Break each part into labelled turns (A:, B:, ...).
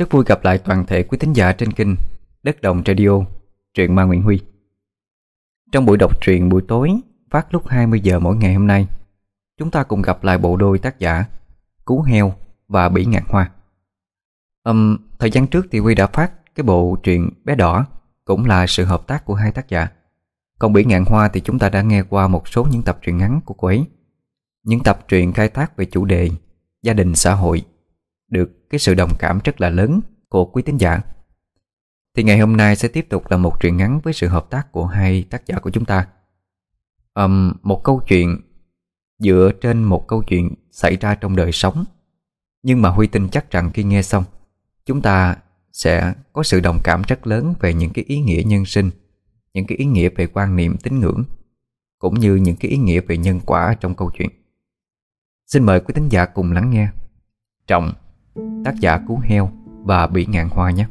A: Rất vui gặp lại toàn thể quý thính giả trên kênh Đất Đồng Radio, truyện ma Nguyễn Huy. Trong buổi đọc truyện buổi tối phát lúc 20 giờ mỗi ngày hôm nay Chúng ta cùng gặp lại bộ đôi tác giả Cú Heo và Bỉ Ngạn Hoa. Um, Thời gian trước thì Huy đã phát cái bộ truyện Bé Đỏ Cũng là sự hợp tác của hai tác giả. Còn Bỉ Ngạn Hoa thì chúng ta đã nghe qua một số những tập truyện ngắn của cô ấy. Những tập truyện khai thác về chủ đề Gia đình xã hội được cái sự đồng cảm rất là lớn của quý tín giả. Thì ngày hôm nay sẽ tiếp tục là một truyện ngắn với sự hợp tác của hai tác giả của chúng ta. Um, một câu chuyện dựa trên một câu chuyện xảy ra trong đời sống. Nhưng mà Huy tin chắc rằng khi nghe xong, chúng ta sẽ có sự đồng cảm rất lớn về những cái ý nghĩa nhân sinh, những cái ý nghĩa về quan niệm tín ngưỡng, cũng như những cái ý nghĩa về nhân quả trong câu chuyện. Xin mời quý tín giả cùng lắng nghe. Trọng Tác giả Cú Heo và Bỉ Ngạn Hoa nhé.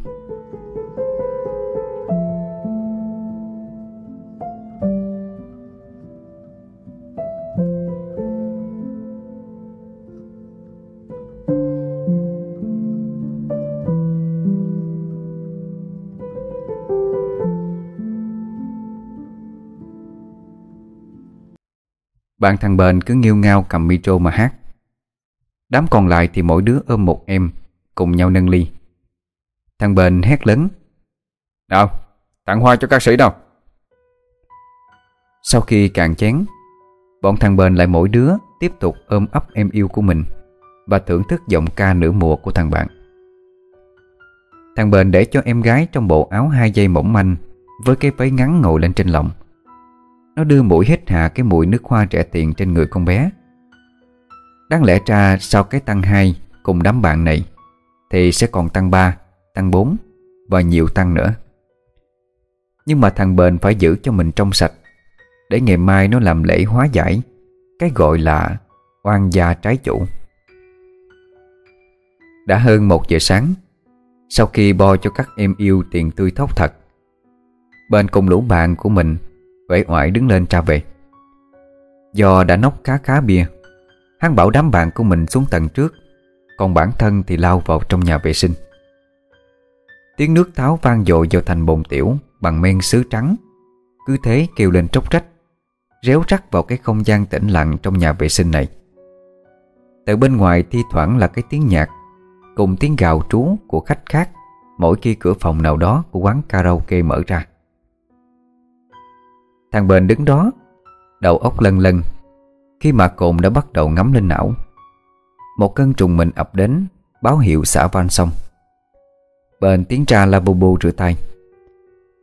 A: Bạn thằng bền cứ nghiêu ngao cầm micro mà hát. Đám còn lại thì mỗi đứa ôm một em Cùng nhau nâng ly. Thằng Bền hét lớn. Nào, tặng hoa cho ca sĩ đâu Sau khi cạn chén Bọn thằng Bền lại mỗi đứa Tiếp tục ôm ấp em yêu của mình Và thưởng thức giọng ca nửa mùa của thằng bạn. Thằng Bền để cho em gái trong bộ áo hai dây mỏng manh Với cái váy ngắn ngồi lên trên lòng. Nó đưa mũi hít hạ cái mùi nước hoa rẻ tiền trên người con bé. Đáng lẽ ra sau cái tăng 2 cùng đám bạn này Thì sẽ còn tăng 3, tăng 4 và nhiều tăng nữa. Nhưng mà thằng bền phải giữ cho mình trong sạch Để ngày mai nó làm lễ hóa giải Cái gọi là oan gia trái chủ. Đã hơn một giờ sáng Sau khi bo cho các em yêu tiền tươi thóc thật Bên cùng lũ bạn của mình Uể oải đứng lên ra về. Do đã nốc khá khá bia Hắn bảo đám bạn của mình xuống tầng trước, Còn bản thân thì lao vào trong nhà vệ sinh. Tiếng nước tháo vang dội vào thành bồn tiểu, Bằng men sứ trắng. Cứ thế kêu lên tróc trách Réo rắt vào cái không gian tĩnh lặng Trong nhà vệ sinh này. Từ bên ngoài thi thoảng là cái tiếng nhạc, Cùng tiếng gào trú của khách khác, Mỗi khi cửa phòng nào đó Của quán karaoke mở ra. Thằng bền đứng đó, Đầu óc lân lân khi mà cồn đã bắt đầu ngắm lên não. Một cơn trùng mình ập đến, Báo hiệu xả van xong. Bền tiếng tra la bù bù rửa tay.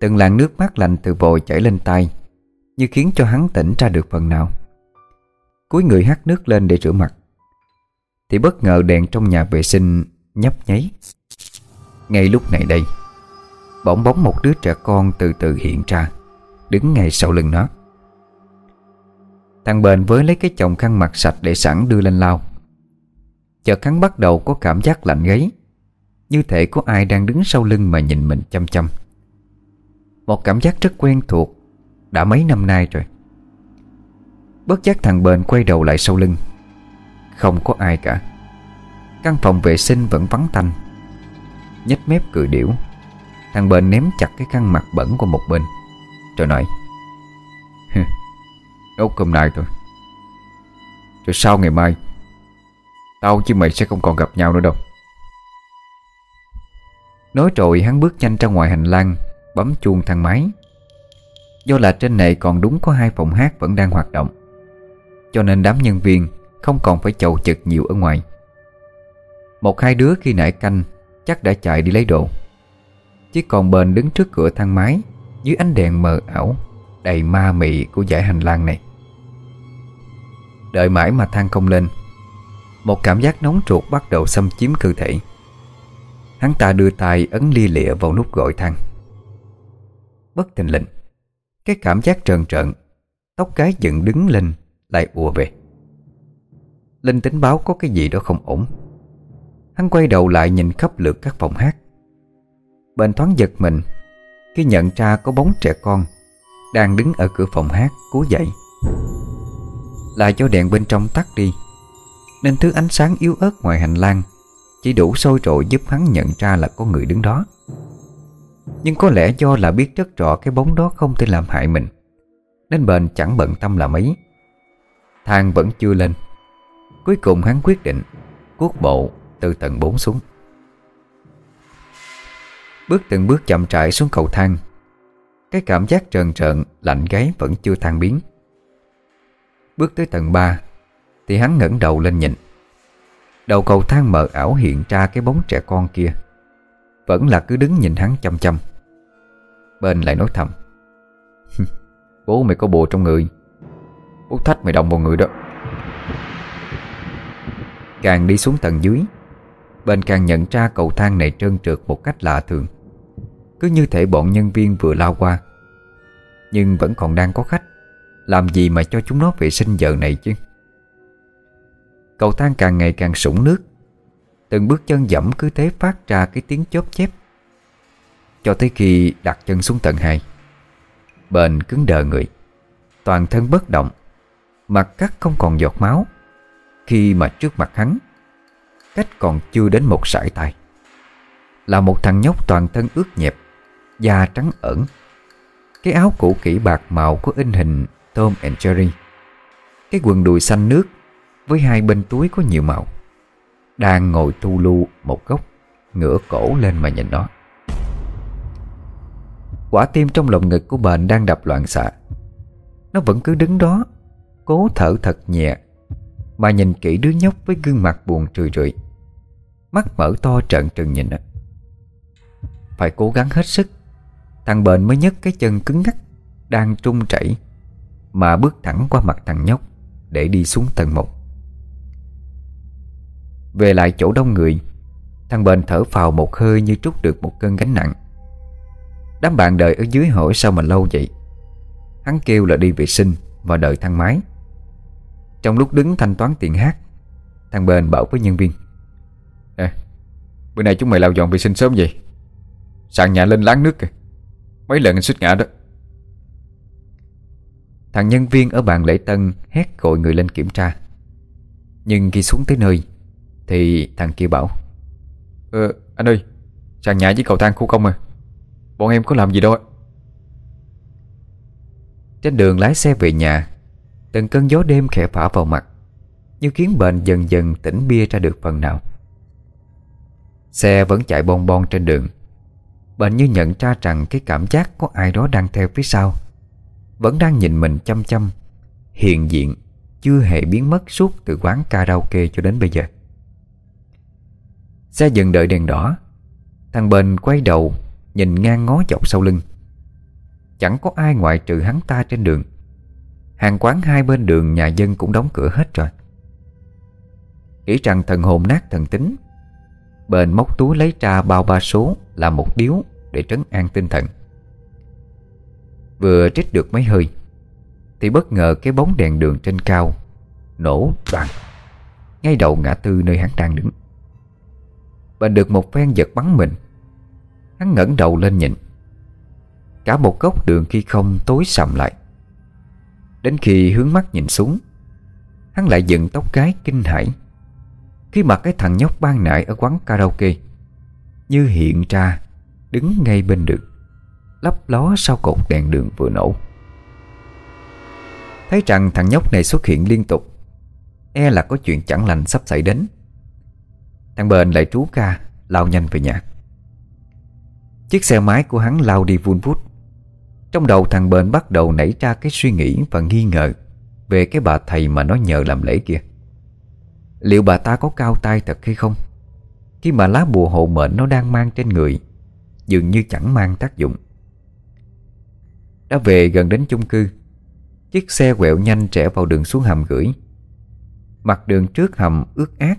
A: Từng làn nước mát lạnh từ vội chảy lên tay Như khiến cho hắn tỉnh ra được phần nào. Cúi người hắt nước lên để rửa mặt. Thì bất ngờ đèn trong nhà vệ sinh nhấp nháy. Ngay lúc này đây, Bỗng bóng một đứa trẻ con từ từ hiện ra, Đứng ngay sau lưng nó. Thằng bền với lấy cái chồng khăn mặt sạch để sẵn đưa lên lao. Chợt hắn bắt đầu có cảm giác lạnh gáy. Như thể có ai đang đứng sau lưng mà nhìn mình chăm chăm. Một cảm giác rất quen thuộc, Đã mấy năm nay rồi. Bất giác thằng bền quay đầu lại sau lưng. Không có ai cả. Căn phòng vệ sinh vẫn vắng tanh. Nhếch mép cười điểu. Thằng bền ném chặt cái khăn mặt bẩn qua một bên, Rồi nói Đốt cơm nay thôi. Rồi sau ngày mai, Tao chứ mày sẽ không còn gặp nhau nữa đâu. Nói rồi hắn bước nhanh ra ngoài hành lang, Bấm chuông thang máy. Do là trên này còn đúng có hai phòng hát vẫn đang hoạt động. Cho nên đám nhân viên Không còn phải chầu chực nhiều ở ngoài. Một hai đứa khi nãy canh, Chắc đã chạy đi lấy đồ. Chỉ còn bền đứng trước cửa thang máy, Dưới ánh đèn mờ ảo. Đầy ma mị của dãy hành lang này. Đợi mãi mà thang không lên, Một cảm giác nóng ruột bắt đầu xâm chiếm cơ thể. Hắn ta đưa tay ấn lia lịa vào nút gọi thang. Bất tình lệnh Cái cảm giác trơn trợn, Tóc cái dựng đứng lên, Lại ùa về. Linh tính báo có cái gì đó không ổn. Hắn quay đầu lại nhìn khắp lượt các phòng hát. Bên thoáng giật mình, Khi nhận ra có bóng trẻ con đang đứng ở cửa phòng hát cú dậy. Là do đèn bên trong tắt đi, Nên thứ ánh sáng yếu ớt ngoài hành lang Chỉ đủ sôi trội giúp hắn nhận ra là có người đứng đó. Nhưng có lẽ do là biết rất rõ cái bóng đó không thể làm hại mình, Nên bền chẳng bận tâm là mấy Thang vẫn chưa lên. Cuối cùng hắn quyết định Cuốc bộ từ tầng 4 xuống. Bước từng bước chậm trại xuống cầu thang cái cảm giác trơn trợn, Lạnh gáy vẫn chưa tan biến. Bước tới tầng 3 Thì hắn ngẩng đầu lên nhìn. Đầu cầu thang mờ ảo hiện ra cái bóng trẻ con kia. Vẫn là cứ đứng nhìn hắn chăm chăm. Bên lại nói thầm Bố mày có bùa trong người. Bố thách mày động vào người đó. Càng đi xuống tầng dưới, Bên càng nhận ra cầu thang này trơn trượt một cách lạ thường. Cứ như thể bọn nhân viên vừa lao qua. Nhưng vẫn còn đang có khách. Làm gì mà cho chúng nó vệ sinh giờ này chứ? Cầu thang càng ngày càng sũng nước. Từng bước chân dẫm cứ thế phát ra cái tiếng chớp chép Cho tới khi đặt chân xuống tầng 2 Bền cứng đờ người. Toàn thân bất động. Mặt cắt không còn giọt máu. Khi mà trước mặt hắn, Cách còn chưa đến một sải tay. Là một thằng nhóc toàn thân ướt nhẹp. Da trắng ẩn. Cái áo cũ kỹ bạc màu có in hình Tom and Jerry. Cái quần đùi xanh nước Với hai bên túi có nhiều màu. Đang ngồi tu lu một góc, Ngửa cổ lên mà nhìn nó. Quả tim trong lồng ngực của bệnh đang đập loạn xạ. Nó vẫn cứ đứng đó, Cố thở thật nhẹ, Mà nhìn kỹ đứa nhóc với gương mặt buồn trười rượi. Mắt mở to trợn trừng nhìn Phải cố gắng hết sức. Thằng bệnh mới nhấc cái chân cứng ngắc, Đang trung chảy, Mà bước thẳng qua mặt thằng nhóc Để đi xuống tầng một. Về lại chỗ đông người, Thằng bệnh thở phào một hơi như trút được một cơn gánh nặng. Đám bạn đợi ở dưới hỏi sao mà lâu vậy? Hắn kêu là đi vệ sinh Và đợi thang máy. Trong lúc đứng thanh toán tiền hát, Thằng bền bảo với nhân viên Nè Bữa nay chúng mày lau dọn vệ sinh sớm vậy? Sàn nhà lên láng nước kìa. Mấy lần anh suýt ngã đó. Thằng nhân viên ở bàn lễ tân Hét gọi người lên kiểm tra. Nhưng khi xuống tới nơi, Thì thằng kia bảo Ờ anh ơi Sàn nhà với cầu thang khu công à. Bọn em có làm gì đâu Trên đường lái xe về nhà, Từng cơn gió đêm khẽ phả vào mặt, Như khiến bệnh dần dần tỉnh bia ra được phần nào. Xe vẫn chạy bon bon trên đường. Bệnh như nhận ra rằng Cái cảm giác có ai đó đang theo phía sau. Vẫn đang nhìn mình chăm chăm, Hiện diện, Chưa hề biến mất suốt từ quán karaoke cho đến bây giờ. Xe dừng đợi đèn đỏ, Thằng Bền quay đầu Nhìn ngang ngó dọc sau lưng. Chẳng có ai ngoại trừ hắn ta trên đường. Hàng quán hai bên đường nhà dân cũng đóng cửa hết rồi. Nghĩ rằng thần hồn nát thần tính Bền móc túi lấy ra bao ba số Là một điếu để trấn an tinh thần. Vừa trích được mấy hơi, Thì bất ngờ cái bóng đèn đường trên cao Nổ đoạn Ngay đầu ngã tư nơi hắn đang đứng. Bền được một phen giật bắn mình, Hắn ngẩng đầu lên nhìn. Cả một góc đường khi không tối sầm lại. Đến khi hướng mắt nhìn xuống, Hắn lại dựng tóc gái kinh hãi. Khi mà cái thằng nhóc ban nãy ở quán karaoke Như hiện ra Đứng ngay bên đường, Lấp ló sau cột đèn đường vừa nổ. Thấy rằng thằng nhóc này xuất hiện liên tục E là có chuyện chẳng lành sắp xảy đến. Thằng bền lại trú ca Lao nhanh về nhà. Chiếc xe máy của hắn lao đi vun vút. Trong đầu thằng bền bắt đầu nảy ra cái suy nghĩ và nghi ngờ Về cái bà thầy mà nó nhờ làm lễ kia. Liệu bà ta có cao tay thật hay không? Khi mà lá bùa hộ mệnh nó đang mang trên người Dường như chẳng mang tác dụng. Đã về gần đến chung cư, Chiếc xe quẹo nhanh trẻ vào đường xuống hầm gửi. Mặt đường trước hầm ướt át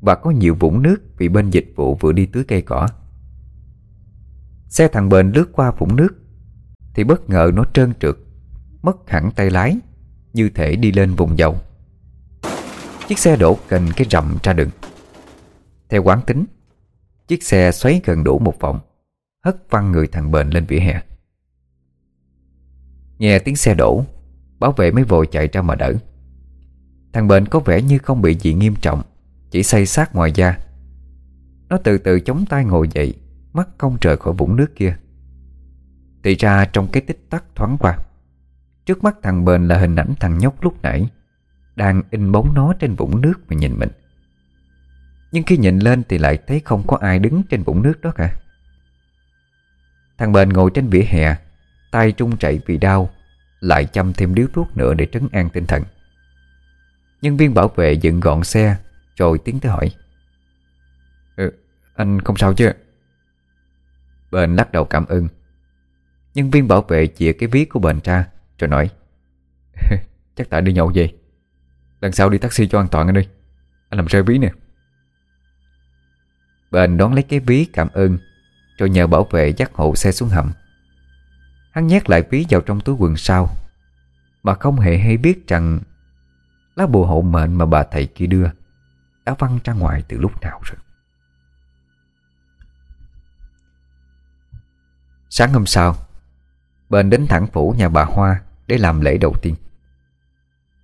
A: Và có nhiều vũng nước Vì bên dịch vụ vừa đi tưới cây cỏ. Xe thằng bền lướt qua vũng nước, Thì bất ngờ nó trơn trượt, Mất hẳn tay lái, Như thể đi lên vùng dầu. Chiếc xe đổ kênh cái rầm ra đường. Theo quán tính, Chiếc xe xoáy gần đủ một vòng. Hất văng người thằng bền lên vỉa hè. Nghe tiếng xe đổ, Bảo vệ mới vội chạy ra mà đỡ. Thằng bệnh có vẻ như không bị gì nghiêm trọng, Chỉ xây sát ngoài da. Nó từ từ chống tay ngồi dậy, Mắt không rời khỏi vũng nước kia. Thì ra trong cái tích tắc thoáng qua, Trước mắt thằng bền là hình ảnh thằng nhóc lúc nãy, Đang in bóng nó trên vũng nước mà nhìn mình. Nhưng khi nhìn lên thì lại thấy không có ai đứng trên vũng nước đó cả. Thằng bền ngồi trên vỉa hè tay trung chạy vì đau Lại chăm thêm điếu thuốc nữa để trấn an tinh thần. Nhân viên bảo vệ dựng gọn xe Rồi tiến tới hỏi. Ừ, Anh không sao chứ? Bền lắc đầu cảm ơn. Nhân viên bảo vệ chìa cái ví của bền ra Rồi nói. Chắc tại đi nhậu về. Lần sau đi taxi cho an toàn anh đi. Anh làm rơi ví nè. Bền đón lấy cái ví cảm ơn rồi nhờ bảo vệ dắt hộ xe xuống hầm. Hắn nhét lại ví vào trong túi quần sau. Mà không hề hay biết rằng Lá bùa hộ mệnh mà bà thầy kia đưa Đã văng ra ngoài từ lúc nào rồi. Sáng hôm sau Bền đến thẳng phủ nhà bà Hoa Để làm lễ đầu tiên.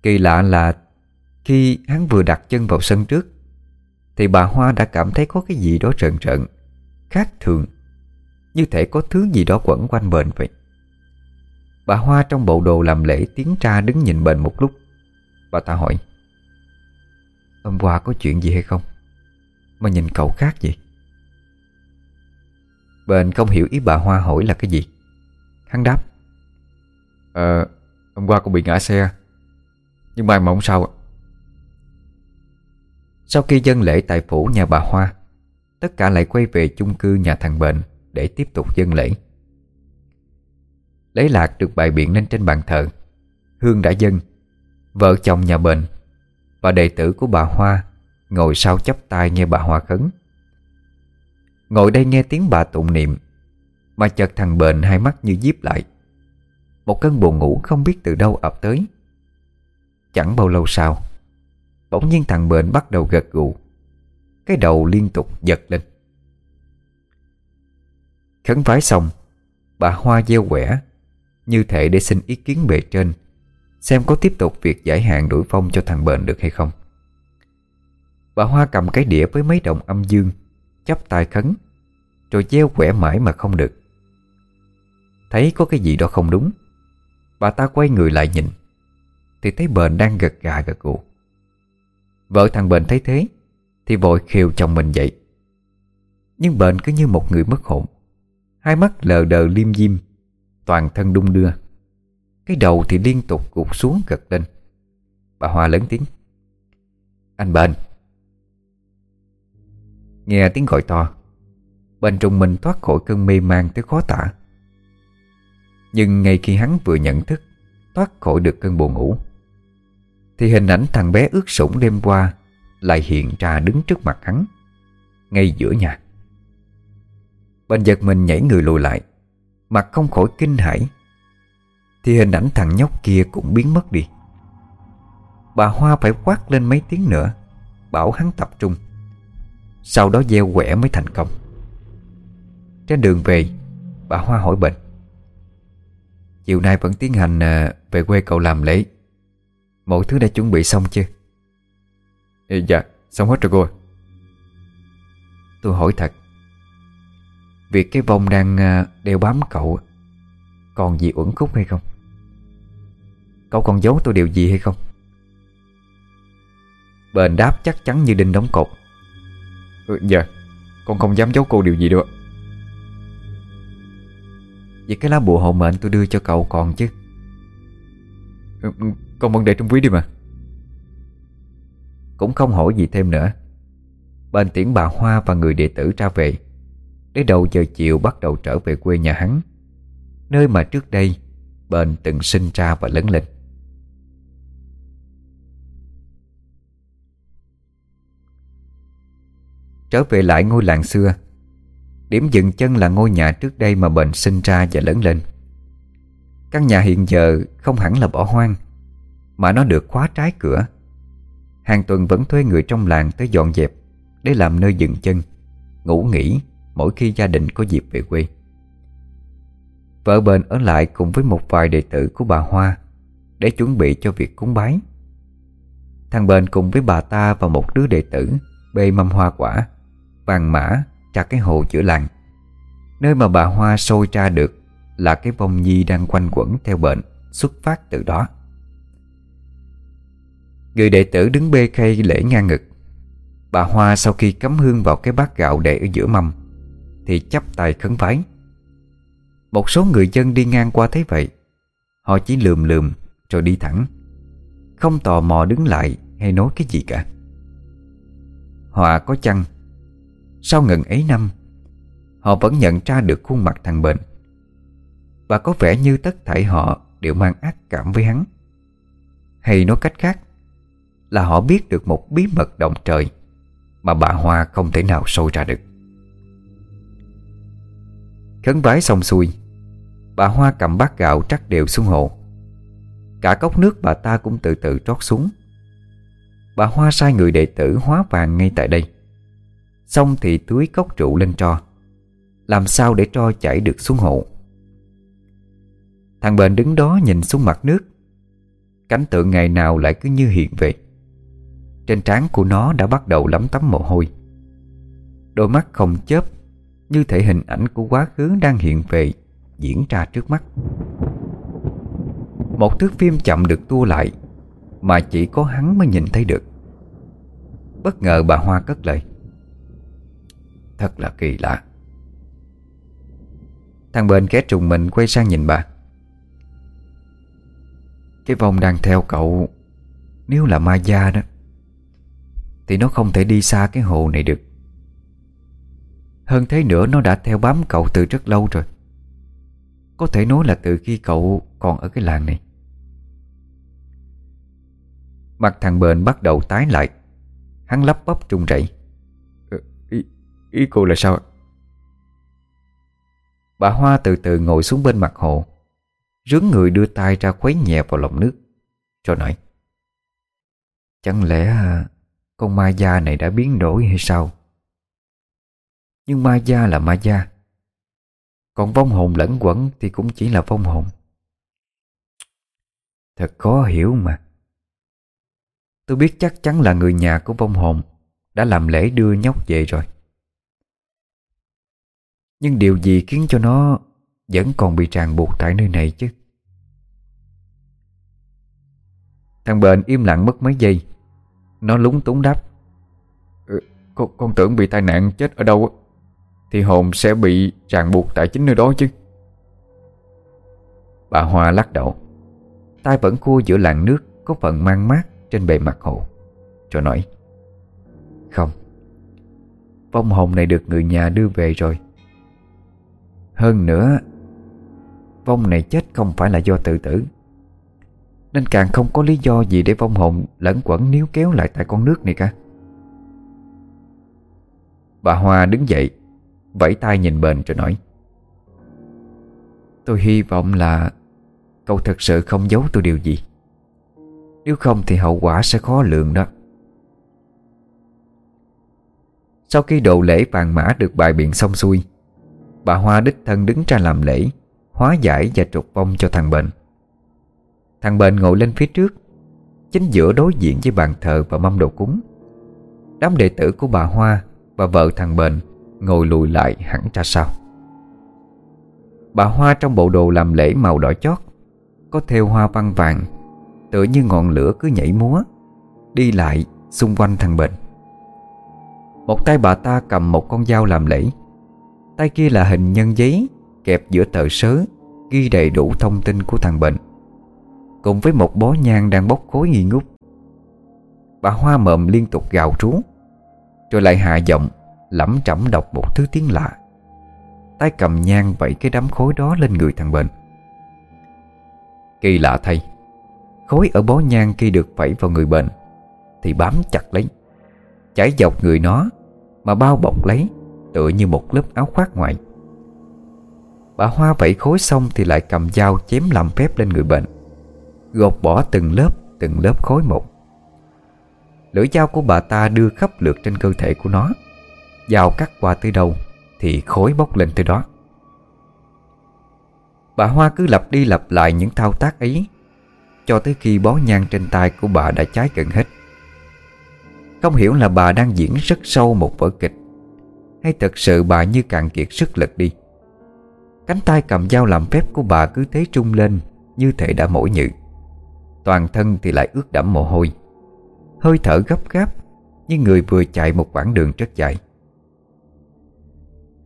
A: Kỳ lạ là Khi hắn vừa đặt chân vào sân trước, Thì bà Hoa đã cảm thấy có cái gì đó rợn rợn, Khác thường như thể có thứ gì đó quẩn quanh bền vậy. Bà Hoa trong bộ đồ làm lễ tiến ra đứng nhìn bền một lúc. Bà ta hỏi, Hôm qua có chuyện gì hay không? Mà nhìn cậu khác vậy? Bền không hiểu ý bà Hoa hỏi là cái gì. Hắn đáp Ờ Hôm qua con bị ngã xe, Nhưng mai mà không sao Sau khi dân lễ tại phủ nhà bà Hoa, Tất cả lại quay về chung cư nhà thằng Bệnh để tiếp tục dân lễ. Lấy lạc được bài biện lên trên bàn thờ, Hương đã dân Vợ chồng nhà bệnh Và đệ tử của bà Hoa Ngồi sau chắp tay nghe bà Hoa khấn. Ngồi đây nghe tiếng bà tụng niệm, Mà chợt thằng bệnh hai mắt như díp lại. Một cơn buồn ngủ không biết từ đâu ập tới. Chẳng bao lâu sau, Bỗng nhiên thằng bệnh bắt đầu gật gù, Cái đầu liên tục giật lên. Khấn vái xong, Bà Hoa gieo quẻ, Như thể để xin ý kiến bề trên, Xem có tiếp tục việc giải hạn đuổi phong cho thằng bệnh được hay không. Bà Hoa cầm cái đĩa với mấy đồng âm dương, chắp tay khấn, Rồi gieo quẻ mãi mà không được. Thấy có cái gì đó không đúng, Bà ta quay người lại nhìn, Thì thấy bền đang gật gà gật gù. Vợ thằng bền thấy thế, Thì vội khều chồng mình dậy. Nhưng bền cứ như một người mất hồn. Hai mắt lờ đờ liêm diêm, Toàn thân đung đưa. Cái đầu thì liên tục gục xuống gật lên. Bà Hoa lớn tiếng. Anh bền Nghe tiếng gọi to, Bên trong mình thoát khỏi cơn mê man tới khó tả. Nhưng ngay khi hắn vừa nhận thức, Thoát khỏi được cơn buồn ngủ, Thì hình ảnh thằng bé ướt sũng đêm qua Lại hiện ra đứng trước mặt hắn, Ngay giữa nhà. Bên giật mình nhảy người lùi lại Mặt không khỏi kinh hãi. Thì hình ảnh thằng nhóc kia cũng biến mất đi. Bà Hoa phải quát lên mấy tiếng nữa Bảo hắn tập trung. Sau đó gieo quẻ mới thành công. Trên đường về Bà Hoa hỏi bệnh. Chiều nay vẫn tiến hành à, về quê cậu làm lễ. Mọi thứ đã chuẩn bị xong chưa? Ê, dạ, xong hết rồi cô Tôi hỏi thật Việc cái vong đang à, đeo bám cậu Còn gì uẩn khúc hay không? Cậu còn giấu tôi điều gì hay không? Bền đáp chắc chắn như đinh đóng cột. Ừ, Dạ Con không dám giấu cô điều gì đâu Vậy cái lá bùa hộ mệnh tôi đưa cho cậu còn chứ? Ừ, ừ, Con vẫn để trong ví đi mà. Cũng không hỏi gì thêm nữa. Bên tiễn bà Hoa và người đệ tử ra về để đầu giờ chiều bắt đầu trở về quê nhà hắn. Nơi mà trước đây Bền từng sinh ra và lớn lên. Trở về lại ngôi làng xưa. Điểm dừng chân là ngôi nhà trước đây mà Bền sinh ra và lớn lên. Căn nhà hiện giờ không hẳn là bỏ hoang, Mà nó được khóa trái cửa. Hàng tuần vẫn thuê người trong làng tới dọn dẹp, Để làm nơi dừng chân, Ngủ nghỉ mỗi khi gia đình có dịp về quê. Vợ Bền ở lại cùng với một vài đệ tử của bà Hoa Để chuẩn bị cho việc cúng bái. Thằng Bền cùng với bà ta và một đứa đệ tử Bê mâm hoa quả, Vàng mã ra cái hồ giữa làng Nơi mà bà Hoa sôi ra được Là cái vong nhi đang quanh quẩn theo bệnh Xuất phát từ đó. Người đệ tử đứng bê khay lễ ngang ngực. Bà Hoa sau khi cắm hương vào cái bát gạo để ở giữa mâm thì chắp tay khấn vái. Một số người dân đi ngang qua thấy vậy. Họ chỉ lườm lườm rồi đi thẳng. Không tò mò đứng lại hay nói cái gì cả. Họa có chăng? Sau ngần ấy năm, Họ vẫn nhận ra được khuôn mặt thằng bệnh Và có vẻ như tất thảy họ đều mang ác cảm với hắn. Hay nói cách khác, Là họ biết được một bí mật động trời Mà bà Hoa không thể nào sôi ra được. Khấn vái xong xuôi, Bà Hoa cầm bát gạo trắc đều xuống hồ. Cả cốc nước bà ta cũng từ từ trót xuống. Bà Hoa sai người đệ tử hóa vàng ngay tại đây. Xong thì tưới cốc rượu lên tro. Làm sao để tro chảy được xuống hồ? Thằng bệnh đứng đó nhìn xuống mặt nước. Cảnh tượng ngày nào lại cứ như hiện về. Trên trán của nó đã bắt đầu lấm tấm mồ hôi. Đôi mắt không chớp như thể hình ảnh của quá khứ đang hiện về, Diễn ra trước mắt. Một thước phim chậm được tua lại, Mà chỉ có hắn mới nhìn thấy được. Bất ngờ bà Hoa cất lời. Thật là kỳ lạ. Thằng bên ghé trùng mình quay sang nhìn bà. Cái vong đang theo cậu, Nếu là ma gia đó, Thì nó không thể đi xa cái hồ này được. Hơn thế nữa nó đã theo bám cậu từ rất lâu rồi. Có thể nói là từ khi cậu còn ở cái làng này. Mặt thằng bền bắt đầu tái lại. Hắn lắp bắp trung rẩy. Ờ, ý, ý cô là sao Bà Hoa từ từ ngồi xuống bên mặt hồ Rướng người đưa tay ra khuấy nhẹ vào lòng nước Rồi nói Chẳng lẽ con ma gia này đã biến đổi hay sao? Nhưng ma gia là ma gia. Còn vong hồn lẫn quẩn thì cũng chỉ là vong hồn. Thật khó hiểu mà. Tôi biết chắc chắn là người nhà của vong hồn Đã làm lễ đưa nhóc về rồi. Nhưng điều gì khiến cho nó Vẫn còn bị ràng buộc tại nơi này chứ? Thằng bệnh im lặng mất mấy giây. Nó lúng túng đáp ừ, con, con tưởng bị tai nạn chết ở đâu thì hồn sẽ bị ràng buộc tại chính nơi đó chứ. Bà Hoa lắc đầu. Tay vẫn cua giữa làn nước Có phần mang mát trên bề mặt hồ Rồi nói, Không, Vong hồn này được người nhà đưa về rồi. Hơn nữa, Vong này chết không phải là do tự tử, Nên càng không có lý do gì để vong hồn lẫn quẩn níu kéo lại tại con nước này cả. Bà Hoa đứng dậy Vẫy tay nhìn bền rồi nói, Tôi hy vọng là Cậu thật sự không giấu tôi điều gì. Nếu không thì hậu quả sẽ khó lường đó. Sau khi độ lễ vàng mã được bài biện xong xuôi, Bà Hoa đích thân đứng ra làm lễ, Hóa giải và trục vong cho thằng bệnh Thằng bệnh ngồi lên phía trước, Chính giữa đối diện với bàn thờ và mâm đồ cúng. Đám đệ tử của bà Hoa Và vợ thằng bệnh Ngồi lùi lại hẳn ra sau. Bà Hoa trong bộ đồ làm lễ màu đỏ chót, Có theo hoa văn vàng, Tựa như ngọn lửa cứ nhảy múa, Đi lại xung quanh thằng bệnh Một tay bà ta cầm một con dao làm lễ, Tay kia là hình nhân giấy Kẹp giữa tờ sớ, Ghi đầy đủ thông tin của thằng bệnh Cùng với một bó nhang đang bốc khối nghi ngút, Bà Hoa mộm liên tục gào trú, Rồi lại hạ giọng Lẩm trẩm đọc một thứ tiếng lạ. Tay cầm nhang vẫy cái đám khối đó lên người thằng bệnh Kỳ lạ thay, Khối ở bó nhang khi được vẫy vào người bệnh Thì bám chặt lấy. Chảy dọc người nó, Mà bao bọc lấy, Tựa như một lớp áo khoác ngoài. Bà Hoa vẫy khối xong Thì lại cầm dao chém làm phép lên người bệnh Gột bỏ từng lớp Từng lớp khối một. Lưỡi dao của bà ta đưa khắp lượt trên cơ thể của nó. Dao cắt qua tới đâu Thì khối bốc lên tới đó. Bà Hoa cứ lặp đi lặp lại những thao tác ấy, cho tới khi bó nhang trên tay của bà đã cháy gần hết. Không hiểu là bà đang diễn rất sâu một vở kịch, Hay thật sự bà như cạn kiệt sức lực đi. Cánh tay cầm dao làm phép của bà cứ thế trung lên Như thể đã mỏi nhự. Toàn thân thì lại ướt đẫm mồ hôi. Hơi thở gấp gáp Như người vừa chạy một quãng đường rất dài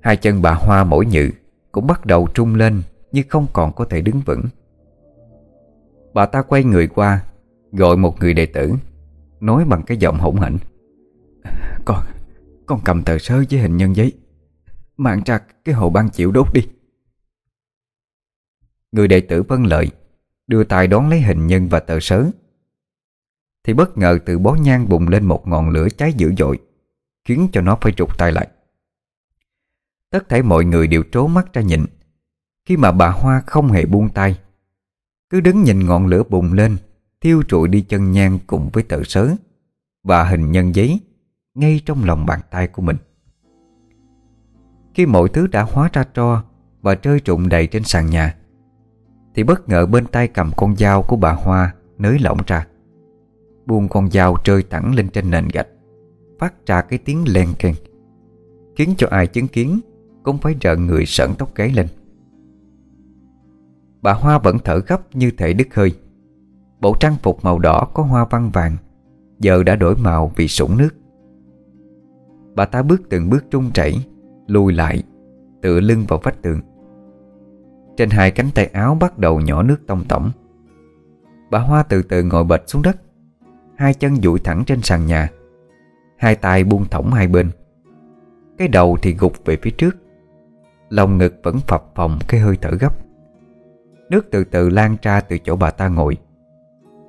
A: Hai chân bà Hoa mỗi nhự Cũng bắt đầu trung lên Như không còn có thể đứng vững. Bà ta quay người qua, Gọi một người đệ tử, Nói bằng cái giọng hỗn hỉnh Con Con cầm tờ sớ với hình nhân giấy Mạng ra cái hồ ban chịu đốt đi. Người đệ tử vân lợi Đưa tay đón lấy hình nhân và tờ sớ. Thì bất ngờ từ bó nhang bùng lên một ngọn lửa cháy dữ dội, Khiến cho nó phải trục tay lại. Tất thảy mọi người đều trố mắt ra nhìn. Khi mà bà Hoa không hề buông tay, Cứ đứng nhìn ngọn lửa bùng lên, Thiêu trụi đi chân nhang cùng với tờ sớ Và hình nhân giấy Ngay trong lòng bàn tay của mình. Khi mọi thứ đã hóa ra tro Và rơi trụng đầy trên sàn nhà, Thì bất ngờ bên tay cầm con dao của bà Hoa Nới lỏng ra, Buông con dao rơi thẳng lên trên nền gạch, Phát ra cái tiếng len keng, Khiến cho ai chứng kiến cũng phải rợn người sợn tóc gáy lên. Bà Hoa vẫn thở gấp như thể đứt hơi. Bộ trang phục màu đỏ có hoa văn vàng, Giờ đã đổi màu vì sũng nước. Bà ta bước từng bước trung chảy, Lùi lại, Tựa lưng vào vách tường. Trên hai cánh tay áo bắt đầu nhỏ nước tông tổng Bà Hoa từ từ ngồi bệt xuống đất, Hai chân duỗi thẳng trên sàn nhà, Hai tay buông thõng hai bên. Cái đầu thì gục về phía trước. Lòng ngực vẫn phập phồng cái hơi thở gấp. Nước từ từ lan ra từ chỗ bà ta ngồi.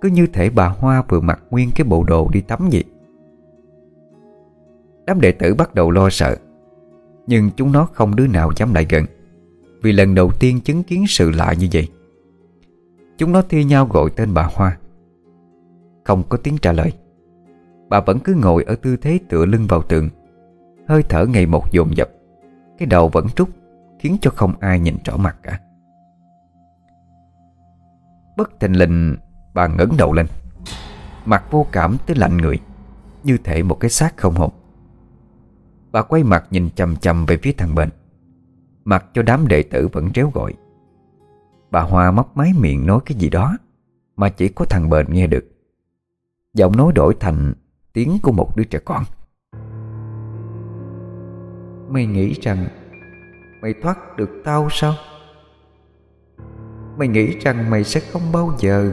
A: Cứ như thể bà Hoa vừa mặc nguyên cái bộ đồ đi tắm vậy. Đám đệ tử bắt đầu lo sợ. Nhưng chúng nó không đứa nào dám lại gần, Vì lần đầu tiên chứng kiến sự lạ như vậy. Chúng nó thi nhau gọi tên bà Hoa. Không có tiếng trả lời. Bà vẫn cứ ngồi ở tư thế tựa lưng vào tường. Hơi thở ngày một dồn dập. Cái đầu vẫn trúc Khiến cho không ai nhìn rõ mặt cả. Bất thình lình, bà ngẩng đầu lên. Mặt vô cảm tới lạnh người, Như thể một cái xác không hồn. Bà quay mặt nhìn chầm chầm về phía thằng bệnh Mặc cho đám đệ tử vẫn réo gọi. Bà Hoa móc máy miệng nói cái gì đó, Mà chỉ có thằng bệnh nghe được. Giọng nói đổi thành tiếng của một đứa trẻ con. Mày nghĩ rằng Mày thoát được tao sao? Mày nghĩ rằng mày sẽ không bao giờ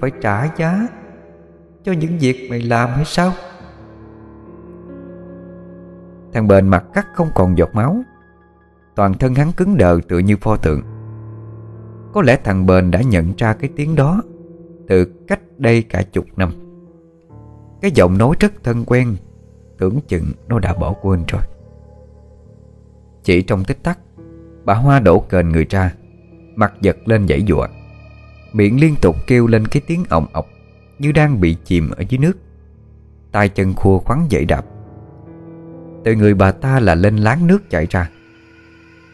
A: Phải trả giá Cho những việc mày làm hay sao? Thằng bền mặt cắt không còn giọt máu. Toàn thân hắn cứng đờ tựa như pho tượng. Có lẽ thằng bền đã nhận ra cái tiếng đó Từ cách đây cả chục năm. Cái giọng nói rất thân quen, Tưởng chừng nó đã bỏ quên rồi. Chỉ trong tích tắc Bà Hoa đổ kền người ra Mặt giật lên dãy dụa Miệng liên tục kêu lên cái tiếng ọng ọc Như đang bị chìm ở dưới nước. Tay chân khua khoắn dậy đạp. Từ người bà ta là lên láng nước chạy ra.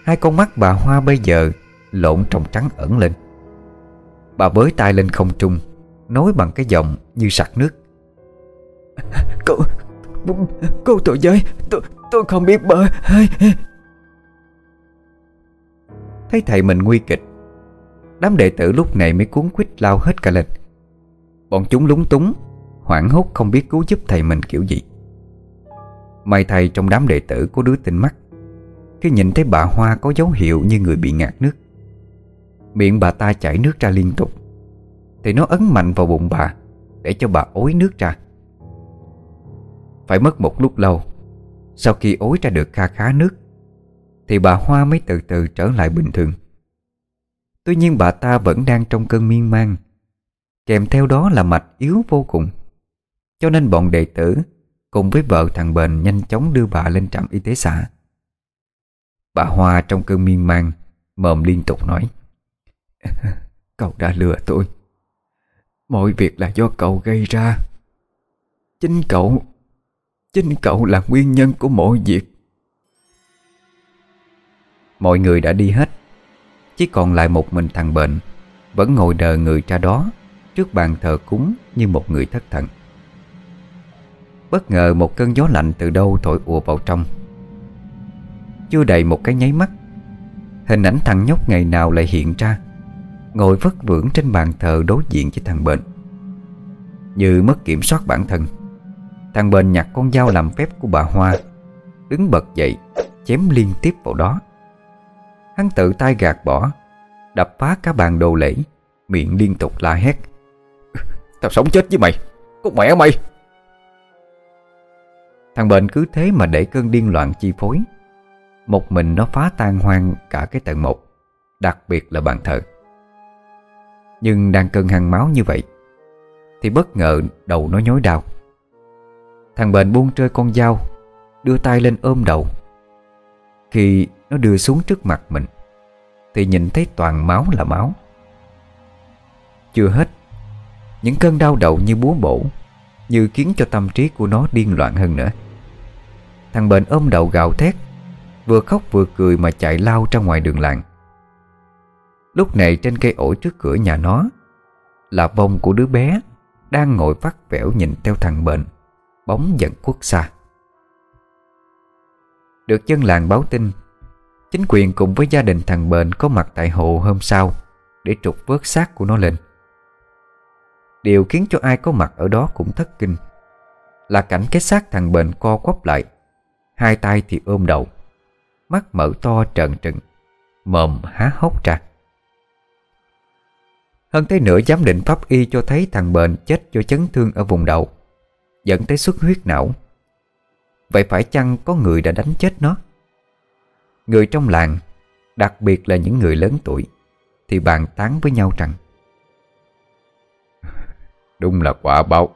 A: Hai con mắt bà Hoa bây giờ Lộn trong trắng ẩn lên. Bà bới tay lên không trung Nói bằng cái giọng như sặc nước. Cô Cô tội giới Tôi, tôi không biết bơi. Thấy thầy mình nguy kịch, Đám đệ tử lúc này mới cuốn quýt lao hết cả lên. Bọn chúng lúng túng, Hoảng hốt không biết cứu giúp thầy mình kiểu gì. May thầy trong đám đệ tử có đứa tinh mắt, Khi nhìn thấy bà Hoa có dấu hiệu như người bị ngạt nước. Miệng bà ta chảy nước ra liên tục, Thì nó ấn mạnh vào bụng bà Để cho bà ối nước ra. Phải mất một lúc lâu, Sau khi ối ra được kha khá nước thì bà Hoa mới từ từ trở lại bình thường. Tuy nhiên bà ta vẫn đang trong cơn miên man, Kèm theo đó là mạch yếu vô cùng. Cho nên bọn đệ tử Cùng với vợ thằng Bền nhanh chóng đưa bà lên trạm y tế xã. Bà Hoa trong cơn miên man, Mồm liên tục nói, Cậu đã lừa tôi. Mọi việc là do cậu gây ra. Chính cậu Chính cậu là nguyên nhân của mọi việc. Mọi người đã đi hết. Chỉ còn lại một mình thằng bệnh Vẫn ngồi đờ người cha đó Trước bàn thờ cúng như một người thất thần. Bất ngờ một cơn gió lạnh từ đâu thổi ùa vào trong. Chưa đầy một cái nháy mắt, Hình ảnh thằng nhóc ngày nào lại hiện ra, Ngồi vất vưởng trên bàn thờ đối diện với thằng bệnh. Như mất kiểm soát bản thân, Thằng bệnh nhặt con dao làm phép của bà Hoa, Đứng bật dậy, Chém liên tiếp vào đó. Hắn tự tay gạt bỏ Đập phá cả bàn đồ lễ Miệng liên tục la hét.
B: Tao sống chết với mày Con mẹ mày.
A: Thằng bệnh cứ thế mà để cơn điên loạn chi phối. Một mình nó phá tan hoang cả cái tầng một Đặc biệt là bàn thờ. Nhưng đang cơn hăng máu như vậy Thì bất ngờ đầu nó nhói đau. Thằng bệnh buông rơi con dao Đưa tay lên ôm đầu. Khi nó đưa xuống trước mặt mình. Thì nhìn thấy toàn máu là máu. Chưa hết, Những cơn đau đầu như búa bổ, Như khiến cho tâm trí của nó điên loạn hơn nữa. Thằng bệnh ôm đầu gào thét, Vừa khóc vừa cười mà chạy lao ra ngoài đường làng. Lúc này trên cây ổi trước cửa nhà nó, Là vong của đứa bé Đang ngồi phát vẻo nhìn theo thằng bệnh, Bóng dần khuất xa. Được dân làng báo tin Chính quyền cùng với gia đình thằng bệnh Có mặt tại hộ hôm sau Để trục vớt xác của nó lên. Điều khiến cho ai có mặt ở đó cũng thất kinh. Là cảnh cái xác thằng bệnh co quắp lại, Hai tay thì ôm đầu, Mắt mở to trợn trừng, Mồm há hốc ra. Hơn thế nữa giám định pháp y cho thấy thằng bệnh chết do chấn thương ở vùng đầu, Dẫn tới xuất huyết não. Vậy phải chăng có người đã đánh chết nó? Người trong làng Đặc biệt là những người lớn tuổi Thì bàn tán với nhau rằng
B: Đúng là quả báo.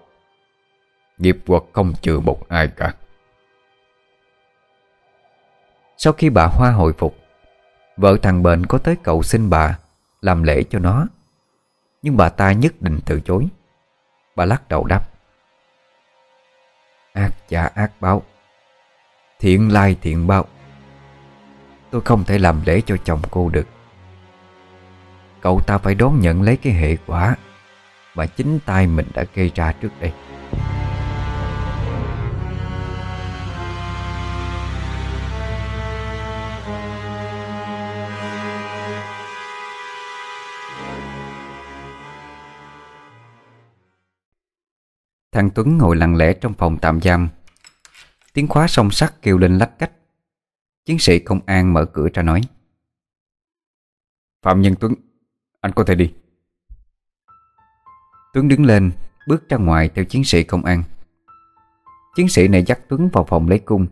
B: Nghiệp quật không chừa một ai cả.
A: Sau khi bà Hoa hồi phục Vợ thằng bệnh có tới cầu xin bà Làm lễ cho nó. Nhưng bà ta nhất định từ chối. Bà lắc đầu đáp Ác trả ác báo. Thiện lai thiện báo Tôi không thể làm lễ cho chồng cô được. Cậu ta phải đón nhận lấy cái hệ quả Mà chính tay mình đã gây ra trước đây. Thằng Tuấn ngồi lặng lẽ trong phòng tạm giam. Tiếng khóa song sắt kêu lên lách cách. Chiến sĩ công an mở cửa ra nói.
B: Phạm Nhân Tuấn Anh có thể đi.
A: Tuấn đứng lên Bước ra ngoài theo chiến sĩ công an. Chiến sĩ này dắt Tuấn vào phòng lấy cung.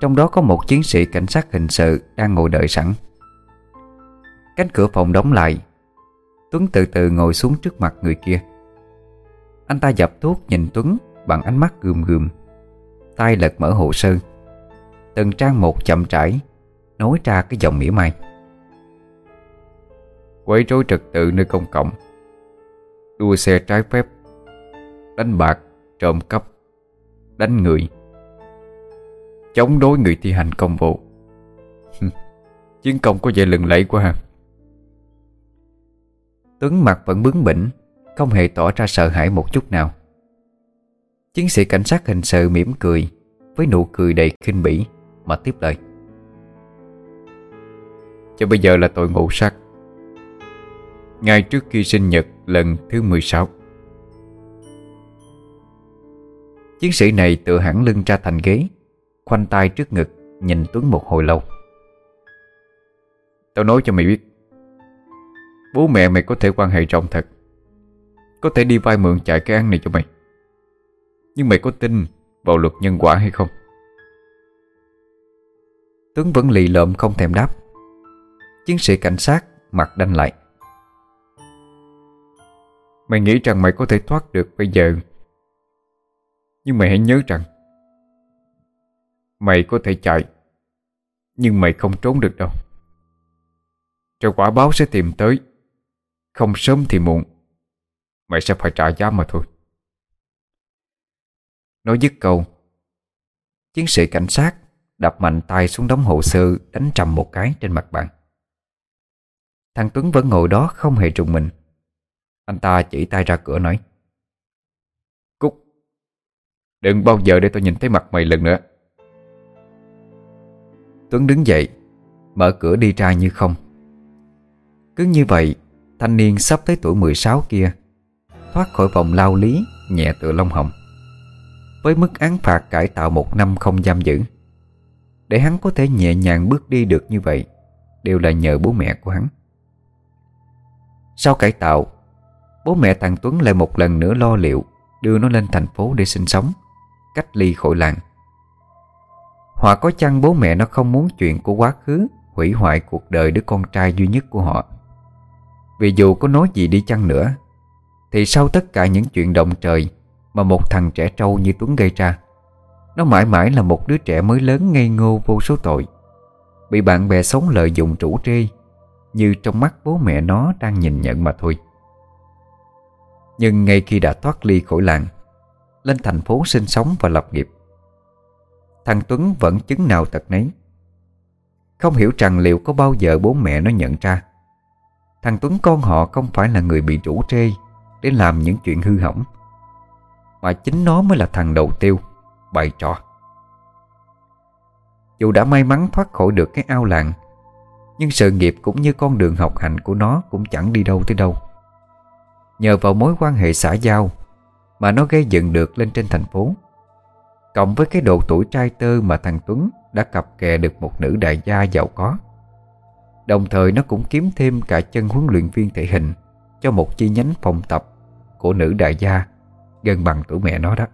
A: Trong đó có một chiến sĩ cảnh sát hình sự Đang ngồi đợi sẵn. Cánh cửa phòng đóng lại. Tuấn từ từ ngồi xuống trước mặt người kia. Anh ta dập thuốc nhìn Tuấn Bằng ánh mắt gườm gườm. Tay lật mở hồ sơ Từng trang một chậm rãi Nói ra cái dòng mỉa mai.
B: Quấy rối trật tự nơi công cộng. Đua xe trái phép. Đánh bạc, trộm cắp. Đánh người. Chống đối người thi hành công vụ. Chiến công có vẻ lừng lẫy quá ha.
A: Tuấn mặt vẫn bướng bỉnh Không hề tỏ ra sợ hãi một chút nào. Chiến sĩ cảnh sát hình sự mỉm cười Với nụ cười đầy khinh bỉ. Mà tiếp lời.
B: Cho bây giờ là tội ngộ sát Ngay trước khi sinh nhật, lần thứ 16
A: Chiến sĩ này tự hẳn lưng ra thành ghế, Khoanh tay trước ngực, Nhìn Tuấn một hồi lâu.
B: Tao nói cho mày biết, Bố mẹ mày có thể quan hệ rộng thật, Có thể đi vay mượn chạy cái ăn này cho mày. Nhưng mày có tin vào luật nhân quả hay không?
A: Tuấn vẫn lì lợm không thèm đáp. Chiến sĩ cảnh sát mặt đanh lại.
B: Mày nghĩ rằng mày có thể thoát được bây giờ, Nhưng mày hãy nhớ rằng Mày có thể chạy, Nhưng mày không trốn được đâu. Rồi quả báo sẽ tìm tới, Không sớm thì muộn, Mày sẽ phải trả giá mà thôi.
A: Nói dứt câu, Chiến sĩ cảnh sát Đập mạnh tay xuống đống hồ sơ, Đánh trầm một cái trên mặt bàn Thằng Tuấn vẫn ngồi đó không hề trùng mình. Anh ta chỉ tay ra cửa nói,
B: Cúc, Đừng bao giờ để tôi nhìn thấy mặt mày lần nữa.
A: Tuấn đứng dậy, Mở cửa đi ra như không. Cứ như vậy, Thanh niên sắp tới tuổi 16 kia, Thoát khỏi vòng lao lý Nhẹ tựa lông hồng. Với mức án phạt cải tạo một năm không giam giữ để hắn có thể nhẹ nhàng bước đi được như vậy, Đều là nhờ bố mẹ của hắn. Sau cải tạo, Bố mẹ thằng Tuấn lại một lần nữa lo liệu, Đưa nó lên thành phố để sinh sống, Cách ly khỏi làng. Hoặc có chăng bố mẹ nó không muốn chuyện của quá khứ Hủy hoại cuộc đời đứa con trai duy nhất của họ? Vì dù có nói gì đi chăng nữa, Thì sau tất cả những chuyện động trời Mà một thằng trẻ trâu như Tuấn gây ra nó mãi mãi là một đứa trẻ mới lớn ngây ngô vô số tội. Bị bạn bè sống lợi dụng chủ trê Như trong mắt bố mẹ nó đang nhìn nhận mà thôi. Nhưng ngay khi đã thoát ly khỏi làng, Lên thành phố sinh sống và lập nghiệp, Thằng Tuấn vẫn chứng nào tật nấy. Không hiểu rằng liệu có bao giờ bố mẹ nó nhận ra, Thằng Tuấn con họ không phải là người bị rủ trê Để làm những chuyện hư hỏng, Mà chính nó mới là thằng đầu tiêu. Bày trò. Dù đã may mắn thoát khỏi được cái ao làng, Nhưng sự nghiệp cũng như con đường học hành của nó Cũng chẳng đi đâu tới đâu. Nhờ vào mối quan hệ xã giao Mà nó gây dựng được lên trên thành phố. Cộng với cái độ tuổi trai tơ Mà thằng Tuấn đã cặp kè được một nữ đại gia giàu có. Đồng thời nó cũng kiếm thêm cả chân huấn luyện viên thể hình Cho một chi nhánh phòng tập Của nữ đại gia Gần bằng tuổi mẹ nó đó.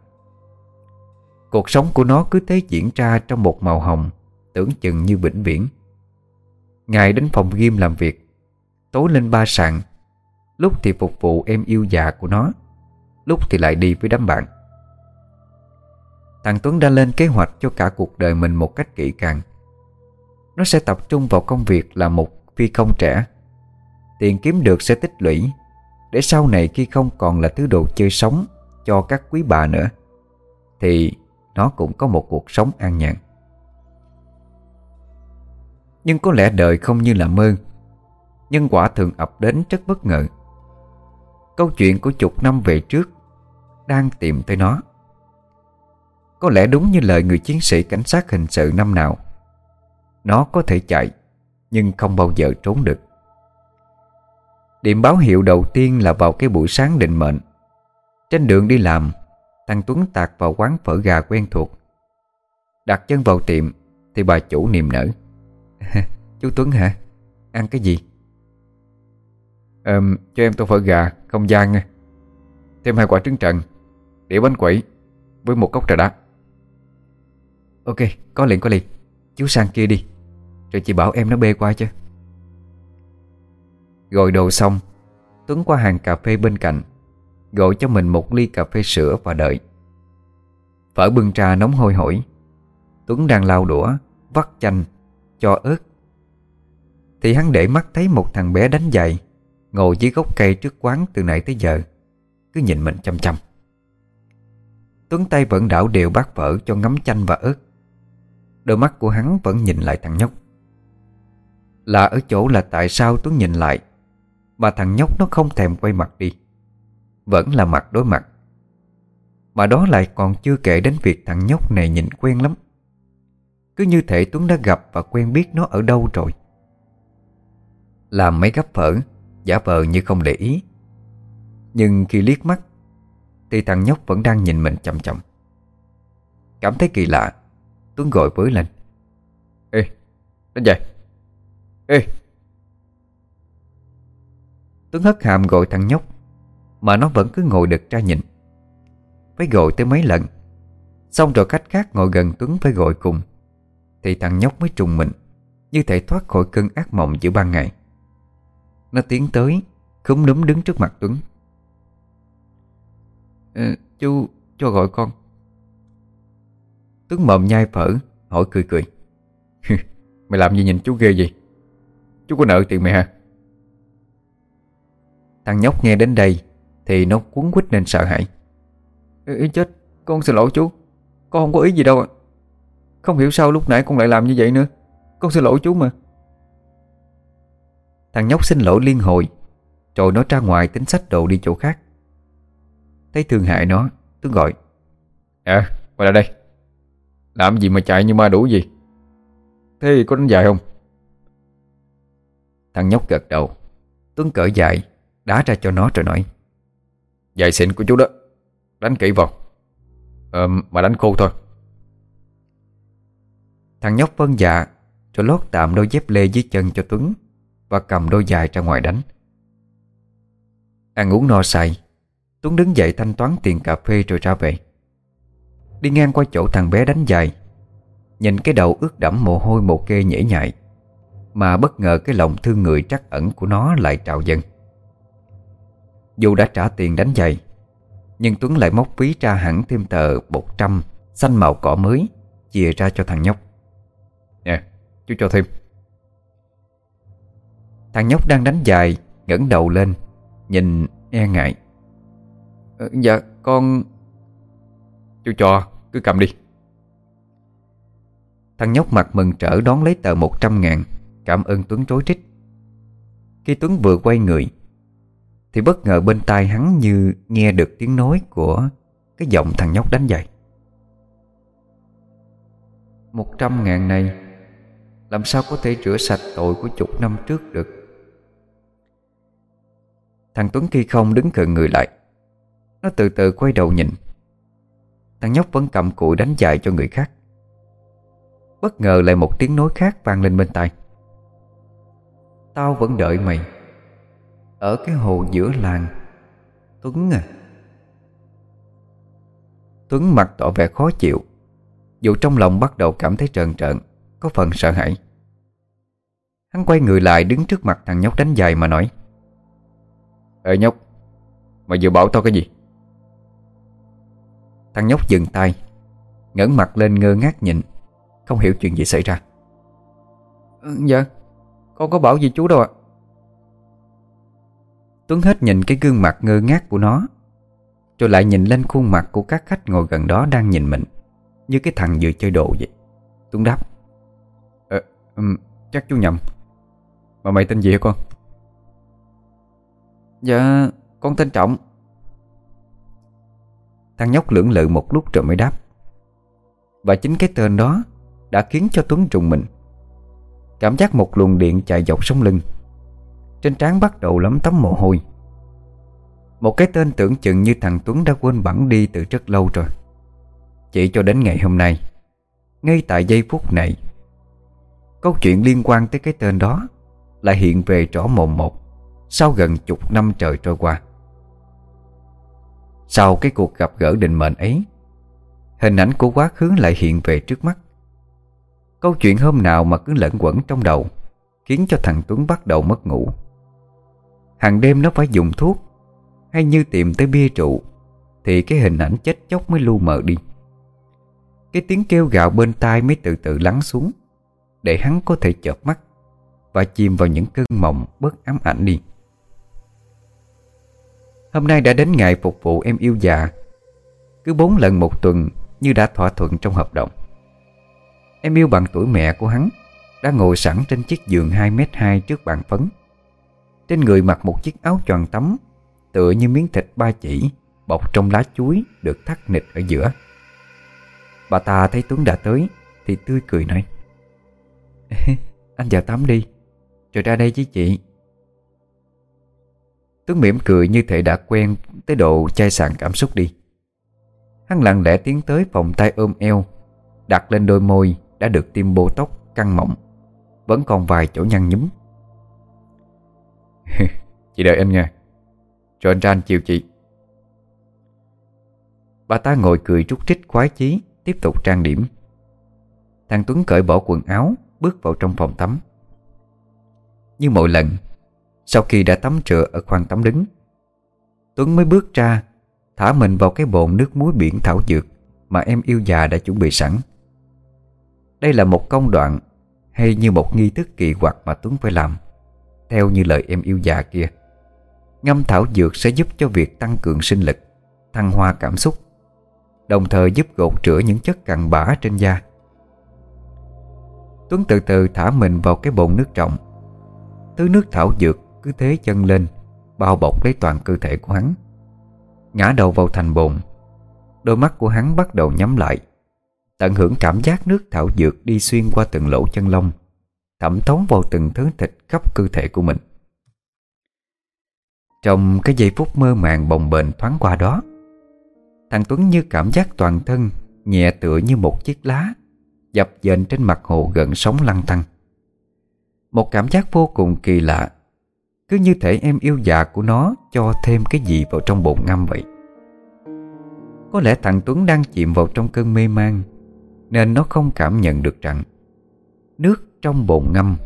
A: Cuộc sống của nó cứ thế diễn ra trong một màu hồng, Tưởng chừng như vĩnh viễn. Ngày đến phòng ghim làm việc. Tối lên ba sàn. Lúc thì phục vụ em yêu già của nó, Lúc thì lại đi với đám bạn. Thằng Tuấn đã lên kế hoạch cho cả cuộc đời mình một cách kỹ càng. Nó sẽ tập trung vào công việc là một phi công trẻ. Tiền kiếm được sẽ tích lũy, Để sau này khi không còn là thứ đồ chơi sống Cho các quý bà nữa, Thì nó cũng có một cuộc sống an nhàn. Nhưng có lẽ đời không như là mơ Nhân quả thường ập đến rất bất ngờ. Câu chuyện của chục năm về trước Đang tìm tới nó. Có lẽ đúng như lời người chiến sĩ cảnh sát hình sự năm nào, Nó có thể chạy, Nhưng không bao giờ trốn được. Điểm báo hiệu đầu tiên là vào cái buổi sáng định mệnh. Trên đường đi làm Thằng Tuấn tạt vào quán phở gà quen thuộc. Đặt chân vào tiệm Thì bà chủ niềm nở. Chú Tuấn hả? Ăn cái gì? Um, cho em tô phở gà, không gian nha. Thêm hai quả trứng trần Đĩa bánh quẩy Với một cốc trà đá. Ok, có liền có liền. Chú sang kia đi Rồi chị bảo em nó bê qua chứ. Gọi đồ xong Tuấn qua hàng cà phê bên cạnh Gọi cho mình một ly cà phê sữa và đợi. Phở bưng trà nóng hôi hổi. Tuấn đang lau đũa, Vắt chanh, Cho ớt Thì hắn để mắt thấy một thằng bé đánh giày, Ngồi dưới gốc cây trước quán từ nãy tới giờ. Cứ nhìn mình chăm chăm. Tuấn tay vẫn đảo đều bát phở cho ngắm chanh và ớt Đôi mắt của hắn vẫn nhìn lại thằng nhóc. Là ở chỗ là tại sao Tuấn nhìn lại? Mà thằng nhóc nó không thèm quay mặt đi vẫn là mặt đối mặt. Mà đó lại còn chưa kể đến việc thằng nhóc này nhìn quen lắm. Cứ như thể Tuấn đã gặp và quen biết nó ở đâu rồi. Làm mấy gấp phở Giả vờ như không để ý. Nhưng khi liếc mắt Thì thằng nhóc vẫn đang nhìn mình chậm chậm Cảm thấy kỳ lạ Tuấn gọi với lên. Ê, đến dậy Ê. Tuấn hất hàm gọi thằng nhóc mà nó vẫn cứ ngồi đực ra nhìn. Phải gọi tới mấy lần. Xong rồi cách khác ngồi gần Tuấn phải gọi cùng. Thì thằng nhóc mới trùng mình Như thể thoát khỏi cơn ác mộng giữa ban ngày. Nó tiến tới Khúm núm đứng trước mặt Tuấn. Ừ, Chú cho gọi con. Tuấn mồm nhai phở Hỏi cười cười. Mày làm gì nhìn chú ghê gì Chú có nợ tiền mày hả? Thằng nhóc nghe đến đây thì nó cuốn quýt nên sợ hãi. Ê, chết Con xin lỗi chú. Con không có ý gì đâu Không hiểu sao lúc nãy con lại làm như vậy nữa. Con xin lỗi chú mà. Thằng nhóc xin lỗi liên hồi Rồi nó ra ngoài tính sách đồ đi chỗ khác. Thấy thương hại nó Tướng gọi À quay lại đây. Làm gì mà chạy như ma đủ gì
B: Thế có đánh dài không?
A: Thằng nhóc gật đầu. Tuấn cởi dài Đá ra cho nó rồi nói
B: Dài xịn của chú đó. Đánh kỹ vào. Ờ mà đánh khô thôi.
A: Thằng nhóc vân dạ Rồi lót tạm đôi dép lê dưới chân cho Tuấn Và cầm đôi dài ra ngoài đánh. Ăn uống no say, Tuấn đứng dậy thanh toán tiền cà phê rồi ra về. Đi ngang qua chỗ thằng bé đánh dài Nhìn cái đầu ướt đẫm mồ hôi một kê nhễ nhại, Mà bất ngờ cái lòng thương người trắc ẩn của nó lại trào dâng. Dù đã trả tiền đánh giày Nhưng Tuấn lại móc ví ra hẳn thêm tờ 100 Xanh màu cỏ mới Chia ra cho thằng nhóc.
B: Nè chú cho thêm.
A: Thằng nhóc đang đánh dài ngẩng đầu lên Nhìn e ngại.
B: Ờ, Dạ con Chú cho cứ cầm đi.
A: Thằng nhóc mặt mừng trở đón lấy tờ 100 ngàn Cảm ơn Tuấn rối rít. Khi Tuấn vừa quay người thì bất ngờ bên tai hắn như nghe được tiếng nói của Cái giọng thằng nhóc đánh giày Một trăm ngàn này, Làm sao có thể rửa sạch tội của chục năm trước được? Thằng Tuấn khi không đứng cận người lại. Nó từ từ quay đầu nhìn. Thằng nhóc vẫn cầm cụi đánh dài cho người khác. Bất ngờ lại một tiếng nói khác vang lên bên tai. Tao vẫn đợi mày. Ở cái hồ giữa làng. Tuấn à. Tuấn mặt tỏ vẻ khó chịu Dù trong lòng bắt đầu cảm thấy trợn trợn Có phần sợ hãi. Hắn quay người lại đứng trước mặt thằng nhóc đánh dài mà nói
B: Ê nhóc Mày vừa bảo tao cái gì?
A: Thằng nhóc dừng tay ngẩng mặt lên ngơ ngác nhìn Không hiểu chuyện gì xảy ra.
B: Ừ, Dạ Con có bảo gì chú đâu ạ?
A: Tuấn hết nhìn cái gương mặt ngơ ngác của nó Rồi lại nhìn lên khuôn mặt của các khách ngồi gần đó đang nhìn mình Như cái thằng vừa chơi đồ vậy. Tuấn đáp
B: ờ, um, Chắc chú nhầm Mà mày tên gì hả con?
A: Dạ con tên Trọng. Thằng nhóc lưỡng lự một lúc rồi mới đáp Và chính cái tên đó Đã khiến cho Tuấn trùng mình. Cảm giác một luồng điện chạy dọc sống lưng trên trán bắt đầu lấm tấm mồ hôi. Một cái tên tưởng chừng như thằng Tuấn đã quên bẵng đi từ rất lâu rồi. Chỉ cho đến ngày hôm nay, Ngay tại giây phút này, Câu chuyện liên quan tới cái tên đó Lại hiện về rõ mồm một Sau gần chục năm trời trôi qua. Sau cái cuộc gặp gỡ định mệnh ấy, Hình ảnh của quá khứ lại hiện về trước mắt. Câu chuyện hôm nào mà cứ lẫn quẩn trong đầu Khiến cho thằng Tuấn bắt đầu mất ngủ. Hàng đêm nó phải dùng thuốc. Hay như tìm tới bia trụ Thì cái hình ảnh chết chóc mới lu mờ đi. Cái tiếng kêu gạo bên tai mới từ từ lắng xuống, Để hắn có thể chợp mắt Và chìm vào những cơn mộng bớt ám ảnh đi. Hôm nay đã đến ngày phục vụ em yêu già. Cứ bốn lần một tuần Như đã thỏa thuận trong hợp đồng. Em yêu bằng tuổi mẹ của hắn Đã ngồi sẵn trên chiếc giường 2m2 trước bàn phấn. Trên người mặc một chiếc áo choàng tắm Tựa như miếng thịt ba chỉ Bọc trong lá chuối Được thắt nịch ở giữa. Bà ta thấy Tuấn đã tới Thì tươi cười nói Anh vào tắm đi Rồi ra đây với chị. Tuấn mỉm cười như thể đã quen Tới độ chai sạn cảm xúc đi. Hắn lặng lẽ tiến tới phòng tay ôm eo Đặt lên đôi môi Đã được tiêm bô tóc căng mỏng, Vẫn còn vài chỗ nhăn nhúm.
B: Chị đợi em nha. Cho anh ra anh chiều chị.
A: Bà ta ngồi cười rút trích khoái chí, Tiếp tục trang điểm. Thằng Tuấn cởi bỏ quần áo, Bước vào trong phòng tắm. Như mọi lần, Sau khi đã tắm rửa ở khoang tắm đứng, Tuấn mới bước ra, Thả mình vào cái bồn nước muối biển thảo dược Mà em yêu già đã chuẩn bị sẵn. Đây là một công đoạn Hay như một nghi thức kỳ quặc mà Tuấn phải làm. Theo như lời em yêu già kia. Ngâm thảo dược sẽ giúp cho việc tăng cường sinh lực, Thăng hoa cảm xúc, Đồng thời giúp gột rửa những chất cặn bã trên da. Tuấn từ từ thả mình vào cái bồn nước trọng. Thứ nước thảo dược cứ thế chân lên, Bao bọc lấy toàn cơ thể của hắn. Ngã đầu vào thành bồn, Đôi mắt của hắn bắt đầu nhắm lại, Tận hưởng cảm giác nước thảo dược đi xuyên qua từng lỗ chân lông. Thẩm thấu vào từng thứ thịt khắp cơ thể của mình. Trong cái giây phút mơ màng bồng bềnh thoáng qua đó, Thằng Tuấn như cảm giác toàn thân Nhẹ tựa như một chiếc lá, Dập dềnh trên mặt hồ gần sóng lăn tăng Một cảm giác vô cùng kỳ lạ, Cứ như thể em yêu dạ của nó Cho thêm cái gì vào trong bồn ngâm vậy. Có lẽ thằng Tuấn đang chìm vào trong cơn mê man, Nên nó không cảm nhận được rằng Nước trong bồn ngâm,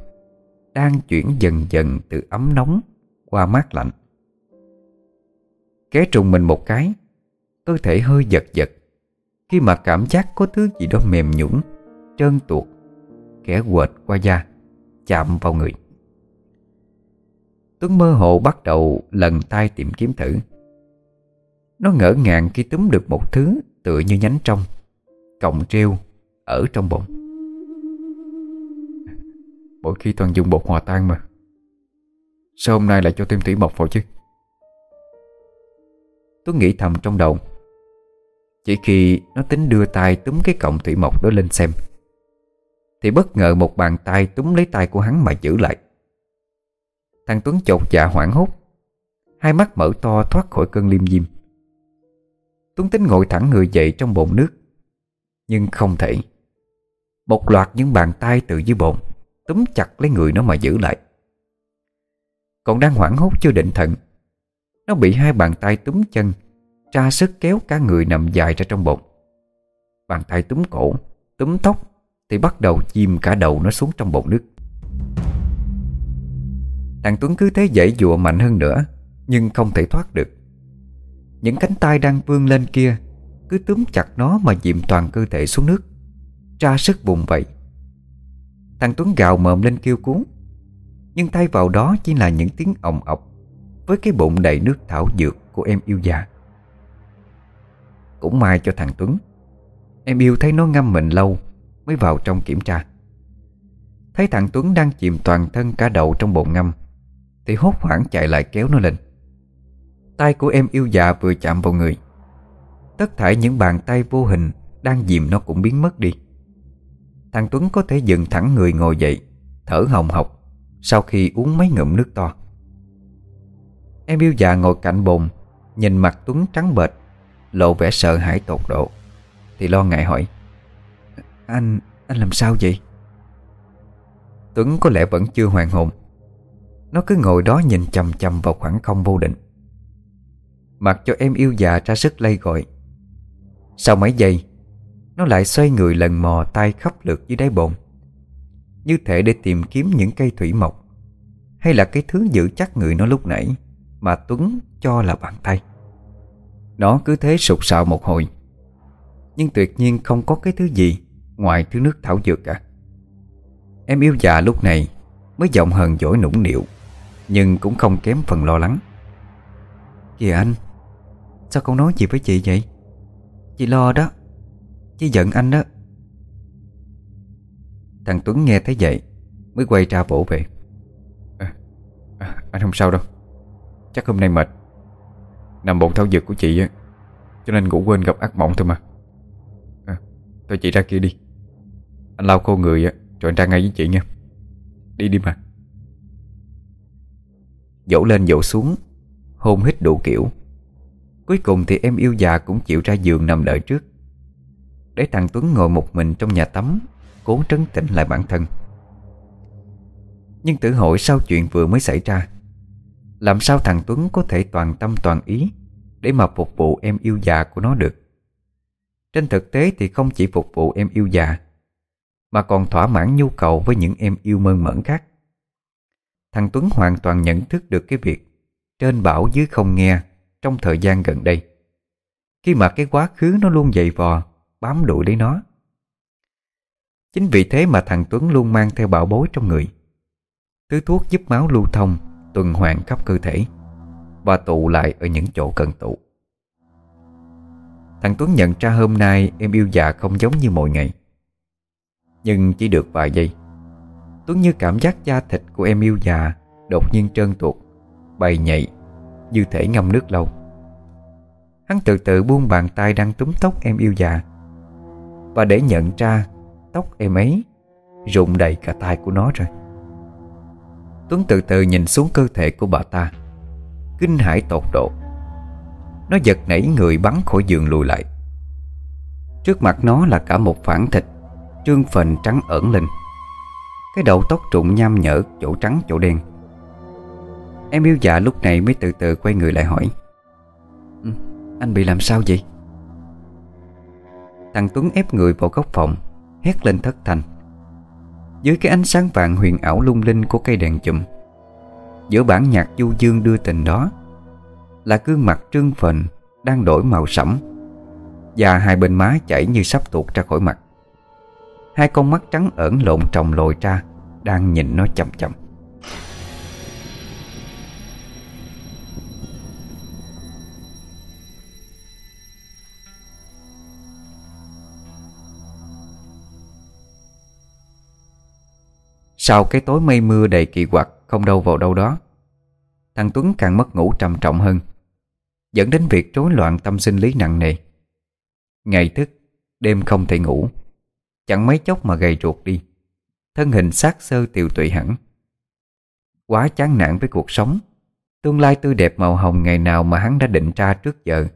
A: Đang chuyển dần dần từ ấm nóng Qua mát lạnh. Ké trùng mình một cái, Cơ thể hơi giật giật. Khi mà cảm giác có thứ gì đó mềm nhũn, Trơn tuột, Kẻ quệt qua da, Chạm vào người. Tuấn mơ hồ bắt đầu lần tay tìm kiếm thử. Nó ngỡ ngàng khi túm được một thứ Tựa như nhánh trong, Cọng treo Ở trong bụng Mỗi khi toàn dùng bột hòa tan mà. Sao hôm nay lại cho tim thủy mọc vào chứ? Tuấn nghĩ thầm trong đầu. Chỉ khi nó tính đưa tay túm cái cọng thủy mộc đó lên xem, Thì bất ngờ một bàn tay túm lấy tay của hắn mà giữ lại. Thằng Tuấn chột dạ hoảng hốt, Hai mắt mở to thoát khỏi cơn liêm diêm. Tuấn tính ngồi thẳng người dậy trong bồn nước, Nhưng không thể. Một loạt những bàn tay từ dưới bồn Túm chặt lấy người nó mà giữ lại. Còn đang hoảng hốt chưa định thận Nó bị hai bàn tay túm chân, Tra sức kéo cả người nằm dài ra trong bụng. Bàn tay túm cổ, Túm tóc Thì bắt đầu chìm cả đầu nó xuống trong bụng nước. Thằng Tuấn cứ thế dãy dụa mạnh hơn nữa, Nhưng không thể thoát được. Những cánh tay đang vươn lên kia Cứ túm chặt nó mà dìm toàn cơ thể xuống nước, Tra sức vùng vậy Thằng Tuấn gào mồm lên kêu cuốn. Nhưng thay vào đó chỉ là những tiếng ồng ọc Với cái bụng đầy nước thảo dược của em yêu già. Cũng may cho thằng Tuấn, Em yêu thấy nó ngâm mình lâu Mới vào trong kiểm tra. Thấy thằng Tuấn đang chìm toàn thân cả đầu trong bồn ngâm, Thì hốt hoảng chạy lại kéo nó lên. Tay của em yêu già vừa chạm vào người. Tất thảy những bàn tay vô hình Đang dìm nó cũng biến mất đi. Thằng Tuấn có thể dựng thẳng người ngồi dậy Thở hồng hộc Sau khi uống mấy ngụm nước to. Em yêu già ngồi cạnh bồn Nhìn mặt Tuấn trắng bệch Lộ vẻ sợ hãi tột độ Thì lo ngại hỏi Anh, anh làm sao vậy? Tuấn có lẽ vẫn chưa hoàn hồn. Nó cứ ngồi đó nhìn chầm chầm vào khoảng không vô định. Mặc cho em yêu già ra sức lay gọi. Sau mấy giây nó lại xoay người lần mò tay khắp lượt dưới đáy bồn. Như thể để tìm kiếm những cây thủy mộc. Hay là cái thứ giữ chắc người nó lúc nãy Mà Tuấn cho là bàn tay. Nó cứ thế sụt sạo một hồi. Nhưng tuyệt nhiên không có cái thứ gì Ngoài thứ nước thảo dược cả. Em yêu già lúc này Mới giọng hờn dỗi nũng nịu, Nhưng cũng không kém phần lo lắng. Kìa anh, Sao con nói gì với chị vậy? Chị lo đó. Chứ giận anh đó. Thằng Tuấn nghe thấy vậy Mới quay ra vỗ về. À, à, Anh không sao đâu. Chắc hôm nay mệt. Nằm bồn thao dược của chị á Cho nên ngủ quên gặp ác mộng thôi mà. À, Thôi chị ra kia đi. Anh lau khô người á Rồi anh ra ngay với chị nha. Đi đi mà. Dỗ lên dỗ xuống Hôn hít đủ kiểu. Cuối cùng thì em yêu già cũng chịu ra giường nằm đợi trước để thằng Tuấn ngồi một mình trong nhà tắm, Cố trấn tĩnh lại bản thân. Nhưng tự hỏi sau chuyện vừa mới xảy ra? Làm sao thằng Tuấn có thể toàn tâm toàn ý Để mà phục vụ em yêu già của nó được? Trên thực tế thì không chỉ phục vụ em yêu già, Mà còn thỏa mãn nhu cầu với những em yêu mơn mởn khác. Thằng Tuấn hoàn toàn nhận thức được cái việc Trên bảo dưới không nghe Trong thời gian gần đây. Khi mà cái quá khứ nó luôn dày vò bám đuổi lấy nó. Chính vì thế mà thằng Tuấn luôn mang theo bảo bối trong người. Thứ thuốc giúp máu lưu thông, tuần hoàn khắp cơ thể và tụ lại ở những chỗ cần tụ. Thằng Tuấn nhận ra hôm nay em yêu già không giống như mọi ngày. Nhưng chỉ được vài giây, Tuấn như cảm giác da thịt của em yêu già đột nhiên trơn tuột, bày nhạy, như thể ngâm nước lâu. Hắn từ từ buông bàn tay đang túm tóc em yêu già và để nhận ra Tóc em ấy rụng đầy cả tay của nó rồi. Tuấn từ từ nhìn xuống cơ thể của bà ta Kinh hãi tột độ. Nó giật nảy người bắn khỏi giường lùi lại. Trước mặt nó là cả một phản thịt Trương phình trắng ẩn lên. Cái đầu tóc trụng nham nhở Chỗ trắng chỗ đen. Em yêu dạ lúc này mới từ từ quay người lại hỏi ừ, Anh bị làm sao vậy? Thằng Tuấn ép người vào góc phòng, Hét lên thất thanh. Dưới cái ánh sáng vàng huyền ảo lung linh Của cây đèn chùm, Giữa bản nhạc du dương đưa tình đó, Là gương mặt trương phình Đang đổi màu sẫm Và hai bên má chảy như sắp tuột ra khỏi mặt Hai con mắt trắng ẩn lộn trồng lồi ra, Đang nhìn nó chậm chậm Sau cái tối mây mưa đầy kỳ quặc, Không đâu vào đâu đó, Thằng Tuấn càng mất ngủ trầm trọng hơn, Dẫn đến việc rối loạn tâm sinh lý nặng nề. Ngày thức, Đêm không thể ngủ, Chẳng mấy chốc mà gầy ruột đi, Thân hình xác sơ tiều tụy hẳn. Quá chán nản với cuộc sống, Tương lai tươi đẹp màu hồng ngày nào mà hắn đã định ra trước giờ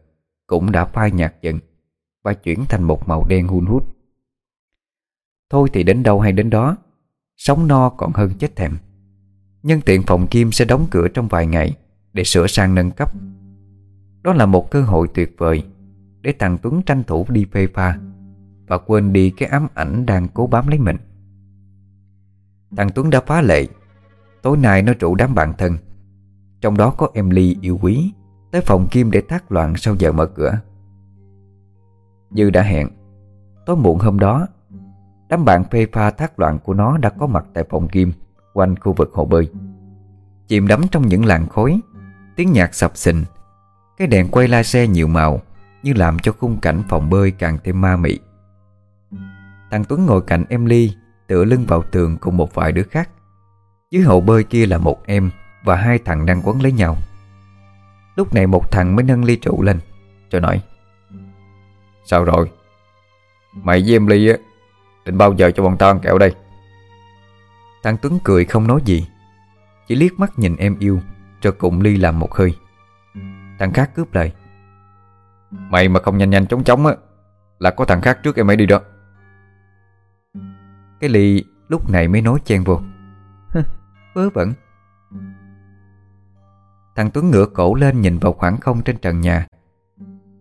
A: Cũng đã phai nhạt dần Và chuyển thành một màu đen hun hút. Thôi thì đến đâu hay đến đó Sống no còn hơn chết thèm. Nhân tiện phòng Kim sẽ đóng cửa trong vài ngày Để sửa sang nâng cấp. Đó là một cơ hội tuyệt vời Để thằng Tuấn tranh thủ đi phê pha Và quên đi cái ám ảnh đang cố bám lấy mình. Thằng Tuấn đã phá lệ. Tối nay nó rủ đám bạn thân. Trong đó có em Ly yêu quý Tới phòng Kim để thác loạn sau giờ mở cửa. Như đã hẹn. Tối muộn hôm đó Đám bạn phê pha thác loạn của nó đã có mặt tại phòng Kim Quanh khu vực hồ bơi. Chìm đắm trong những làn khói, Tiếng nhạc sập sình, Cái đèn quay la xe nhiều màu Như làm cho khung cảnh phòng bơi càng thêm ma mị. Thằng Tuấn ngồi cạnh em Ly, Tựa lưng vào tường cùng một vài đứa khác. Dưới hồ bơi kia là một em Và hai thằng đang quấn lấy nhau. Lúc này một thằng mới nâng ly trụ lên Rồi nói, Sao rồi? Mày với em Ly á Định bao giờ cho bọn tao ăn kẹo đây? Thằng Tuấn cười không nói gì, Chỉ liếc mắt nhìn em yêu, Rồi cụm Ly làm một hơi. Thằng khác cướp lời. Mày mà không nhanh nhanh chóng chóng á, Là có thằng khác trước em ấy đi đó. Cái Ly lúc này mới nói chen vô. Vớ vẩn. Thằng Tuấn ngửa cổ lên nhìn vào khoảng không trên trần nhà.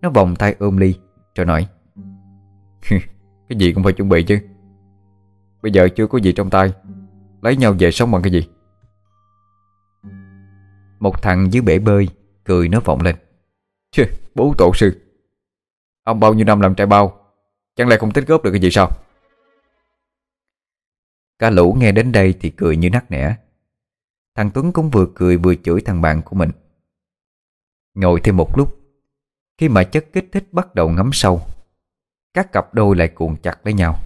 A: Nó vòng tay ôm Ly, Rồi nói. Cái gì cũng phải chuẩn bị chứ. Bây giờ chưa có gì trong tay. Lấy nhau về sống bằng cái gì? Một thằng dưới bể bơi Cười nó vọng lên. Chứ bố tổ sư. Ông bao nhiêu năm làm trai bao? Chẳng lẽ không tích góp được cái gì sao? Cả lũ nghe đến đây thì cười như nắc nẻ. Thằng Tuấn cũng vừa cười vừa chửi thằng bạn của mình. Ngồi thêm một lúc, Khi mà chất kích thích bắt đầu ngấm sâu, Các cặp đôi lại cuộn chặt lấy nhau.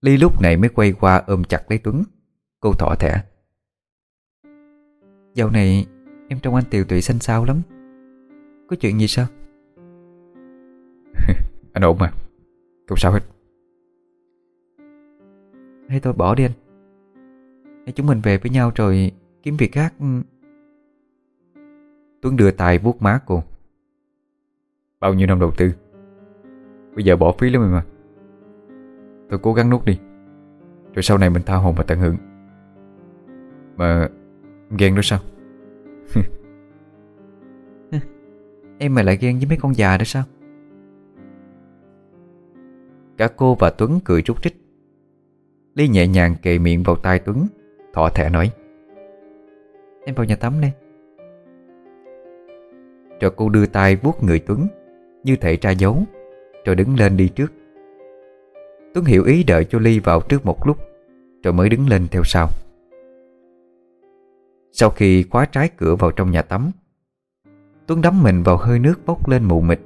A: Ly lúc này mới quay qua ôm chặt lấy Tuấn. Cô thỏ thẻ. Dạo này em trong anh tiều tụy xanh xao lắm. Có chuyện gì sao?
B: Anh ổn mà. Không sao hết.
A: Hay tôi bỏ đi anh. Hay chúng mình về với nhau rồi Kiếm việc khác. Tuấn đưa tay vuốt má cô.
B: Bao nhiêu năm đầu tư? Bây giờ bỏ phí lắm rồi mà Tôi cố gắng nuốt đi. Rồi sau này mình tha hồ mà tận hưởng. Mà Ghen đó sao?
A: Em mà lại ghen với mấy con già đó sao? Cả cô và Tuấn cười rút rít. Lý nhẹ nhàng kề miệng vào tai Tuấn Thọ thẻ nói. Em vào nhà tắm đi Rồi cô đưa tay vuốt người Tuấn, Như thể tra dấu, Rồi đứng lên đi trước. Tuấn hiểu ý đợi cho Ly vào trước một lúc, Rồi mới đứng lên theo sau. Sau khi khóa trái cửa vào trong nhà tắm, Tuấn đắm mình vào hơi nước bốc lên mù mịt,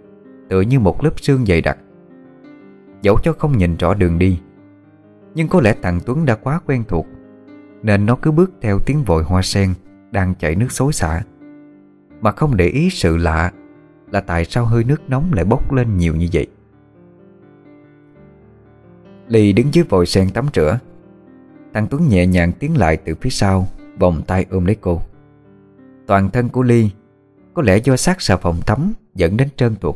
A: Tựa như một lớp sương dày đặc. Dẫu cho không nhìn rõ đường đi, Nhưng có lẽ thằng Tuấn đã quá quen thuộc, Nên nó cứ bước theo tiếng vội hoa sen Đang chảy nước xối xả. Mà không để ý sự lạ Là tại sao hơi nước nóng lại bốc lên nhiều như vậy. Ly đứng dưới vòi sen tắm rửa. Thằng Tuấn nhẹ nhàng tiến lại từ phía sau, Vòng tay ôm lấy cô. Toàn thân của Ly Có lẽ do sát xà phòng tắm Dẫn đến trơn tuột.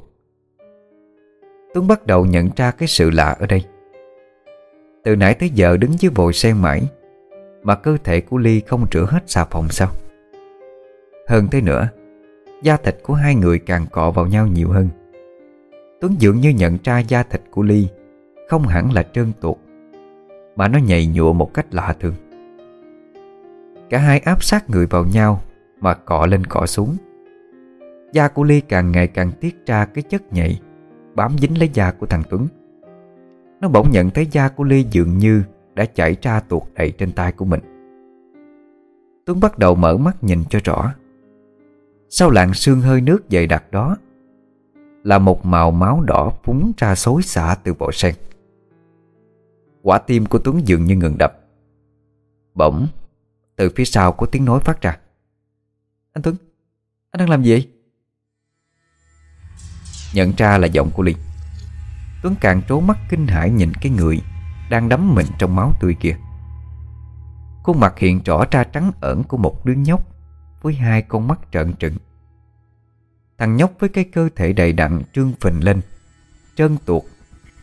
A: Tuấn bắt đầu nhận ra cái sự lạ ở đây. Từ nãy tới giờ đứng dưới vòi sen mãi, Mà cơ thể của Ly không rửa hết xà phòng sao? Hơn thế nữa, Da thịt của hai người càng cọ vào nhau nhiều hơn. Tuấn dường như nhận ra da thịt của Ly không hẳn là trơn tuột, Mà nó nhầy nhụa một cách lạ thường. Cả hai áp sát người vào nhau Mà cọ lên cọ xuống. Da của Ly càng ngày càng tiết ra cái chất nhạy, Bám dính lấy da của thằng Tuấn. Nó bỗng nhận thấy da của Ly dường như Đã chảy ra tuột đầy trên tay của mình. Tuấn bắt đầu mở mắt nhìn cho rõ. Sau làn sương hơi nước dày đặc đó, Là một màu máu đỏ phúng ra xối xả từ bộ sen. Quả tim của Tuấn dường như ngừng đập. Bỗng, Từ phía sau có tiếng nói phát ra. Anh Tuấn, Anh đang làm gì? Vậy Nhận ra là giọng của Ly Tuấn càng trố mắt kinh hãi nhìn cái người Đang đắm mình trong máu tươi kia. Khuôn mặt hiện rõ ra trắng ẩn của một đứa nhóc Với hai con mắt trợn trừng. Thằng nhóc với cái cơ thể đầy đặn trương phình lên, Trơn tuột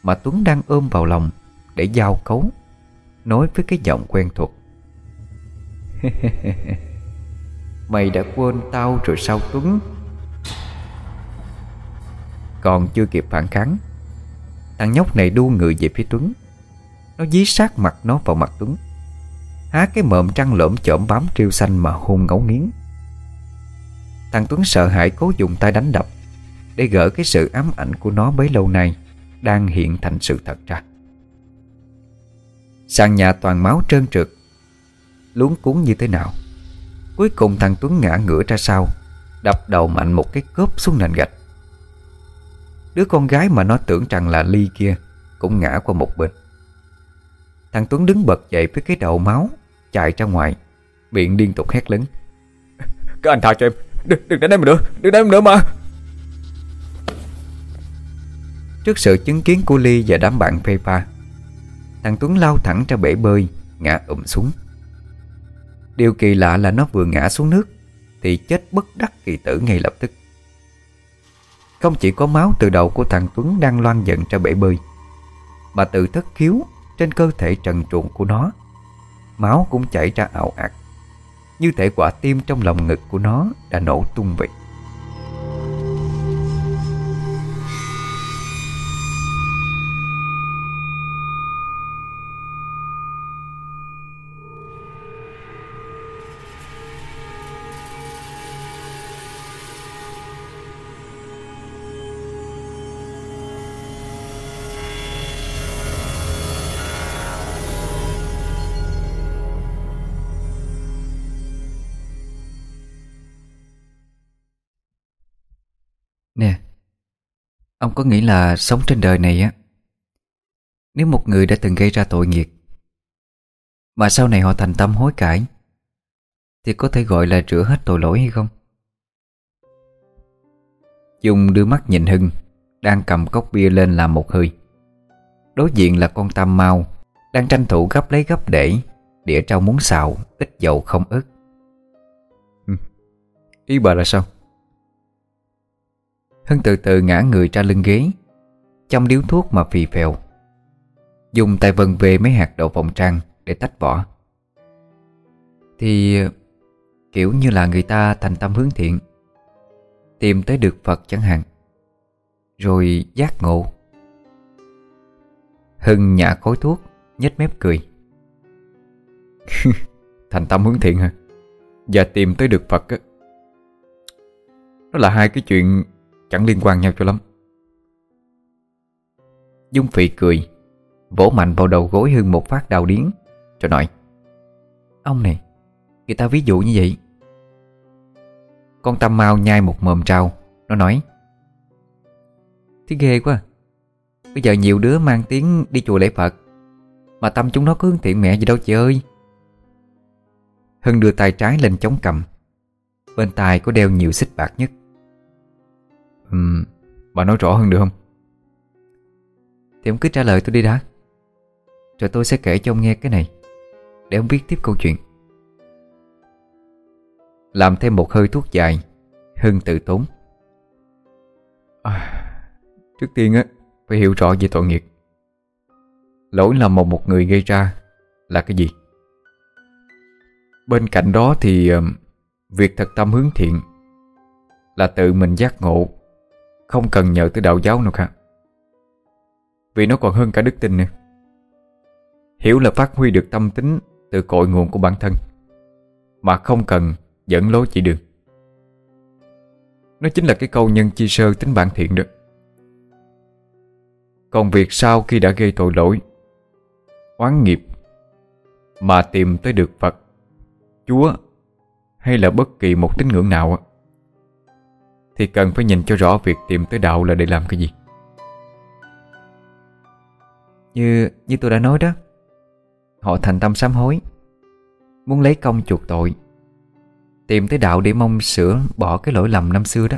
A: Mà Tuấn đang ôm vào lòng để giao cấu, Nói với cái giọng quen thuộc. Mày đã quên tao rồi sao Tuấn? Còn chưa kịp phản kháng, Thằng nhóc này đu người về phía Tuấn. Nó dí sát mặt nó vào mặt Tuấn. Há cái mộm trăng lỡm chởm bám triêu xanh mà hôn ngấu nghiến. Thằng Tuấn sợ hãi cố dùng tay đánh đập Để gỡ cái sự ám ảnh của nó bấy lâu nay Đang hiện thành sự thật ra. Sàn nhà toàn máu trơn trượt. Luống cuốn như thế nào? Cuối cùng thằng Tuấn ngã ngửa ra sau Đập đầu mạnh một cái cốp xuống nền gạch. Đứa con gái mà nó tưởng rằng là Ly kia Cũng ngã qua một bên. Thằng Tuấn đứng bật dậy với cái đầu máu Chạy ra ngoài Miệng liên tục hét lớn.
B: Các anh tha cho em Đừng, đừng đánh em nữa Đừng đánh em nữa mà.
A: Trước sự chứng kiến của Ly và đám bạn phê Thằng Tuấn lao thẳng ra bể bơi, Ngã ụm xuống. Điều kỳ lạ là nó vừa ngã xuống nước, Thì chết bất đắc kỳ tử ngay lập tức. Không chỉ có máu từ đầu của thằng Tuấn đang loan dần ra bể bơi, Mà từ thất khiếu trên cơ thể trần truồng của nó, Máu cũng chảy ra ảo ạt. Như thể quả tim trong lòng ngực của nó đã nổ tung vậy. Ông có nghĩ là sống trên đời này á, Nếu một người đã từng gây ra tội nghiệp, Mà sau này họ thành tâm hối cải, Thì có thể gọi là rửa hết tội lỗi hay không? Dung đưa mắt nhìn Hưng, Đang cầm cốc bia lên làm một hơi Đối diện là con tam mau, Đang tranh thủ gấp lấy gấp để, Đĩa trao muốn xào, Ít dầu không ớt
B: Ý bà là sao?
A: Hưng từ từ ngã người ra lưng ghế Trong điếu thuốc mà phì phèo. Dùng tay vần về mấy hạt đậu phộng trăng Để tách vỏ. Thì, Kiểu như là người ta thành tâm hướng thiện, Tìm tới được Phật chẳng hạn, Rồi giác ngộ. Hưng nhả khối thuốc, nhếch mép cười.
B: cười. Thành tâm hướng thiện hả? Và tìm tới được Phật á. Đó là hai cái chuyện Chẳng liên quan nhau cho lắm.
A: Dung Phị cười, Vỗ mạnh vào đầu gối Hưng một phát đau điến Rồi nói, Ông này, Người ta ví dụ như vậy. Con Tâm Mau nhai một mồm trao, Nó nói, Thế ghê quá, Bây giờ nhiều đứa mang tiếng đi chùa lễ Phật, Mà tâm chúng nó có hướng thiện mẹ gì đâu chị ơi. Hưng đưa tay trái lên chống cầm, Bên tai có đeo nhiều xích bạc nhất
B: uhm, Bà nói rõ hơn được không?
A: Thì ông cứ trả lời tôi đi đã. Rồi tôi sẽ kể cho ông nghe cái này Để ông biết tiếp câu chuyện. Làm thêm một hơi thuốc dài Hưng tự tốn.
B: À, Trước tiên á Phải hiểu rõ về tội nghiệp. Lỗi lầm một một người gây ra Là cái gì? Bên cạnh đó thì Việc thật tâm hướng thiện Là tự mình giác ngộ không cần nhờ tới đạo giáo nào cả. Vì nó còn hơn cả đức tin nữa. Hiểu là phát huy được tâm tính Từ cội nguồn của bản thân, Mà không cần dẫn lối chỉ đường. Nó chính là cái câu nhân chi sơ tính bản thiện đó. Còn việc sau khi đã gây tội lỗi, Oán nghiệp, Mà tìm tới được Phật, Chúa, hay là bất kỳ một tín ngưỡng nào á thì cần phải nhìn cho rõ việc tìm tới đạo là để làm cái gì.
A: Như như tôi đã nói đó, họ thành tâm sám hối, muốn lấy công chuộc tội, tìm tới đạo để mong sửa bỏ cái lỗi lầm năm xưa đó.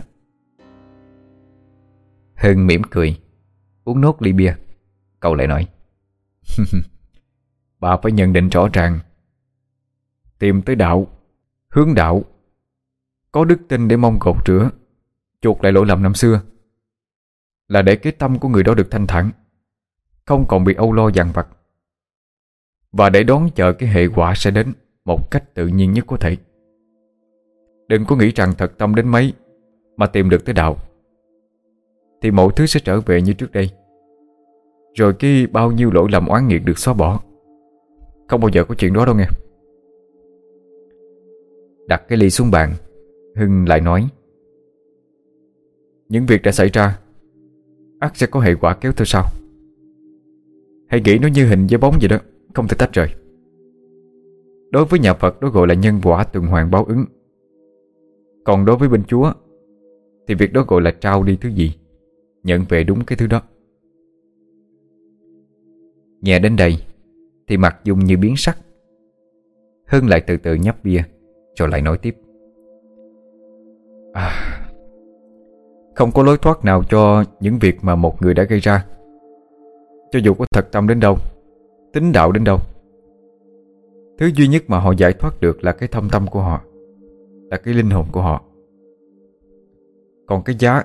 B: Hưng mỉm cười, uống nốt ly bia, cậu lại nói. Bà phải nhận định rõ ràng Tìm tới đạo Hướng đạo Có đức tin để mong gột rửa chuộc lại lỗi lầm năm xưa. Là để cái tâm của người đó được thanh thản, Không còn bị âu lo dằn vặt. Và để đón chờ cái hệ quả sẽ đến Một cách tự nhiên nhất có thể. Đừng có nghĩ rằng thật tâm đến mấy Mà tìm được tới đạo, Thì mọi thứ sẽ trở về như trước đây. Rồi cái bao nhiêu lỗi lầm oán nghiệt được xóa bỏ, Không bao giờ có chuyện đó đâu nghe.
A: Đặt cái ly xuống bàn, Hưng lại nói
B: những việc đã xảy ra ắt sẽ có hệ quả kéo theo sau. Hãy nghĩ nó như hình với bóng vậy đó Không thể tách rời. Đối với nhà Phật đó gọi là nhân quả tuần hoàn báo ứng. Còn đối với bên Chúa Thì việc đó gọi là trao đi thứ gì Nhận về đúng cái thứ đó.
A: Nghe đến đây Thì mặt Dung như biến sắc Hưng lại từ từ nhấp bia rồi lại nói tiếp.
B: À, không có lối thoát nào cho những việc mà một người đã gây ra. Cho dù có thật tâm đến đâu, Tính đạo đến đâu, Thứ duy nhất mà họ giải thoát được là cái thâm tâm của họ, Là cái linh hồn của họ. Còn cái giá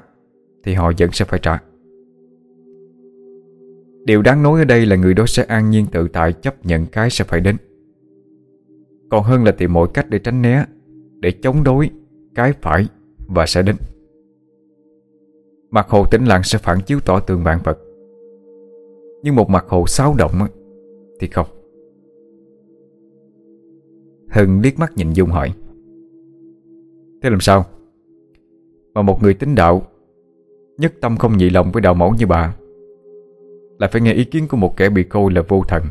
B: Thì họ vẫn sẽ phải trả. Điều đáng nói ở đây là người đó sẽ an nhiên tự tại chấp nhận cái sẽ phải đến. Còn hơn là tìm mọi cách để tránh né, Để chống đối Cái phải và sẽ đến. Mặt hồ tĩnh lặng sẽ phản chiếu tỏ tường vạn vật. Nhưng một mặt hồ xáo động Thì không.
A: Hưng liếc mắt nhìn Dung hỏi,
B: Thế làm sao? Mà một người tín đạo, Nhất tâm không nhị lòng với đạo mẫu như bà, lại phải nghe ý kiến của một kẻ bị coi là vô thần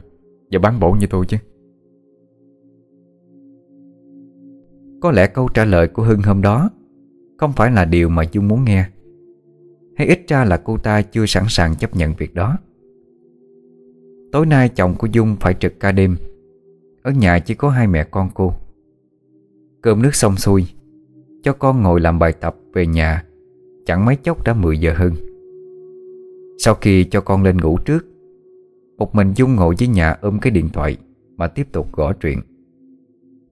B: Và bán bổ như tôi chứ?
A: Có lẽ câu trả lời của Hưng hôm đó Không phải là điều mà Dung muốn nghe. Hay ít ra là cô ta chưa sẵn sàng chấp nhận việc đó. Tối nay chồng của Dung phải trực ca đêm. Ở nhà chỉ có hai mẹ con cô. Cơm nước xong xuôi, Cho con ngồi làm bài tập về nhà. Chẳng mấy chốc đã 10 giờ hơn. Sau khi cho con lên ngủ trước, Một mình Dung ngồi dưới nhà ôm cái điện thoại Mà tiếp tục gõ chuyện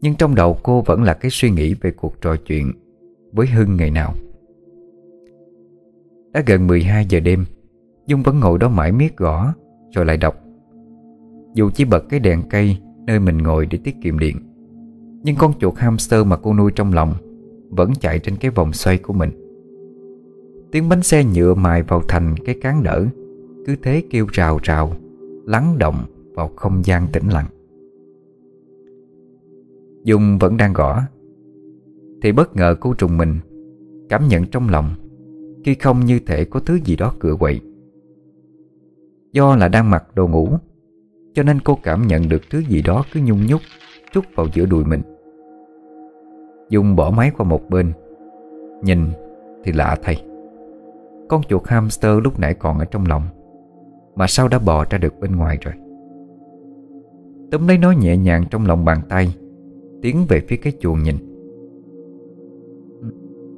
A: nhưng trong đầu cô vẫn là cái suy nghĩ về cuộc trò chuyện Với Hưng ngày nào. Đã gần 12 giờ đêm, Dung vẫn ngồi đó mãi miết gõ, Rồi lại đọc. Dù chỉ bật cái đèn cây Nơi mình ngồi để tiết kiệm điện, Nhưng con chuột hamster mà cô nuôi trong lòng Vẫn chạy trên cái vòng xoay của mình. Tiếng bánh xe nhựa mài vào thành cái cán đỡ, Cứ thế kêu rào rào, Lắng động vào không gian tĩnh lặng. Dung vẫn đang gõ, Thì bất ngờ cô trùng mình, Cảm nhận trong lòng khi không như thể có thứ gì đó cựa quậy. Do là đang mặc đồ ngủ, Cho nên cô cảm nhận được thứ gì đó cứ nhung nhúc Chút vào giữa đùi mình. Dung bỏ máy qua một bên, Nhìn thì lạ thay. Con chuột hamster lúc nãy còn ở trong lòng, Mà sao đã bò ra được bên ngoài rồi? Tấm lấy nó nhẹ nhàng trong lòng bàn tay, Tiến về phía cái chuồng nhìn.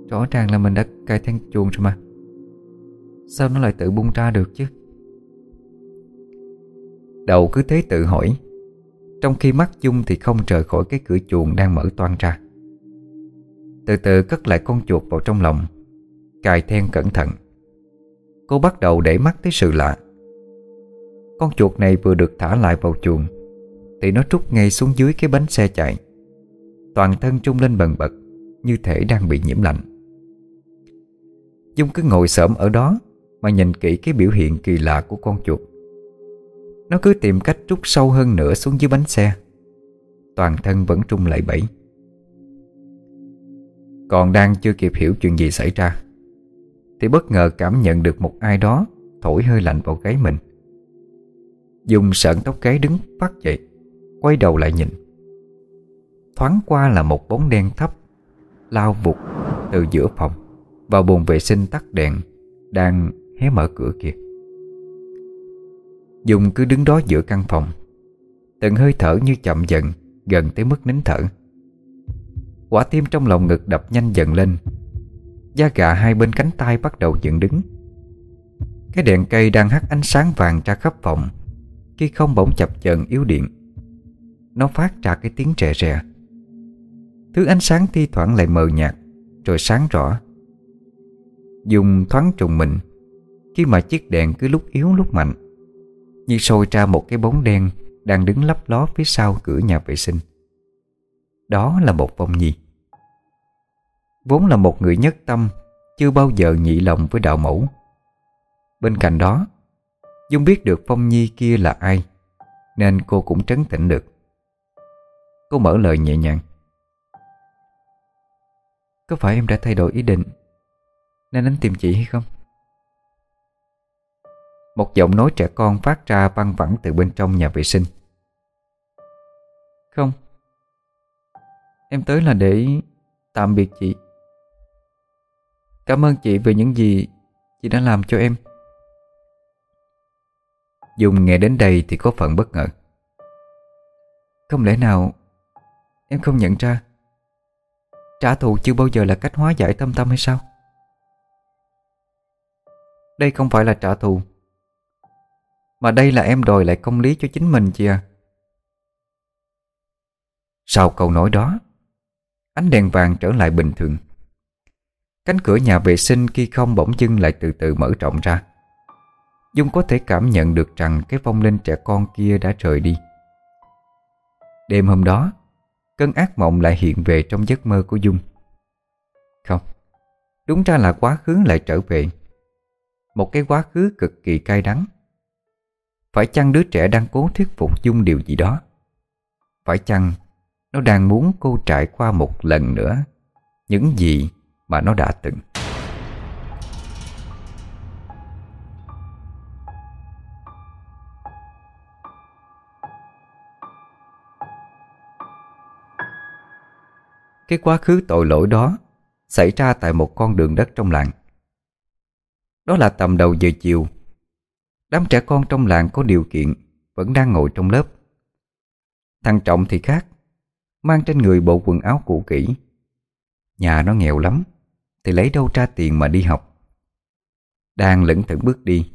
A: Rõ ràng là mình đã cài then chuồng rồi mà. Sao nó lại tự bung ra được chứ? Đầu cứ thế tự hỏi. Trong khi mắt chung thì không rời khỏi cái cửa chuồng đang mở toan ra. Từ từ cất lại con chuột vào trong lòng, Cài then cẩn thận. Cô bắt đầu để mắt tới sự lạ. Con chuột này vừa được thả lại vào chuồng, Thì nó trút ngay xuống dưới cái bánh xe chạy. Toàn thân trung lên bần bật, Như thể đang bị nhiễm lạnh. Dung cứ ngồi sớm ở đó Mà nhìn kỹ cái biểu hiện kỳ lạ của con chuột. Nó cứ tìm cách trút sâu hơn nữa xuống dưới bánh xe. Toàn thân vẫn trung lại bẫy Còn đang chưa kịp hiểu chuyện gì xảy ra, Thì bất ngờ cảm nhận được một ai đó Thổi hơi lạnh vào gáy mình. Dung sợn tóc gáy đứng phát dậy, Quay đầu lại nhìn. Thoáng qua là một bóng đen thấp, Lao vụt từ giữa phòng. Vào bồn vệ sinh tắt đèn, Đang hé mở cửa kia Dung cứ đứng đó giữa căn phòng. Từng hơi thở như chậm dần, Gần tới mức nín thở. Quả tim trong lòng ngực đập nhanh dần lên. Da gà hai bên cánh tay bắt đầu dựng đứng. Cái đèn cây đang hắt ánh sáng vàng ra khắp phòng, Khi không bỗng chập chờn yếu điện. Nó phát ra cái tiếng rè rè. Thứ ánh sáng thi thoảng lại mờ nhạt, Rồi sáng rõ. Dùng thoáng trùng mình. Khi mà chiếc đèn cứ lúc yếu lúc mạnh, Như sôi ra một cái bóng đen Đang đứng lấp ló phía sau cửa nhà vệ sinh. Đó là một vong nhi. Vốn là một người nhất tâm, Chưa bao giờ nhị lòng với đạo mẫu. Bên cạnh đó, Dung biết được Phong Nhi kia là ai, Nên cô cũng trấn tĩnh được. Cô mở lời nhẹ nhàng. Có phải em đã thay đổi ý định nên đến tìm chị hay không? Một giọng nói trẻ con phát ra văng vẳng từ bên trong nhà vệ sinh. Không. Em tới là để tạm biệt chị. Cảm ơn chị về những gì chị đã làm cho em. Dùng nghe đến đây thì có phần bất ngờ. Không lẽ nào Em không nhận ra? Trả thù chưa bao giờ là cách hóa giải tâm tâm hay sao? Đây không phải là trả thù. Mà đây là em đòi lại công lý cho chính mình chị à. Sau câu nói đó, Ánh đèn vàng trở lại bình thường. Cánh cửa nhà vệ sinh khi không bỗng dưng lại từ từ mở rộng ra. Dung có thể cảm nhận được rằng cái phong linh trẻ con kia đã rời đi. Đêm hôm đó, Cơn ác mộng lại hiện về trong giấc mơ của Dung. Không, Đúng ra là quá khứ lại trở về. Một cái quá khứ cực kỳ cay đắng. Phải chăng đứa trẻ đang cố thuyết phục Dung điều gì đó? Phải chăng Nó đang muốn cô trải qua một lần nữa Những gì mà nó đã từng? Cái quá khứ tội lỗi đó Xảy ra tại một con đường đất trong làng. Đó là tầm đầu giờ chiều. Đám trẻ con trong làng có điều kiện, Vẫn đang ngồi trong lớp. Thằng Trọng thì khác, Mang trên người bộ quần áo cũ kỹ. Nhà nó nghèo lắm, Thì lấy đâu ra tiền mà đi học. Đang lững thững bước đi,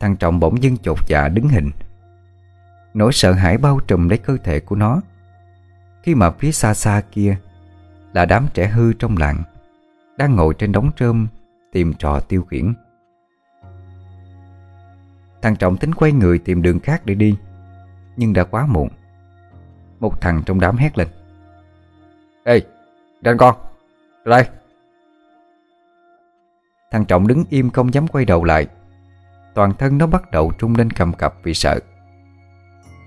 A: Thằng Trọng bỗng dưng chột dạ đứng hình. Nỗi sợ hãi bao trùm lấy cơ thể của nó. Khi mà phía xa xa kia là đám trẻ hư trong làng, Đang ngồi trên đống trơm Tìm trò tiêu khiển. Thằng Trọng tính quay người tìm đường khác để đi Nhưng đã quá muộn. Một thằng trong đám hét lên. Ê, đàn con, ra đây. Thằng Trọng đứng im không dám quay đầu lại. Toàn thân nó bắt đầu trung lên cầm cập vì sợ.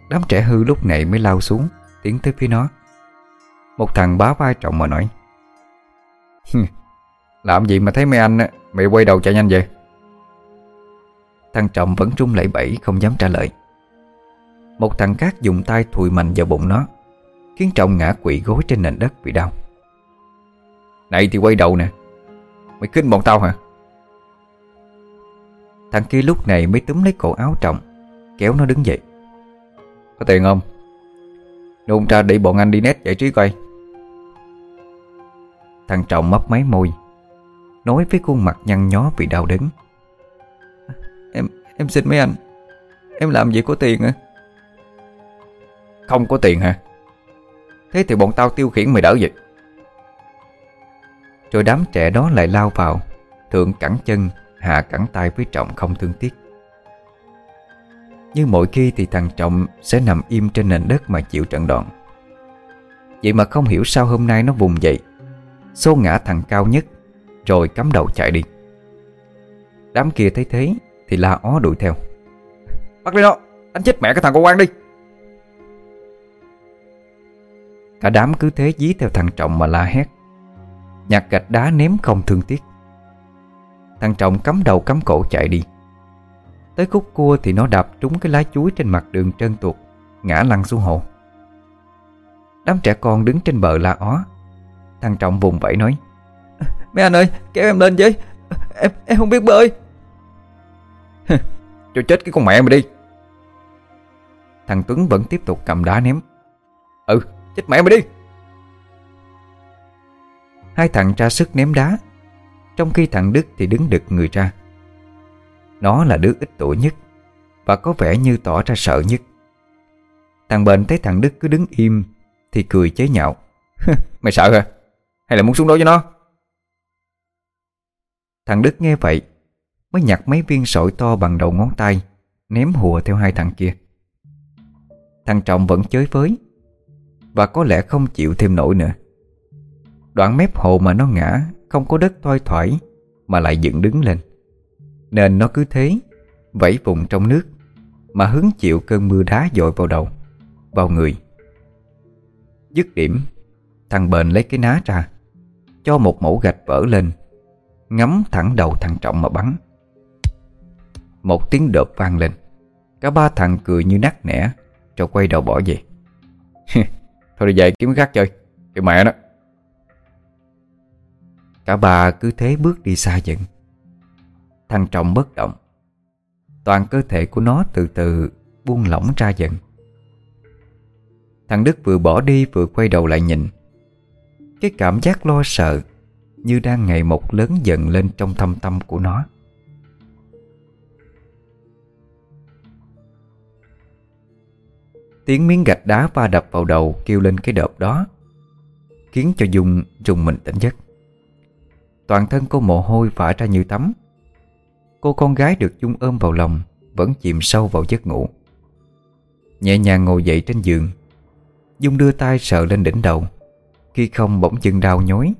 A: Đám trẻ hư lúc này mới lao xuống Tiến tới phía nó. Một thằng bá vai trọng mà nói Làm gì mà thấy mấy anh Mày quay đầu chạy nhanh về. Thằng Trọng vẫn trung lẩy bẩy, Không dám trả lời. Một thằng khác dùng tay thùi mạnh vào bụng nó, Khiến Trọng ngã quỵ gối trên nền đất vì đau. Này thì quay đầu nè. Mày khinh bọn tao hả? Thằng kia lúc này mới túm lấy cổ áo Trọng, Kéo nó đứng dậy. Có tiền không? Nôn ra để bọn anh đi nét giải trí coi. Thằng Trọng mấp máy môi Nói với khuôn mặt nhăn nhó vì đau đớn. Em em xin mấy anh Em làm gì có tiền à
B: Không có tiền hả? Thế thì bọn tao tiêu khiển mày đỡ vậy
A: Rồi đám trẻ đó lại lao vào Thượng cẳng chân Hạ cẳng tay với Trọng không thương tiếc. Nhưng mỗi khi thì thằng Trọng Sẽ nằm im trên nền đất mà chịu trận đòn. Vậy mà không hiểu sao hôm nay nó vùng dậy Xô ngã thằng cao nhất rồi cắm đầu chạy đi. Đám kia thấy thế Thì la ó đuổi theo.
B: Bắt lên nó, Đánh chết mẹ cái thằng con quan đi.
A: Cả đám cứ thế dí theo thằng Trọng mà la hét. Nhặt gạch đá ném không thương tiếc. Thằng Trọng cắm đầu cắm cổ chạy đi. Tới khúc cua thì nó đạp trúng cái lá chuối trên mặt đường trơn tuột, Ngã lăn xuống hồ. Đám trẻ con đứng trên bờ la ó. Thằng Trọng vùng vẫy nói Mấy anh ơi, kéo em lên với. Em em không biết bơi
B: Cho chết cái con mẹ mày đi.
A: Thằng Tuấn vẫn tiếp tục cầm đá ném.
B: Ừ chết mẹ mày đi.
A: Hai thằng ra sức ném đá. Trong khi thằng Đức thì đứng đực người ra. Nó là đứa ít tuổi nhất Và có vẻ như tỏ ra sợ nhất. Thằng Bền thấy thằng Đức cứ đứng im Thì cười chế nhạo.
B: Mày sợ hả? Hay là muốn xuống đối với nó?
A: Thằng Đức nghe vậy, Mới nhặt mấy viên sỏi to bằng đầu ngón tay, Ném hùa theo hai thằng kia. Thằng Trọng vẫn chới với, Và có lẽ không chịu thêm nổi nữa. Đoạn mép hồ mà nó ngã, Không có đất toai thoải, Mà lại dựng đứng lên. Nên nó cứ thế, Vẫy vùng trong nước, Mà hứng chịu cơn mưa đá dội vào đầu, Vào người. Dứt điểm, Thằng bền lấy cái ná ra, Cho một mẫu gạch vỡ lên Ngắm thẳng đầu thằng Trọng mà bắn. Một tiếng đợp vang lên. Cả ba thằng cười như nát nẻ, Rồi quay đầu bỏ về.
B: Thôi đi về kiếm khác chơi Cái mẹ đó.
A: Cả ba cứ thế bước đi xa dần. Thằng Trọng bất động. Toàn cơ thể của nó từ từ buông lỏng ra dần. Thằng Đức vừa bỏ đi vừa quay đầu lại nhìn. Cái cảm giác lo sợ như đang ngày một lớn dần lên trong thâm tâm của nó. Tiếng miếng gạch đá va đập vào đầu kêu lên cái đợp đó, Khiến cho Dung rùng mình tỉnh giấc. Toàn thân cô mồ hôi vã ra như tắm. Cô con gái được Dung ôm vào lòng Vẫn chìm sâu vào giấc ngủ. Nhẹ nhàng ngồi dậy trên giường, Dung đưa tay sờ lên đỉnh đầu, Khi không bỗng chừng đau nhói.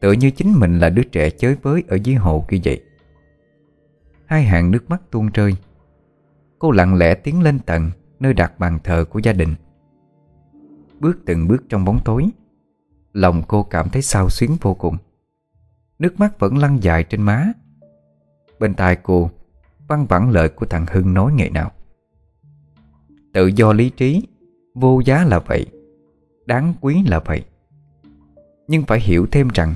A: Tựa như chính mình là đứa trẻ chới với Ở dưới hồ kia vậy. Hai hàng nước mắt tuôn rơi. Cô lặng lẽ tiến lên tầng, Nơi đặt bàn thờ của gia đình. Bước từng bước trong bóng tối, Lòng cô cảm thấy sao xuyến vô cùng. Nước mắt vẫn lăn dài trên má. Bên tai cô, Văng vẳng lời của thằng Hưng nói ngày nào. Tự do lý trí, Vô giá là vậy, Đáng quý là vậy. Nhưng phải hiểu thêm rằng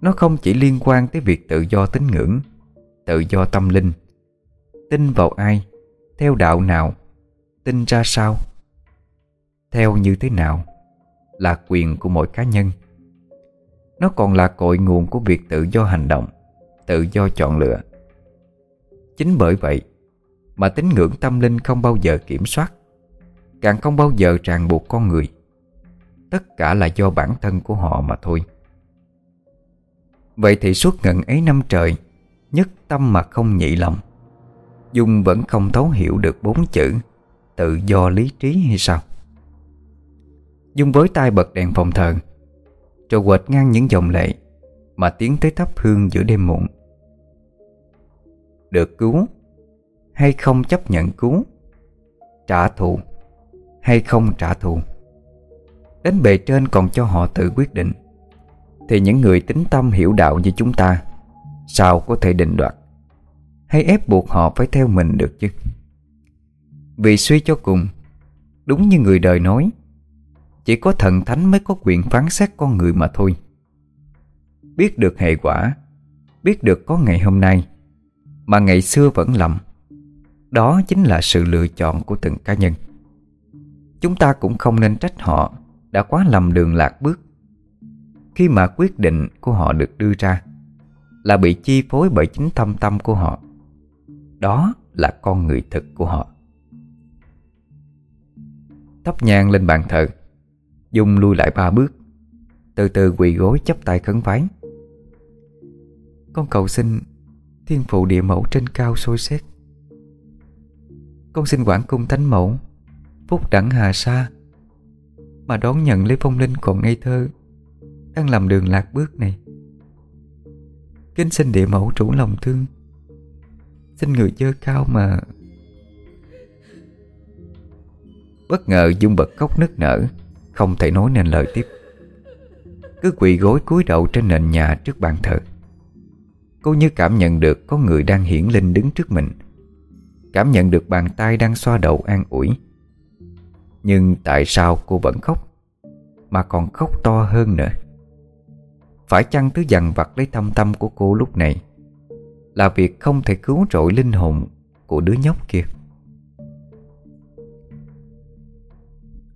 A: nó không chỉ liên quan tới việc tự do tín ngưỡng, Tự do tâm linh. Tin vào ai, Theo đạo nào, Tin ra sao? Theo như thế nào Là quyền của mỗi cá nhân. Nó còn là cội nguồn của việc tự do hành động, Tự do chọn lựa. Chính bởi vậy Mà tín ngưỡng tâm linh không bao giờ kiểm soát, Càng không bao giờ ràng buộc con người. Tất cả là do bản thân của họ mà thôi. Vậy thì suốt ngần ấy năm trời, Nhất tâm mà không nhị lòng. Dung vẫn không thấu hiểu được bốn chữ, Tự do lý trí hay sao? Dung với tay bật đèn phòng thờ, Rồi quệt ngang những dòng lệ Mà tiến tới thắp hương giữa đêm muộn. Được cứu Hay không chấp nhận cứu? Trả thù Hay không trả thù? Đến bề trên còn cho họ tự quyết định. Thì những người tính tâm hiểu đạo như chúng ta, Sao có thể định đoạt? Hay ép buộc họ phải theo mình được chứ? Vì suy cho cùng, Đúng như người đời nói, Chỉ có thần thánh mới có quyền phán xét con người mà thôi. Biết được hệ quả, Biết được có ngày hôm nay, Mà ngày xưa vẫn lầm, Đó chính là sự lựa chọn của từng cá nhân. Chúng ta cũng không nên trách họ Đã quá lầm đường lạc bước. Khi mà quyết định của họ được đưa ra, Là bị chi phối bởi chính thâm tâm của họ. Đó là con người thực của họ. Thắp nhang lên bàn thờ Dung lui lại ba bước, Từ từ quỳ gối chấp tay khấn vái. Con cầu xin Thiên phụ địa mẫu trên cao sôi xét. Con xin quản cung thánh mẫu Phúc đẳng hà sa, Mà đón nhận lấy phong linh còn ngây thơ đang làm đường lạc bước này. Kính xin địa mẫu chủ lòng thương. Xin người dơ cao mà. Bất ngờ Dung bật khóc nức nở, Không thể nói nên lời tiếp. Cứ quỳ gối cúi đầu trên nền nhà trước bàn thờ. Cô như cảm nhận được có người đang hiển linh đứng trước mình. Cảm nhận được bàn tay đang xoa đầu an ủi. Nhưng tại sao cô vẫn khóc, Mà còn khóc to hơn nữa? Phải chăng thứ dằn vặt lấy thâm tâm của cô lúc này? Là việc không thể cứu rỗi linh hồn của đứa nhóc kia.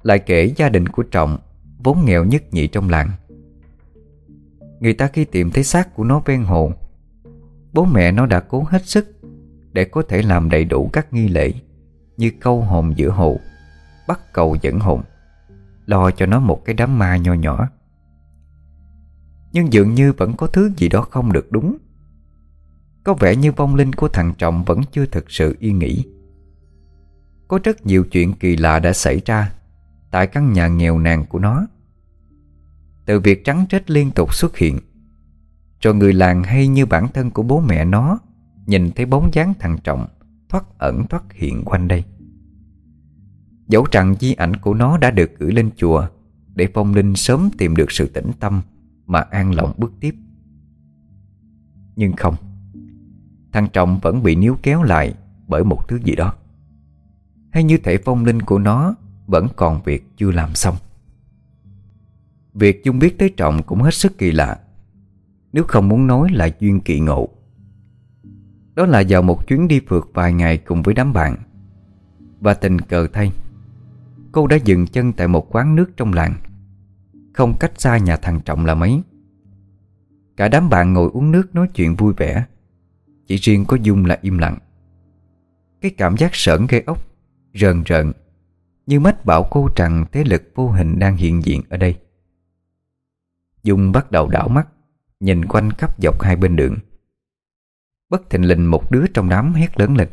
A: Lại kể gia đình của Trọng Vốn nghèo nhất nhị trong làng. Người ta khi tìm thấy xác của nó ven hồ, Bố mẹ nó đã cố hết sức Để có thể làm đầy đủ các nghi lễ Như câu hồn giữa hồ, Bắt cầu dẫn hồn, Lo cho nó một cái đám ma nho nhỏ. Nhưng dường như vẫn có thứ gì đó không được đúng. Có vẻ như vong linh của thằng Trọng Vẫn chưa thực sự yên nghỉ. Có rất nhiều chuyện kỳ lạ đã xảy ra Tại căn nhà nghèo nàn của nó. Từ việc trắng trách liên tục xuất hiện, Rồi người làng hay như bản thân của bố mẹ nó Nhìn thấy bóng dáng thằng Trọng Thoát ẩn thoát hiện quanh đây. Dẫu rằng di ảnh của nó đã được gửi lên chùa Để phong linh sớm tìm được sự tĩnh tâm mà an lòng bước tiếp. Nhưng không, Thằng Trọng vẫn bị níu kéo lại Bởi một thứ gì đó. Hay như thể phong linh của nó vẫn còn việc chưa làm xong. Việc Dung biết tới Trọng cũng hết sức kỳ lạ, Nếu không muốn nói là duyên kỳ ngộ. Đó là vào một chuyến đi phượt vài ngày cùng với đám bạn, Và tình cờ thay, Cô đã dừng chân tại một quán nước trong làng. Không cách xa nhà thằng Trọng là mấy. Cả đám bạn ngồi uống nước nói chuyện vui vẻ. Chỉ riêng có Dung là im lặng. Cái cảm giác sởn gây ốc, Rờn rợn, như mách bảo cô rằng thế lực vô hình đang hiện diện ở đây. Dung bắt đầu đảo mắt, Nhìn quanh khắp dọc hai bên đường. Bất thình lình một đứa trong đám hét lớn lên.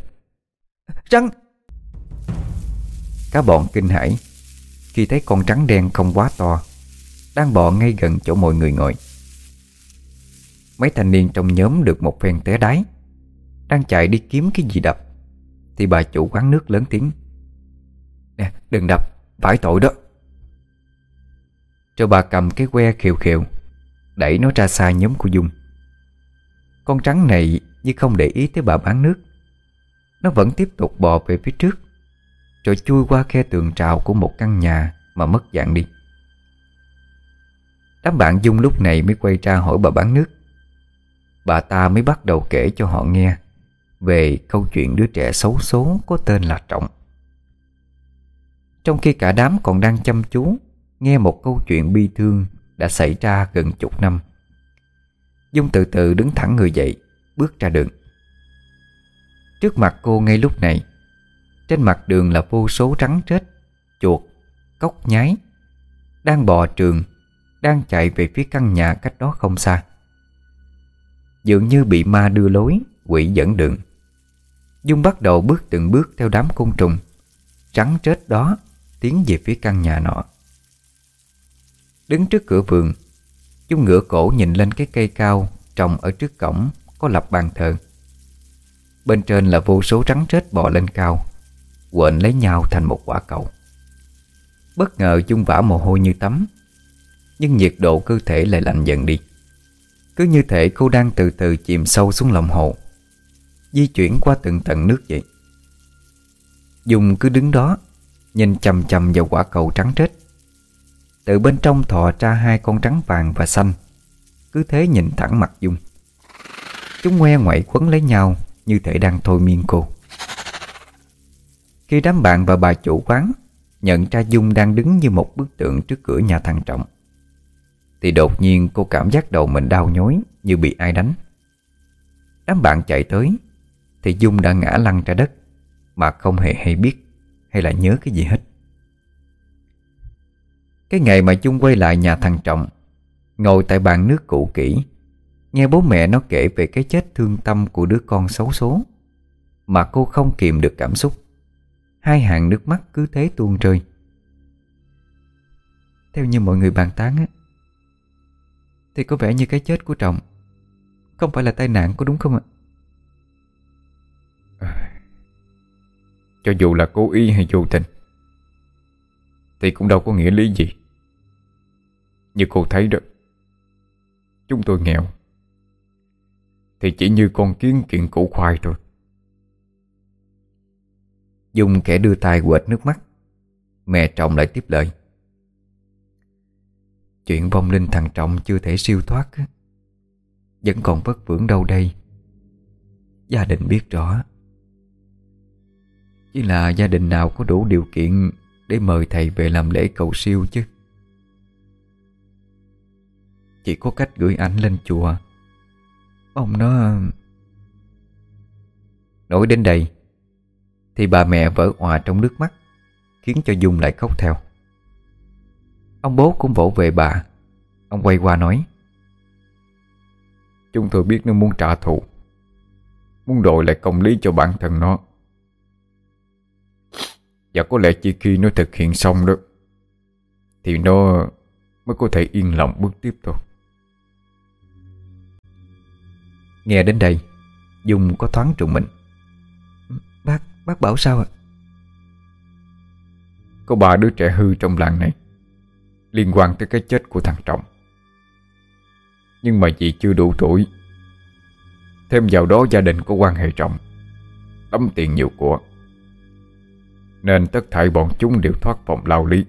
A: Rắn Cả bọn kinh hãi, Khi thấy con trắng đen không quá to đang bò ngay gần chỗ mọi người ngồi. Mấy thanh niên trong nhóm được một phen té đáy, Đang chạy đi kiếm cái gì đập, Thì bà chủ quán nước lớn tiếng. Nè, đừng đập, Phải tội đó. Rồi bà cầm cái que khều khều, Đẩy nó ra xa nhóm của Dung. Con trắng này như không để ý tới bà bán nước, Nó vẫn tiếp tục bò về phía trước, Rồi chui qua khe tường trào của một căn nhà Mà mất dạng đi. Đám bạn Dung lúc này mới quay ra hỏi bà bán nước. Bà ta mới bắt đầu kể cho họ nghe Về câu chuyện đứa trẻ xấu số có tên là Trọng. Trong khi cả đám còn đang chăm chú, Nghe một câu chuyện bi thương Đã xảy ra gần chục năm. Dung từ từ đứng thẳng người dậy, Bước ra đường. Trước mặt cô ngay lúc này, Trên mặt đường là vô số rắn rết, Chuột, Cốc nhái, Đang bò trường đang chạy về phía căn nhà cách đó không xa. Dường như bị ma đưa lối, Quỷ dẫn đường. Dung bắt đầu bước từng bước theo đám côn trùng. Trắng trết đó, Tiến về phía căn nhà nọ. Đứng trước cửa vườn, Dung ngửa cổ nhìn lên cái cây cao Trồng ở trước cổng Có lập bàn thờ. Bên trên là vô số trắng trết bò lên cao Quện lấy nhau thành một quả cầu. Bất ngờ chung vả mồ hôi như tắm nhưng nhiệt độ cơ thể lại lạnh dần đi. Cứ như thể cô đang từ từ chìm sâu xuống lòng hồ, Di chuyển qua từng tầng nước vậy. Dung cứ đứng đó, Nhìn chầm chầm vào quả cầu trắng trết. Từ bên trong thò ra hai con trắng vàng và xanh, Cứ thế nhìn thẳng mặt Dung. Chúng ngoe ngoại quấn lấy nhau Như thể đang thôi miên cô. Khi đám bạn và bà chủ quán Nhận ra Dung đang đứng như một bức tượng trước cửa nhà thằng Trọng thì đột nhiên cô cảm giác đầu mình đau nhói Như bị ai đánh. Đám bạn chạy tới, Thì Dung đã ngã lăn ra đất, Mà không hề hay biết Hay là nhớ cái gì hết. Cái ngày mà Chung quay lại nhà thằng Trọng, Ngồi tại bàn nước cũ kỹ, Nghe bố mẹ nó kể về cái chết thương tâm của đứa con xấu số Mà cô không kìm được cảm xúc. Hai hàng nước mắt cứ thế tuôn rơi. Theo như mọi người bàn tán á thì có vẻ như cái chết của Trọng Không phải là tai nạn có đúng không ạ?
B: Cho dù là cố ý hay vô tình, Thì cũng đâu có nghĩa lý gì. Như cô thấy đó, Chúng tôi nghèo, Thì chỉ như con kiến kiện củ khoai thôi.
A: Dung kẻ đưa tay quệt nước mắt, Mẹ Trọng lại tiếp lời. Chuyện vong linh thằng Trọng chưa thể siêu thoát Vẫn còn vất vưởng đâu đây. Gia đình biết rõ. Chỉ là gia đình nào có đủ điều kiện Để mời thầy về làm lễ cầu siêu chứ. Chỉ có cách gửi ảnh lên chùa. Ông nó Nói đến đây, Thì bà mẹ vỡ òa trong nước mắt, Khiến cho Dung lại khóc theo. Ông bố cũng vỗ về bà. Ông quay qua nói
B: Chúng tôi biết nó muốn trả thù Muốn đổi lại công lý cho bản thân nó. Và có lẽ chỉ khi nó thực hiện xong đó Thì nó mới có thể yên lòng bước tiếp thôi.
A: Nghe đến đây Dung có thoáng trùng mình. Bác, bác bảo sao ạ?
B: Có ba đứa trẻ hư trong làng này Liên quan tới cái chết của thằng Trọng. Nhưng mà vì chưa đủ tuổi, Thêm vào đó gia đình có quan hệ trọng Tấm tiền nhiều của, Nên tất thảy bọn chúng đều thoát vòng lao lý.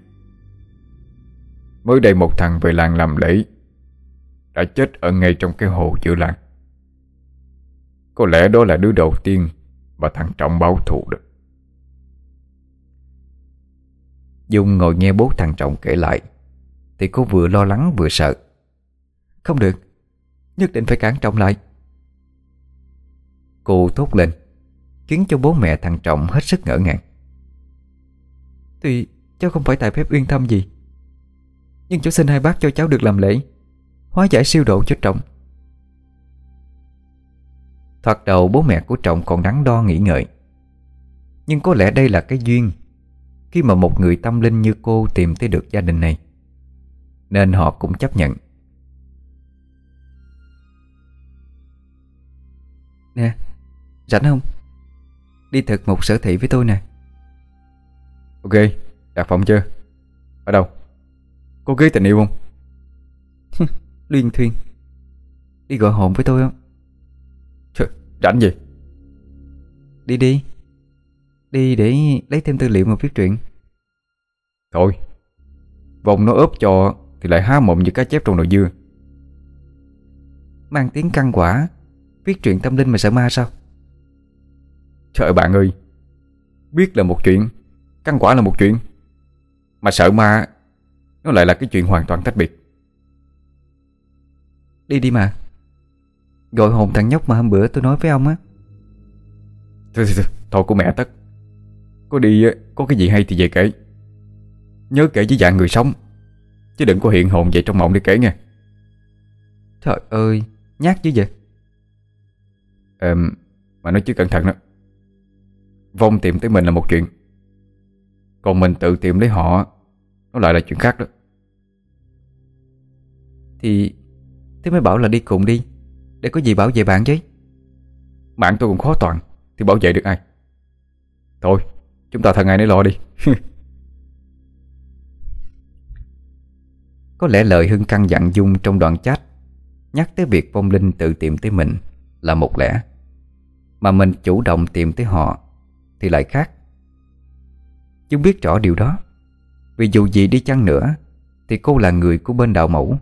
B: Mới đây một thằng về làng làm lễ, Đã chết ở ngay trong cái hồ giữa làng. Có lẽ đó là đứa đầu tiên Mà thằng Trọng báo thù được
A: Dung ngồi nghe bố thằng Trọng kể lại thì cô vừa lo lắng vừa sợ. Không được, Nhất định phải cản Trọng lại. Cô thốt lên, Khiến cho bố mẹ thằng Trọng hết sức ngỡ ngàng. Tuy cháu không phải tài phép uyên thâm gì, Nhưng cháu xin hai bác cho cháu được làm lễ, Hóa giải siêu độ cho Trọng. Thoạt đầu bố mẹ của Trọng còn đắn đo nghĩ ngợi, Nhưng có lẽ đây là cái duyên Khi mà một người tâm linh như cô tìm tới được gia đình này. Nên họ cũng chấp nhận Nè Rảnh không Đi thực một sở thị với tôi nè
B: Ok, đặt phòng chưa? Ở đâu? Có ký tình yêu không?
A: Luyên thuyên Đi gọi hồn với tôi không
B: Trời, rảnh gì?
A: Đi đi Đi để lấy thêm tư liệu mà viết truyện
B: Thôi Vòng nó ốp cho Thì lại há mộng như cá chép trong nồi dưa.
A: Mang tiếng căng quả Viết truyện tâm linh mà sợ ma sao?
B: Trời bạn ơi Biết là một chuyện Căn quả là một chuyện. Mà sợ ma Nó lại là cái chuyện hoàn toàn tách biệt.
A: Đi đi mà. Gọi hồn thằng nhóc mà hôm bữa tôi nói với ông á.
B: Thôi, thôi, thôi, thôi của mẹ tất. Có đi Có cái gì hay thì về kể. Nhớ kể với dạng người sống Chứ đừng có hiện hồn vậy trong mộng để kể nghe.
A: Trời ơi Nhát chứ vậy.
B: Ờ, mà nói chứ cẩn thận đó. Vong tìm tới mình là một chuyện. Còn mình tự tìm lấy họ Nó lại là chuyện khác đó.
A: Thì Thế mới bảo là đi cùng đi. Để có gì bảo vệ bạn chứ.
B: Bạn tôi cũng khó toàn Thì bảo vệ được ai? Thôi chúng ta thân ai nấy lo đi
A: Có lẽ lời Hưng căn dặn Dung trong đoạn chat Nhắc tới việc vong linh tự tìm tới mình Là một lẽ. Mà mình chủ động tìm tới họ Thì lại khác. Dung biết rõ điều đó. Vì dù gì đi chăng nữa Thì cô là người của bên đạo mẫu.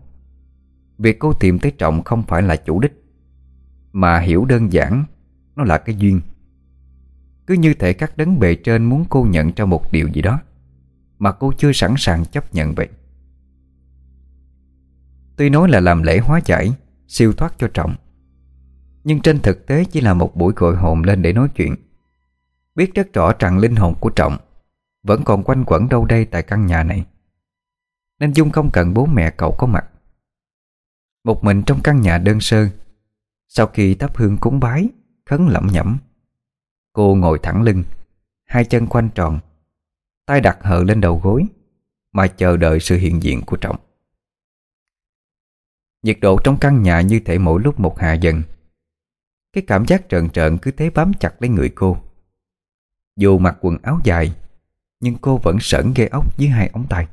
A: Việc cô tìm tới Trọng không phải là chủ đích, Mà hiểu đơn giản Nó là cái duyên. Cứ như thể các đấng bề trên muốn cô nhận ra một điều gì đó Mà cô chưa sẵn sàng chấp nhận vậy. Tuy nói là làm lễ hóa giải, Siêu thoát cho Trọng. Nhưng trên thực tế chỉ là một buổi gọi hồn lên để nói chuyện. Biết rất rõ rằng linh hồn của Trọng Vẫn còn quanh quẩn đâu đây tại căn nhà này. Nên Dung không cần bố mẹ cậu có mặt. Một mình trong căn nhà đơn sơ, Sau khi thắp hương cúng bái, Khấn lẩm nhẩm, Cô ngồi thẳng lưng, Hai chân quanh tròn, tay đặt hờ lên đầu gối, Mà chờ đợi sự hiện diện của Trọng. Nhiệt độ trong căn nhà như thể mỗi lúc một hạ dần. Cái cảm giác trợn trợn cứ thế bám chặt lấy người cô. Dù mặc quần áo dài, Nhưng cô vẫn sởn ghê ốc dưới hai ống tay.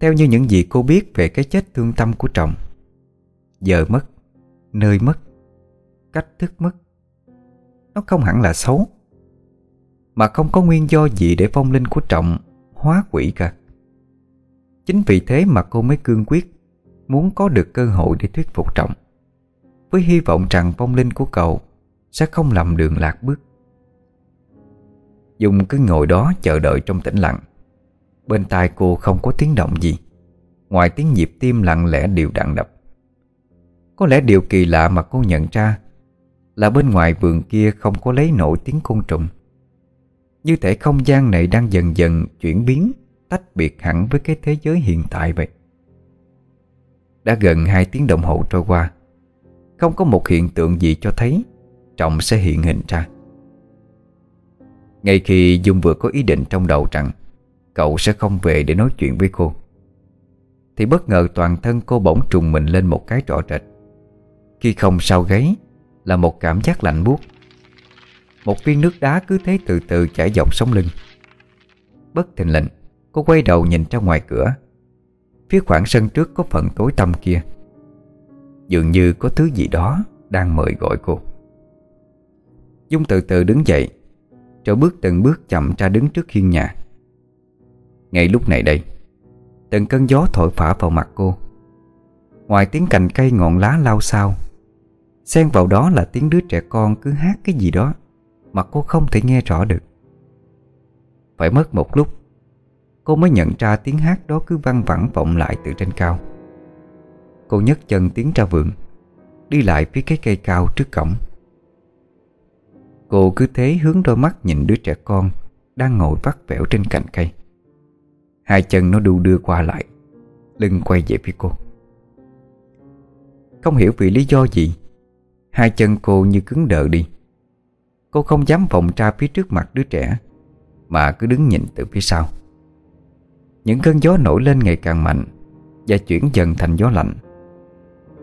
A: Theo như những gì cô biết về cái chết thương tâm của chồng, Giờ mất, Nơi mất, Cách thức mất, Nó không hẳn là xấu, Mà không có nguyên do gì để phong linh của trọng Hóa quỷ cả. Chính vì thế mà cô mới cương quyết Muốn có được cơ hội để thuyết phục Trọng, Với hy vọng rằng vong linh của cậu Sẽ không lầm đường lạc bước. Dung cứ ngồi đó chờ đợi trong tĩnh lặng. Bên tai cô không có tiếng động gì, Ngoài tiếng nhịp tim lặng lẽ đều đặn đập. Có lẽ điều kỳ lạ mà cô nhận ra Là bên ngoài vườn kia không có lấy nổi tiếng côn trùng. Như thể không gian này đang dần dần chuyển biến Tách biệt hẳn với cái thế giới hiện tại vậy đã gần 2 tiếng đồng hồ trôi qua. Không có một hiện tượng gì cho thấy Trọng sẽ hiện hình ra. Ngay khi Dung vừa có ý định trong đầu rằng Cậu sẽ không về để nói chuyện với cô, Thì bất ngờ toàn thân cô bỗng trùng mình lên một cái rõ rệt. Khi không sau gáy Là một cảm giác lạnh buốt. Một viên nước đá cứ thế từ từ chảy dọc sống lưng. Bất thình lệnh Cô quay đầu nhìn ra ngoài cửa. Phía khoảng sân trước có phần tối tăm kia. Dường như có thứ gì đó Đang mời gọi cô. Dung từ từ đứng dậy Rồi bước từng bước chậm ra đứng trước hiên nhà. Ngay lúc này đây, Từng cơn gió thổi phả vào mặt cô. Ngoài tiếng cành cây ngọn lá lao sao Xen vào đó là tiếng đứa trẻ con cứ hát cái gì đó Mà cô không thể nghe rõ được. Phải mất một lúc Cô mới nhận ra tiếng hát đó cứ văng vẳng vọng lại từ trên cao. Cô nhấc chân tiến ra vườn, Đi lại phía cái cây cao trước cổng. Cô cứ thế hướng đôi mắt nhìn đứa trẻ con Đang ngồi vắt vẻo trên cành cây. Hai chân nó đu đưa qua lại, Lưng quay về phía cô. Không hiểu vì lý do gì, Hai chân cô như cứng đờ đi. Cô không dám vòng ra phía trước mặt đứa trẻ, Mà cứ đứng nhìn từ phía sau những cơn gió nổi lên ngày càng mạnh Và chuyển dần thành gió lạnh.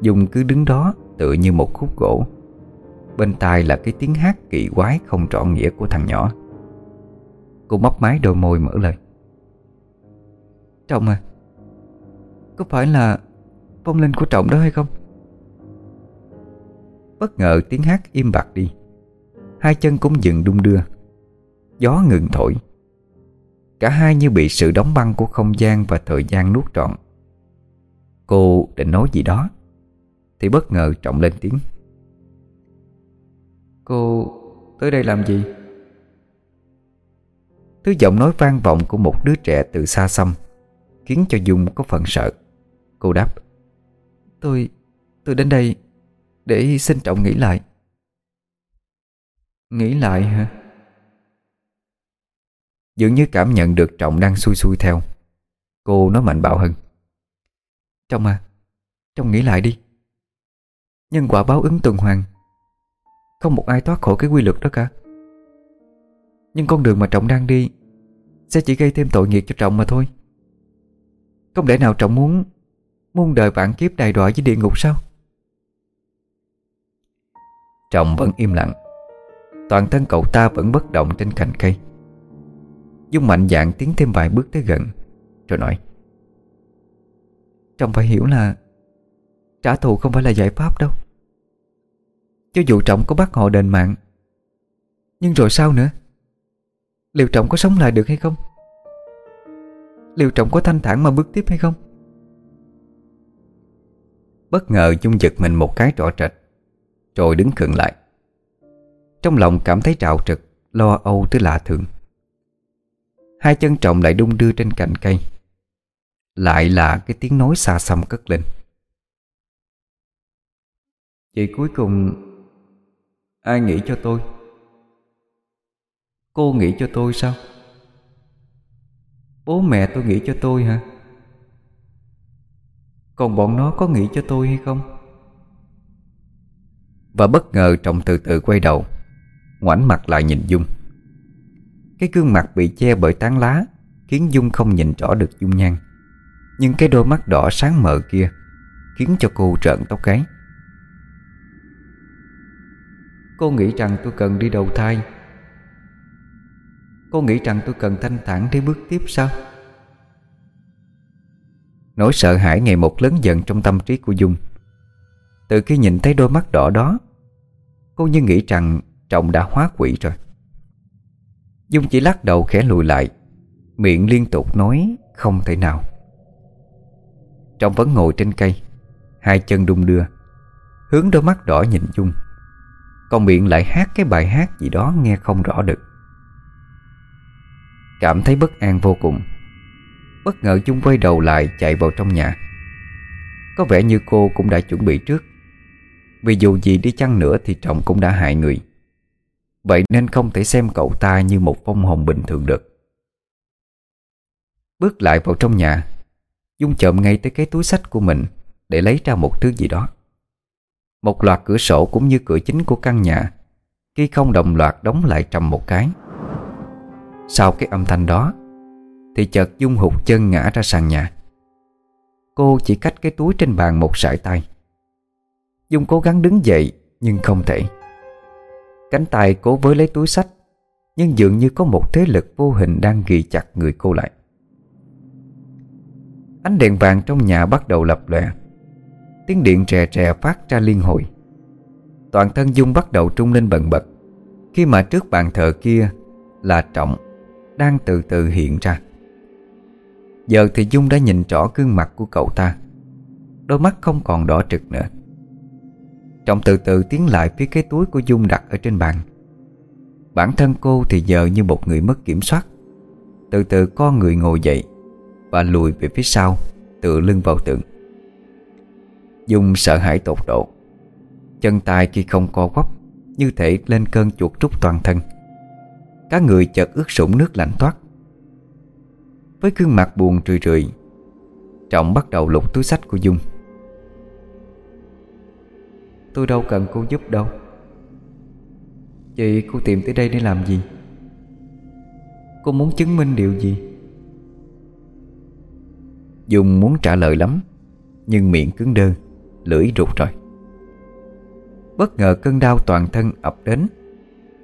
A: Dung cứ đứng đó tựa như một khúc gỗ. Bên tai là cái tiếng hát kỳ quái không rõ nghĩa của thằng nhỏ. Cô móc máy đôi môi mở lời. Trọng à Có phải là phong linh của Trọng đó hay không? Bất ngờ tiếng hát im bặt đi. Hai chân cũng dừng đung đưa. Gió ngừng thổi. Cả hai như bị sự đóng băng của không gian và thời gian nuốt trọn Cô định nói gì đó Thì bất ngờ trọng lên tiếng Cô tới đây làm gì? Thứ giọng nói vang vọng của một đứa trẻ từ xa xăm Khiến cho Dung có phần sợ Cô đáp Tôi, tôi đến đây Để xin trọng nghĩ lại Nghĩ lại hả? Dường như cảm nhận được Trọng đang xui xui theo. Cô nói mạnh bạo hơn. Trọng à Trọng nghĩ lại đi. Nhân quả báo ứng tuần hoàn. Không một ai thoát khỏi cái quy luật đó cả. Nhưng con đường mà Trọng đang đi Sẽ chỉ gây thêm tội nghiệp cho Trọng mà thôi. Không lẽ nào Trọng muốn, Muôn đời vạn kiếp đài đọa với địa ngục sao? Trọng vẫn im lặng. Toàn thân cậu ta vẫn bất động trên cành cây. Dung mạnh dạng tiến thêm vài bước tới gần, Rồi nói Trọng phải hiểu là Trả thù không phải là giải pháp đâu. Cho dù Trọng có bắt họ đền mạng, Nhưng rồi sao nữa? Liệu Trọng có sống lại được hay không? Liệu Trọng có thanh thản mà bước tiếp hay không? Bất ngờ Dung giật mình một cái rõ rệt, Rồi đứng khựng lại. Trong lòng cảm thấy trào trực, Lo âu tới lạ thường. Hai chân trọng lại đung đưa trên cành cây. Lại là cái tiếng nói xa xăm cất lên. Vậy cuối cùng, Ai nghĩ cho tôi? Cô nghĩ cho tôi sao? Bố mẹ tôi nghĩ cho tôi hả? Còn bọn nó có nghĩ cho tôi hay không?
B: Và bất ngờ Trọng từ từ quay đầu, Ngoảnh mặt lại nhìn Dung. Cái gương mặt bị che bởi tán lá Khiến Dung không nhìn rõ được Dung nhan. Nhưng cái đôi mắt đỏ sáng mờ kia Khiến cho cô trợn tóc gáy.
A: Cô nghĩ rằng tôi cần đi đầu thai. Cô nghĩ rằng tôi cần thanh thản để bước tiếp sao?
B: Nỗi sợ hãi ngày một lớn dần trong tâm trí của Dung. Từ khi nhìn thấy đôi mắt đỏ đó, Cô như nghĩ rằng Trọng đã hóa quỷ rồi. Dung chỉ lắc đầu khẽ lùi lại, Miệng liên tục nói Không thể nào. Trọng vẫn ngồi trên cây, Hai chân đung đưa, Hướng đôi mắt đỏ nhìn Dung. Còn miệng lại hát cái bài hát gì đó nghe không rõ được. Cảm thấy bất an vô cùng. Bất ngờ Dung quay đầu lại chạy vào trong nhà. Có vẻ như cô cũng đã chuẩn bị trước. Vì dù gì đi chăng nữa thì chồng cũng đã hại người. Vậy nên không thể xem cậu ta như một phong hồn bình thường được. Bước lại vào trong nhà, Dung chậm ngay tới cái túi sách của mình Để lấy ra một thứ gì đó. Một loạt cửa sổ cũng như cửa chính của căn nhà, Khi không đồng loạt đóng lại trầm một cái. Sau cái âm thanh đó, Thì chợt Dung hụt chân ngã ra sàn nhà. Cô chỉ cách cái túi trên bàn một sải tay. Dung cố gắng đứng dậy Nhưng không thể. Cánh tay cố với lấy túi sách, Nhưng dường như có một thế lực vô hình Đang ghi chặt người cô lại. Ánh đèn vàng trong nhà bắt đầu lập lòe. Tiếng điện trè trè phát ra liên hồi. Toàn thân Dung bắt đầu trung lên bần bật, Khi mà trước bàn thờ kia Là Trọng Đang từ từ hiện ra. Giờ thì Dung đã nhìn rõ gương mặt của cậu ta, Đôi mắt không còn đỏ trực nữa Trọng từ từ tiến lại phía cái túi của Dung đặt ở trên bàn. Bản thân cô thì giờ như một người mất kiểm soát. Từ từ con người ngồi dậy Và lùi về phía sau, Tựa lưng vào tường. Dung sợ hãi tột độ. Chân tay khi không co quắp, Như thể lên cơn chuột rút toàn thân. Các người chợt ướt sũng nước lạnh toát. Với gương mặt buồn rười rười Trọng bắt đầu lục túi sách của Dung.
A: Tôi đâu cần cô giúp đâu. Vậy cô tìm tới đây để làm gì? Cô muốn chứng minh điều gì?
B: Dung muốn trả lời lắm Nhưng miệng cứng đơ Lưỡi rụt rồi. Bất ngờ cơn đau toàn thân ập đến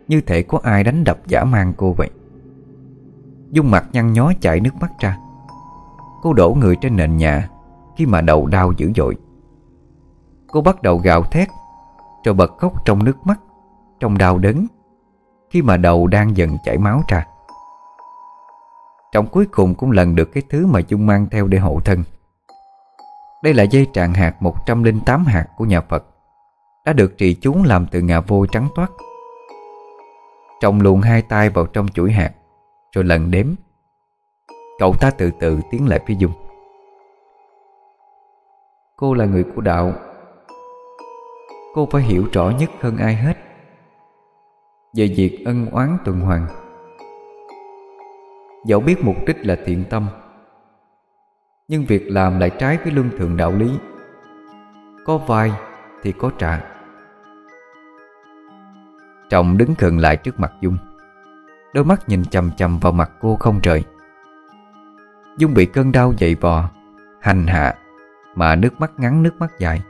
B: Như thể có ai đánh đập giả mang cô vậy. Dung mặt nhăn nhó chảy nước mắt ra. Cô đổ người trên nền nhà Khi mà đầu đau dữ dội Cô bắt đầu gào thét Rồi bật khóc trong nước mắt, Trong đau đớn, Khi mà đầu đang dần chảy máu ra. Trọng cuối cùng cũng lần được cái thứ mà Dung mang theo để hộ thân. Đây là dây tràng hạt 108 hạt của nhà Phật, Đã được trì chú làm từ ngà vôi trắng toát. Trọng luồn hai tay vào trong chuỗi hạt, Rồi lần đếm. Cậu ta từ từ tiến lại phía Dung.
A: Cô là người của đạo Cô phải hiểu rõ nhất hơn ai hết. Về việc ân oán tuần hoàn, Dẫu biết mục đích là thiện tâm, Nhưng việc làm lại trái với luân thường đạo lý. Có vai thì có trả.
B: Trọng đứng gần lại trước mặt Dung. Đôi mắt nhìn chầm chầm vào mặt cô không rời. Dung bị cơn đau dậy vò, Hành hạ, Mà nước mắt ngắn, nước mắt dài.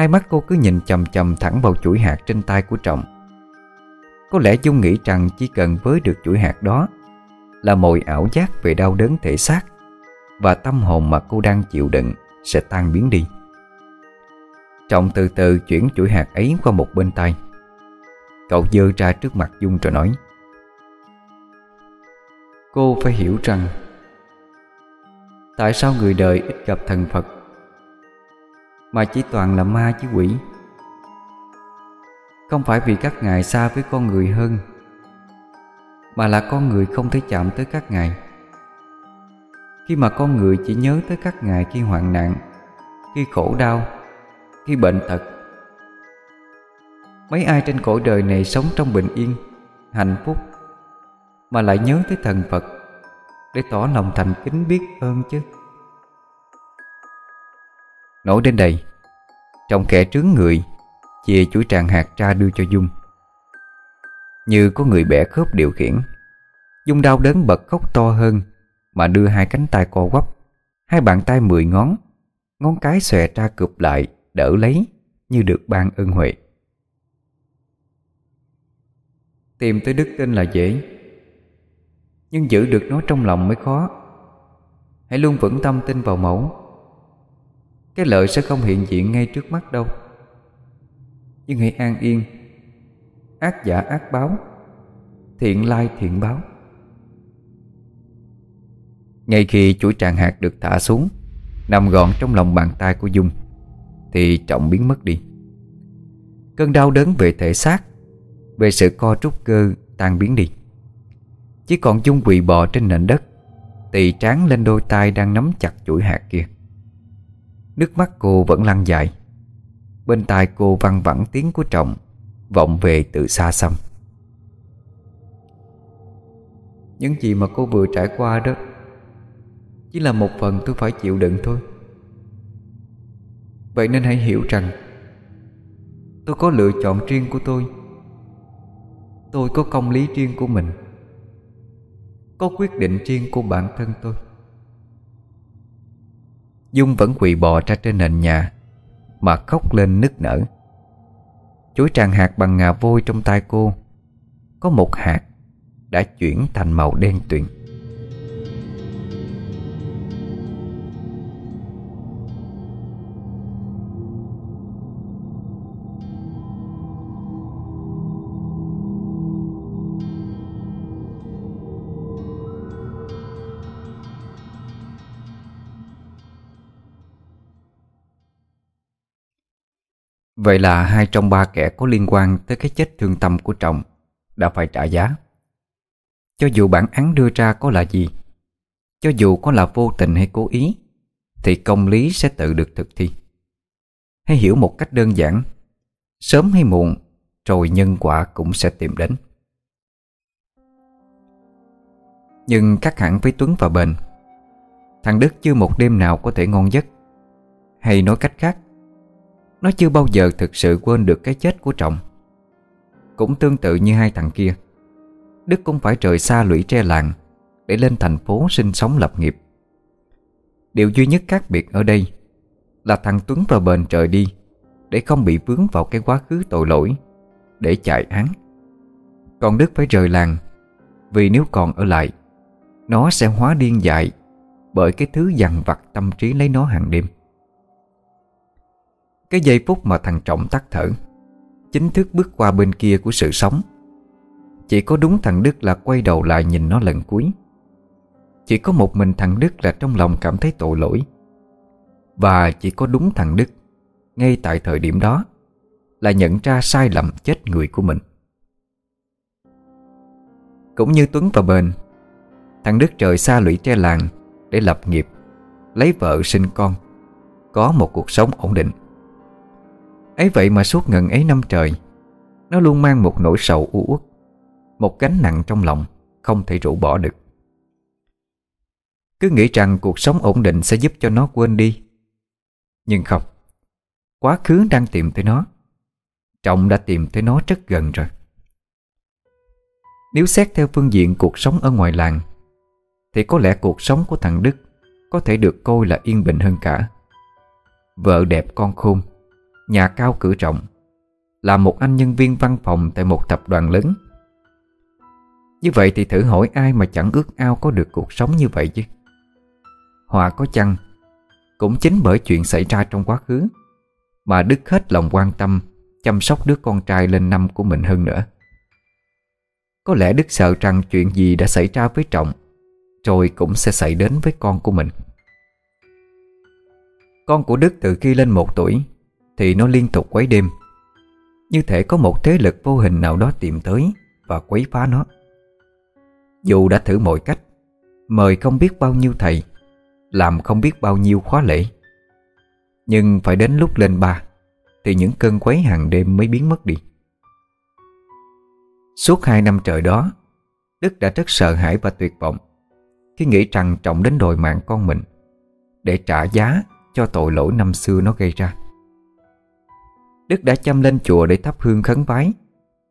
B: Hai mắt cô cứ nhìn chầm chầm thẳng vào chuỗi hạt trên tay của Trọng. Có lẽ Dung nghĩ rằng chỉ cần với được chuỗi hạt đó Là mọi ảo giác về đau đớn thể xác Và tâm hồn mà cô đang chịu đựng Sẽ tan biến đi. Trọng từ từ chuyển chuỗi hạt ấy qua một bên tay. Cậu dơ ra trước mặt Dung rồi nói,
A: Cô phải hiểu rằng Tại sao người đời ít gặp thần Phật mà chỉ toàn là ma chứ quỷ. Không phải vì các ngài xa với con người hơn, Mà là con người không thể chạm tới các ngài. Khi mà con người chỉ nhớ tới các ngài khi hoạn nạn, Khi khổ đau, Khi bệnh tật, Mấy ai trên cõi đời này sống trong bình yên, hạnh phúc, Mà lại nhớ tới thần Phật Để tỏ lòng thành kính biết ơn chứ?
B: Nói đến đây, Trong kẻ trướng người, Chia chuỗi tràng hạt ra đưa cho Dung. Như có người bẻ khớp điều khiển, Dung đau đớn bật khóc to hơn Mà đưa hai cánh tay co quắp. Hai bàn tay mười ngón Ngón cái xòe ra cụp lại, Đỡ lấy như được ban ơn huệ.
A: Tìm tới đức tin là dễ, Nhưng giữ được nó trong lòng mới khó. Hãy luôn vững tâm tin vào mẫu. Cái lợi sẽ không hiện diện ngay trước mắt đâu. Nhưng hãy an yên. Ác giả ác báo. Thiện lai thiện báo.
B: Ngay khi chuỗi tràng hạt được thả xuống, Nằm gọn trong lòng bàn tay của Dung, Thì trọng biến mất đi. Cơn đau đớn về thể xác, Về sự co trúc cơ tan biến đi. Chỉ còn Dung quỳ bò trên nền đất, Tỳ tráng lên đôi tay đang nắm chặt chuỗi hạt kia. Nước mắt cô vẫn lăn dài. Bên tai cô văng vẳng tiếng của trọng, Vọng về từ xa xăm.
A: Những gì mà cô vừa trải qua đó, Chỉ là một phần tôi phải chịu đựng thôi. Vậy nên hãy hiểu rằng, Tôi có lựa chọn riêng của tôi. Tôi có công lý riêng của mình. Có quyết định riêng của bản thân tôi.
B: Dung vẫn quỳ bò ra trên nền nhà, Mà khóc lên nức nở. Chuối tràn hạt bằng ngà vôi trong tay cô, Có một hạt Đã chuyển thành màu đen tuyền. Vậy là hai trong ba kẻ có liên quan tới cái chết thương tâm của Trọng đã phải trả giá. Cho dù bản án đưa ra có là gì, cho dù có là vô tình hay cố ý, thì công lý sẽ tự được thực thi. Hãy hiểu một cách đơn giản, sớm hay muộn, rồi nhân quả cũng sẽ tìm đến. Nhưng khác hẳn với Tuấn và Bền, thằng Đức chưa một đêm nào có thể ngon giấc. Hay nói cách khác, nó chưa bao giờ thực sự quên được cái chết của Trọng. Cũng tương tự như hai thằng kia, Đức cũng phải rời xa lũy tre làng Để lên thành phố sinh sống lập nghiệp. Điều duy nhất khác biệt ở đây Là thằng Tuấn và Bền trời đi Để không bị vướng vào cái quá khứ tội lỗi Để chạy án. Còn Đức phải rời làng Vì nếu còn ở lại, Nó sẽ hóa điên dại Bởi cái thứ dằn vặt tâm trí lấy nó hàng đêm cái giây phút mà thằng Trọng tắt thở, Chính thức bước qua bên kia của sự sống. Chỉ có đúng thằng Đức là quay đầu lại nhìn nó lần cuối. Chỉ có một mình thằng Đức là trong lòng cảm thấy tội lỗi. Và chỉ có đúng thằng Đức, Ngay tại thời điểm đó, Là nhận ra sai lầm chết người của mình. Cũng như Tuấn và Bền, Thằng Đức trời xa lũy tre làng Để lập nghiệp, Lấy vợ sinh con, Có một cuộc sống ổn định ấy vậy mà suốt ngần ấy năm trời, Nó luôn mang một nỗi sầu u uất, Một gánh nặng trong lòng Không thể rũ bỏ được. Cứ nghĩ rằng cuộc sống ổn định Sẽ giúp cho nó quên đi. Nhưng không, Quá khứ đang tìm tới nó, Trọng đã tìm tới nó rất gần rồi. Nếu xét theo phương diện cuộc sống ở ngoài làng, Thì có lẽ cuộc sống của thằng Đức Có thể được coi là yên bình hơn cả. Vợ đẹp con khôn Nhà cao cửa rộng Là một anh nhân viên văn phòng Tại một tập đoàn lớn. Như vậy thì thử hỏi ai mà chẳng ước ao Có được cuộc sống như vậy chứ? Hòa có chăng, Cũng chính bởi chuyện xảy ra trong quá khứ, Mà Đức hết lòng quan tâm Chăm sóc đứa con trai lên năm của mình hơn nữa. Có lẽ Đức sợ rằng chuyện gì đã xảy ra với Trọng, Rồi cũng sẽ xảy đến với con của mình. Con của Đức từ khi lên một tuổi thì nó liên tục quấy đêm. Như thể có một thế lực vô hình nào đó tìm tới Và quấy phá nó. Dù đã thử mọi cách, Mời không biết bao nhiêu thầy, Làm không biết bao nhiêu khóa lễ. Nhưng phải đến lúc lên ba, Thì những cơn quấy hàng đêm mới biến mất đi.
A: Suốt hai năm trời đó, Đức đã rất sợ hãi và tuyệt vọng Khi nghĩ rằng trọng đến đòi mạng con mình Để trả giá cho tội lỗi năm xưa nó gây ra. Đức đã chăm lên chùa để thắp hương khấn vái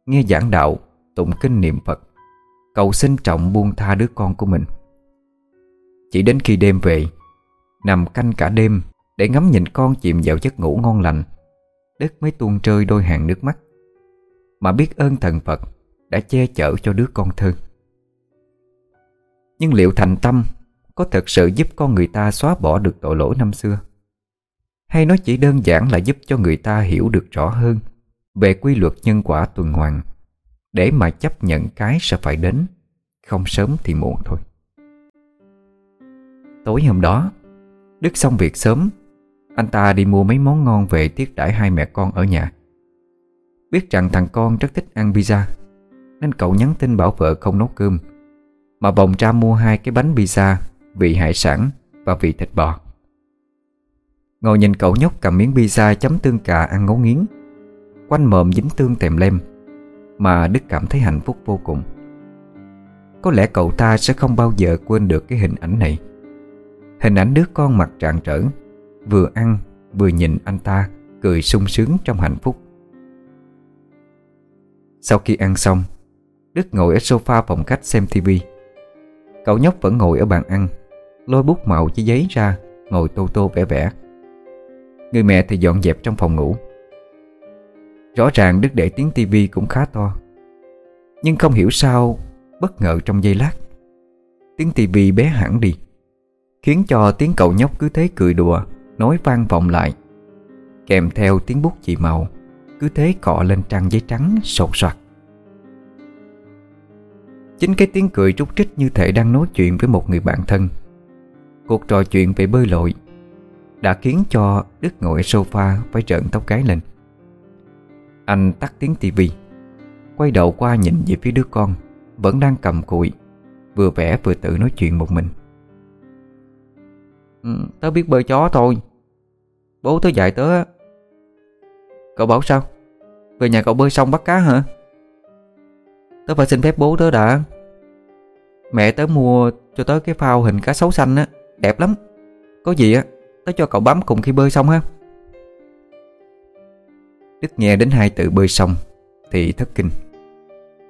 A: Nghe giảng đạo, tụng kinh niệm Phật Cầu xin trọng buông tha đứa con của mình. Chỉ đến khi đêm về Nằm canh cả đêm Để ngắm nhìn con chìm vào giấc ngủ ngon lành Đức mới tuôn rơi đôi hàng nước mắt. Mà biết ơn thần Phật Đã che chở cho đứa con thơ. Nhưng liệu thành tâm Có thật sự giúp con người ta xóa bỏ được tội lỗi năm xưa? Hay nó chỉ đơn giản là giúp cho người ta hiểu được rõ hơn Về quy luật nhân quả tuần hoàn. Để mà chấp nhận cái sẽ phải đến, Không sớm thì muộn thôi. Tối hôm đó, Đức xong việc sớm, Anh ta đi mua mấy món ngon về tiết đãi hai mẹ con ở nhà. Biết rằng thằng con rất thích ăn pizza, Nên cậu nhắn tin bảo vợ không nấu cơm, Mà bồng ra mua hai cái bánh pizza, Vị hải sản và vị thịt bò. Ngồi nhìn cậu nhóc cầm miếng pizza chấm tương cà ăn ngấu nghiến. Quanh mồm dính tương tèm lem, Mà Đức cảm thấy hạnh phúc vô cùng. Có lẽ cậu ta sẽ không bao giờ quên được cái hình ảnh này. Hình ảnh đứa con mặt trạng trở, Vừa ăn, vừa nhìn anh ta Cười sung sướng trong hạnh phúc. Sau khi ăn xong, Đức ngồi ở sofa phòng khách xem tivi Cậu nhóc vẫn ngồi ở bàn ăn, Lôi bút màu với giấy ra, Ngồi tô tô vẽ vẽ. Người mẹ thì dọn dẹp trong phòng ngủ. Rõ ràng Đức để tiếng tivi cũng khá to, Nhưng không hiểu sao Bất ngờ trong giây lát Tiếng tivi bé hẳn đi, Khiến cho tiếng cậu nhóc cứ thế cười đùa, Nói vang vọng lại, Kèm theo tiếng bút chì màu, Cứ thế cọ lên trang giấy trắng sột soạt. Chính cái tiếng cười trúc trích như thể đang nói chuyện với một người bạn thân. Cuộc trò chuyện về bơi lội đã khiến cho Đức ngồi sofa phải trợn tóc cái lên. Anh tắt tiếng tivi Quay đầu qua nhìn về phía đứa con Vẫn đang cầm cụi Vừa vẽ vừa tự nói chuyện một mình. Ừ, Tớ biết bơi chó thôi. Bố tớ dạy tớ Cậu bảo sao? Về nhà cậu bơi xong bắt cá hả? Tớ phải xin phép bố tớ đã. Mẹ tớ mua cho tớ cái phao hình cá sấu xanh á Đẹp lắm. Có gì á Tớ cho cậu bấm cùng khi bơi xong ha. Đức nghe đến hai từ bơi xong Thì thất kinh.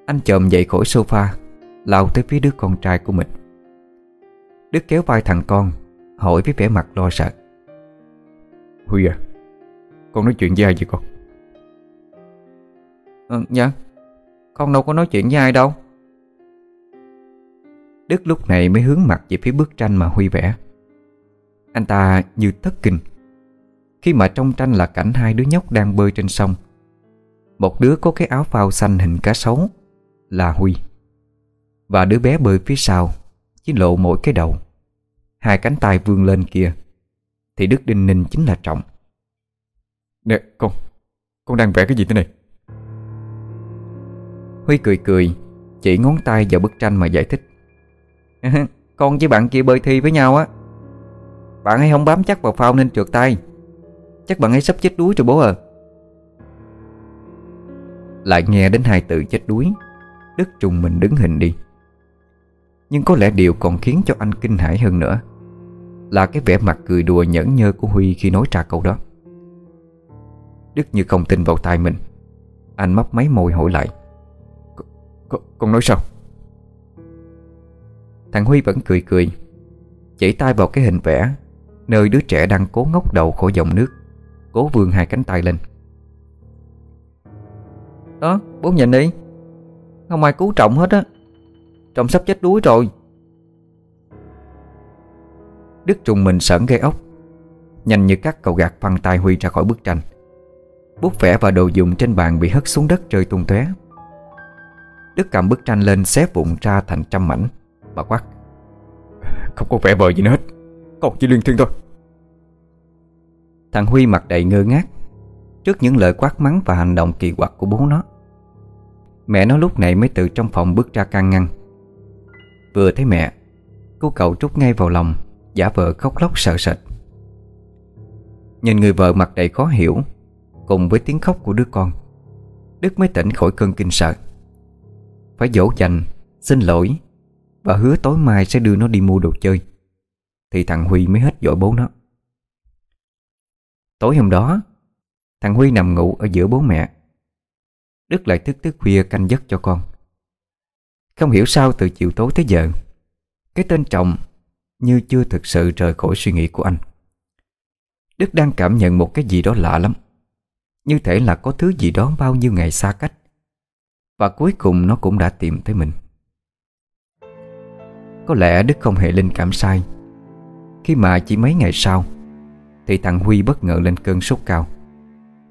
A: Anh chồm dậy khỏi sofa Lao tới phía đứa con trai của mình. Đức kéo vai thằng con Hỏi với vẻ mặt lo sợ. Huy à Con nói chuyện với ai vậy con?
C: Ừ dạ Con đâu có nói chuyện với ai đâu.
A: Đức lúc này mới hướng mặt về phía bức tranh mà Huy vẽ Anh ta như thất kinh. Khi mà trong tranh là cảnh hai đứa nhóc đang bơi trên sông Một đứa có cái áo phao xanh hình cá sấu Là Huy Và đứa bé bơi phía sau Chỉ lộ mỗi cái đầu. Hai cánh tay vươn lên kia Thì Đức Đinh Ninh chính là Trọng.
B: Nè con Con đang vẽ cái gì thế này?
A: Huy cười cười Chỉ ngón tay vào bức tranh mà giải thích.
C: Con với bạn kia bơi thi với nhau á bạn ấy không bám chắc vào phao nên trượt tay. Chắc bạn ấy sắp chết đuối rồi bố à.
A: Lại nghe đến hai từ chết đuối Đức trùng mình đứng hình đi. Nhưng có lẽ điều còn khiến cho anh kinh hãi hơn nữa Là cái vẻ mặt cười đùa nhẫn nhơ của Huy khi nói ra câu đó. Đức như không tin vào tai mình. Anh mấp máy môi hỏi lại
B: con, con nói sao?
A: Thằng Huy vẫn cười cười Chỉ tay vào cái hình vẽ Nơi đứa trẻ đang cố ngóc đầu khỏi dòng nước, Cố vươn hai cánh tay lên.
C: Đó, bố nhìn đi. Không ai cứu Trọng hết á. Trọng sắp chết đuối rồi.
A: Đức trùng mình sởn gây ốc, Nhanh như cắt cậu gạt phăng tay Huy ra khỏi bức tranh. Bút vẽ và đồ dùng trên bàn bị hất xuống đất rơi tung tóe. Đức cầm bức tranh lên xé vụn ra thành trăm mảnh, Bà quát.
B: Không có vẽ vời gì nữa hết. Còn chỉ liên thiên thôi.
A: Thằng Huy mặt đầy ngơ ngác Trước những lời quát mắng và hành động kỳ quặc của bố nó. Mẹ nó lúc này mới từ trong phòng bước ra can ngăn. Vừa thấy mẹ, Cô cậu trút ngay vào lòng, Giả vờ khóc lóc sợ sệt. Nhìn người vợ mặt đầy khó hiểu, Cùng với tiếng khóc của đứa con, Đức mới tỉnh khỏi cơn kinh sợ. Phải dỗ dành, Xin lỗi Và hứa tối mai sẽ đưa nó đi mua đồ chơi. Thì thằng Huy mới hết dỗi bố nó. Tối hôm đó, Thằng Huy nằm ngủ ở giữa bố mẹ. Đức lại thức thức khuya canh giấc cho con. Không hiểu sao từ chiều tối tới giờ, Cái tên Trọng Như chưa thực sự rời khỏi suy nghĩ của anh. Đức đang cảm nhận một cái gì đó lạ lắm, Như thể là có thứ gì đó bao nhiêu ngày xa cách, Và cuối cùng nó cũng đã tìm tới mình. Có lẽ Đức không hề linh cảm sai khi mà chỉ mấy ngày sau, Thì thằng Huy bất ngờ lên cơn sốt cao.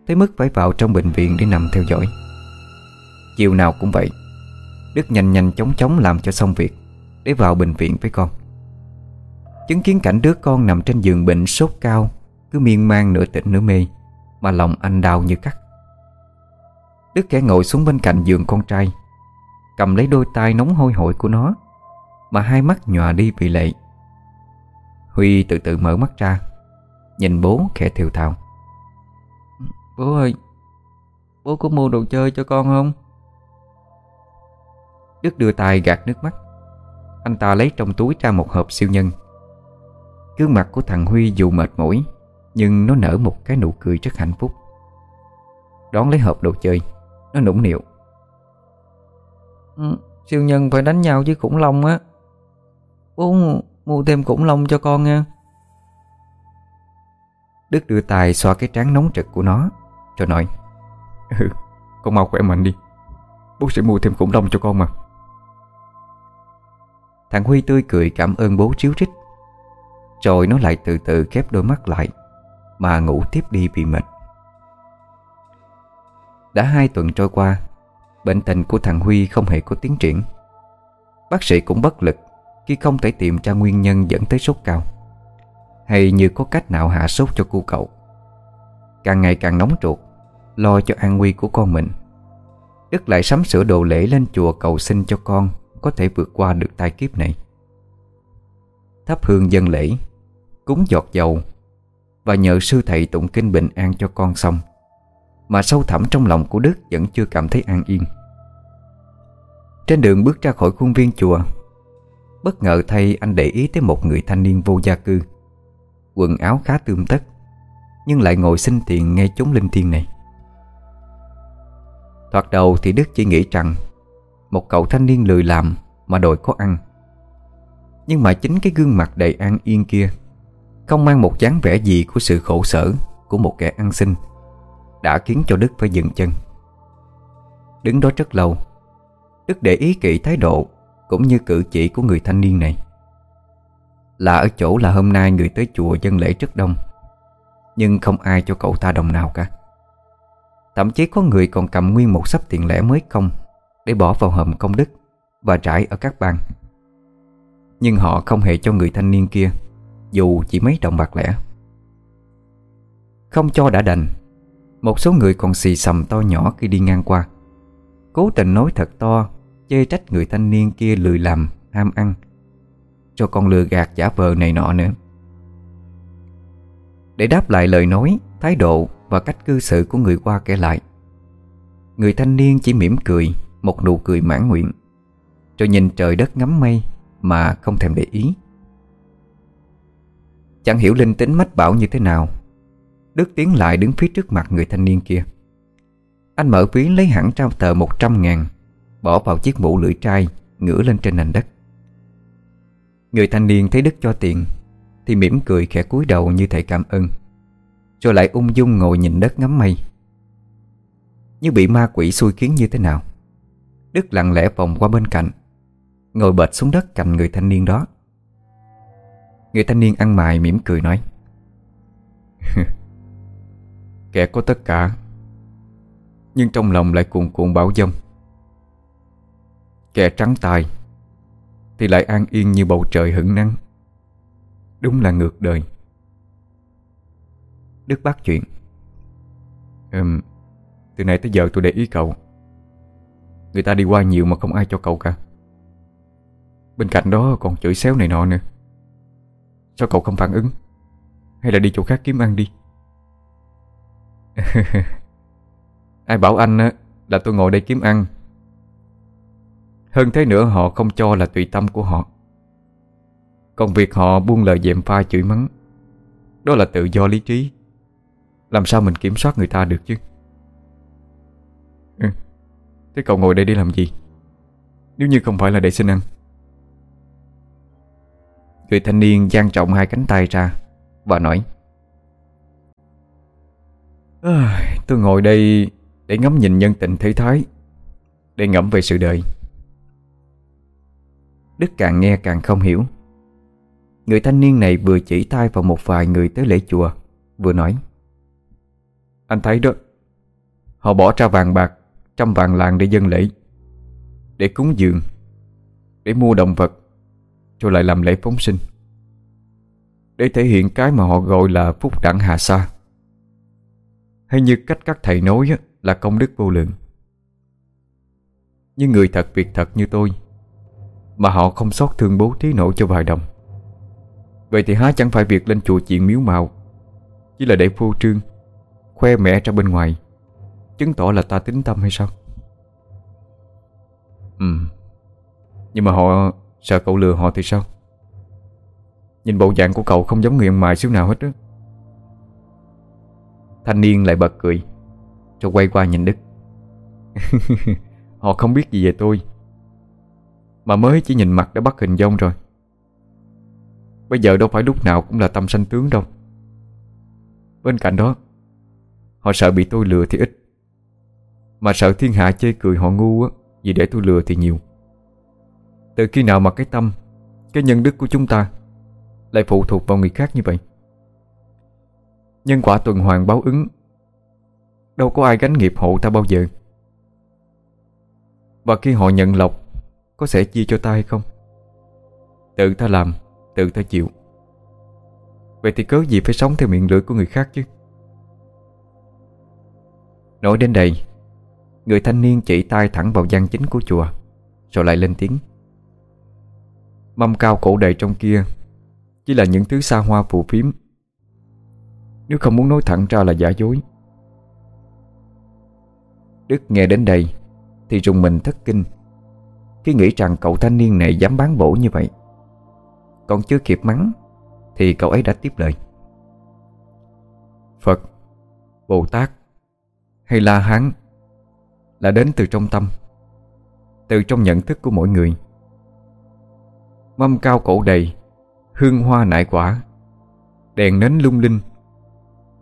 A: Tới mức phải vào trong bệnh viện để nằm theo dõi. Chiều nào cũng vậy, Đức nhanh nhanh chóng chóng làm cho xong việc Để vào bệnh viện với con. Chứng kiến cảnh đứa con nằm trên giường bệnh sốt cao, Cứ miên man nửa tỉnh nửa mê, Mà lòng anh đau như cắt. Đức kẻ ngồi xuống bên cạnh giường con trai, Cầm lấy đôi tay nóng hôi hổi của nó, Mà hai mắt nhòa đi vì lệ. Huy từ từ mở mắt ra Nhìn bố khẽ thiều thào. Bố ơi Bố có mua đồ chơi cho con không? Đức đưa tay gạt nước mắt. Anh ta lấy trong túi ra một hộp siêu nhân. Gương mặt của thằng Huy dù mệt mỏi Nhưng nó nở một cái nụ cười rất hạnh phúc. Đón lấy hộp đồ chơi Nó nũng nịu. Ừ, Siêu nhân phải đánh nhau với khủng long á. Bố mua thêm khủng long cho con nha. Đức đưa tay xoa cái trán nóng trực của nó Rồi nói Ừ, con mau khỏe mạnh đi. Bố sẽ mua thêm khủng long cho con mà. Thằng Huy tươi cười cảm ơn bố chiếu trích Rồi nó lại từ từ khép đôi mắt lại Mà ngủ tiếp đi vì mệt. Đã hai tuần trôi qua Bệnh tình của thằng Huy không hề có tiến triển. Bác sĩ cũng bất lực khi không thể tìm ra nguyên nhân dẫn tới sốt cao? Hay như có cách nào hạ sốt cho cô cậu? Càng ngày càng nóng ruột, Lo cho an nguy của con mình. Đức lại sắm sửa đồ lễ lên chùa cầu xin cho con Có thể vượt qua được tai kiếp này. Thắp hương dân lễ, Cúng giọt dầu, Và nhờ sư thầy tụng kinh bình an cho con xong, Mà sâu thẳm trong lòng của Đức Vẫn chưa cảm thấy an yên. Trên đường bước ra khỏi khuôn viên chùa Bất ngờ thay anh để ý tới một người thanh niên vô gia cư. Quần áo khá tươm tất, Nhưng lại ngồi xin tiền ngay chốn linh thiên này. Thoạt đầu thì Đức chỉ nghĩ rằng Một cậu thanh niên lười làm Mà đòi có ăn. Nhưng mà chính cái gương mặt đầy an yên kia Không mang một dáng vẻ gì Của sự khổ sở Của một kẻ ăn xin Đã khiến cho Đức phải dừng chân. Đứng đó rất lâu, Đức để ý kỹ thái độ cũng như cử chỉ của người thanh niên này. Là ở chỗ là hôm nay Người tới chùa dân lễ rất đông, Nhưng không ai cho cậu ta đồng nào cả. Thậm chí có người còn cầm nguyên một sắp tiền lẻ mới không Để bỏ vào hòm công đức Và trải ở các bang Nhưng họ không hề cho người thanh niên kia, Dù chỉ mấy đồng bạc lẻ. Không cho đã đành, Một số người còn xì xầm to nhỏ khi đi ngang qua, Cố tình nói thật to Chê trách người thanh niên kia lười làm, Ham ăn, Cho con lừa gạt giả vờ này nọ nữa. Để đáp lại lời nói, Thái độ và cách cư xử của người qua kể lại, Người thanh niên chỉ mỉm cười, Một nụ cười mãn nguyện Rồi nhìn trời đất ngắm mây Mà không thèm để ý. Chẳng hiểu linh tính mách bảo như thế nào, Đức tiến lại đứng phía trước mặt người thanh niên kia. Anh mở ví lấy hẳn trao tờ 100 ngàn Bỏ vào chiếc mũ lưỡi trai, Ngửa lên trên nền đất. Người thanh niên thấy Đức cho tiền, Thì mỉm cười khẽ cúi đầu như thầy cảm ơn, rồi lại ung dung ngồi nhìn đất ngắm mây. Như bị ma quỷ xui khiến như thế nào? Đức lặng lẽ vòng qua bên cạnh, Ngồi bệt xuống đất cạnh người thanh niên đó. Người thanh niên ăn mài mỉm cười nói, Kẻ có tất cả, Nhưng trong lòng lại cuồn cuộn bão dông chè trắng tài Thì lại an yên như bầu trời hững nắng. Đúng là ngược đời. Đức bắt chuyện, Ừm, Từ nãy tới giờ tôi để ý cậu. Người ta đi qua nhiều mà không ai cho cậu cả. Bên cạnh đó còn chửi xéo này nọ nữa. Sao cậu không phản ứng? Hay là đi chỗ khác kiếm ăn đi? Ai bảo anh á, Là tôi ngồi đây kiếm ăn
B: hơn thế nữa họ không cho là tùy tâm của họ. Còn việc họ buông lời dèm pha chửi mắng. Đó là tự do lý trí. Làm sao mình kiểm soát người ta được chứ? Ừ. Thế cậu ngồi đây đi làm gì? Nếu như không phải là để xin ăn.
A: Người thanh niên dang trọng hai cánh tay ra Và nói
B: à, Tôi ngồi đây để ngắm nhìn nhân tình thế thái Để ngẫm về sự đời.
A: Đức càng nghe càng không hiểu. Người thanh niên này vừa chỉ tay vào một vài người tới lễ chùa, Vừa nói,
B: Anh thấy đó, Họ bỏ ra vàng bạc, Trăm vàng làng để dân lễ, Để cúng dường, Để mua động vật, Rồi lại làm lễ phóng sinh. Để thể hiện cái mà họ gọi là phúc đẳng hạ sa. Hay như cách các thầy nói là công đức vô lượng. Nhưng người thật việc thật như tôi mà họ không xót thương bố thí nổ cho vài đồng. Vậy thì há chẳng phải việc lên chùa chuyện miếu mạo Chỉ là để phô trương, Khoe mẹ ra bên ngoài, Chứng tỏ là ta tính tâm hay sao? Ừ Nhưng mà họ sợ cậu lừa họ thì sao? Nhìn bộ dạng của cậu không giống người ăn mày xíu nào hết á.
A: Thanh niên lại bật cười, Rồi quay qua nhìn Đức.
B: Họ không biết gì về tôi. Mà mới chỉ nhìn mặt đã bắt hình dong rồi. Bây giờ đâu phải lúc nào cũng là tâm sanh tướng đâu. Bên cạnh đó, Họ sợ bị tôi lừa thì ít. Mà sợ thiên hạ chê cười họ ngu á, Vì để tôi lừa thì nhiều. Từ khi nào mà cái tâm, Cái nhân đức của chúng ta Lại phụ thuộc vào người khác như vậy? Nhân quả tuần hoàn báo ứng, Đâu có ai gánh nghiệp hộ ta bao giờ. Và khi họ nhận lộc có sẽ chia cho ta hay không? Tự ta làm, Tự ta chịu. Vậy thì cớ gì phải sống theo miệng lưỡi của người khác chứ?
A: Nói đến đây, Người thanh niên chỉ tay thẳng vào gian chính của chùa, Rồi lại lên tiếng.
B: Mâm cao cổ đầy trong kia Chỉ là những thứ xa hoa phù phiếm. Nếu không muốn nói thẳng ra là giả dối.
A: Đức nghe đến đây Thì rùng mình thất kinh. Khi nghĩ rằng cậu thanh niên này dám bán bổ như vậy. Còn chưa kịp mắng, Thì cậu ấy đã tiếp lời.
B: Phật, Bồ Tát Hay La Hán Là đến từ trong tâm, Từ trong nhận thức của mỗi người. Mâm cao cổ đầy, Hương hoa nại quả, Đèn nến lung linh,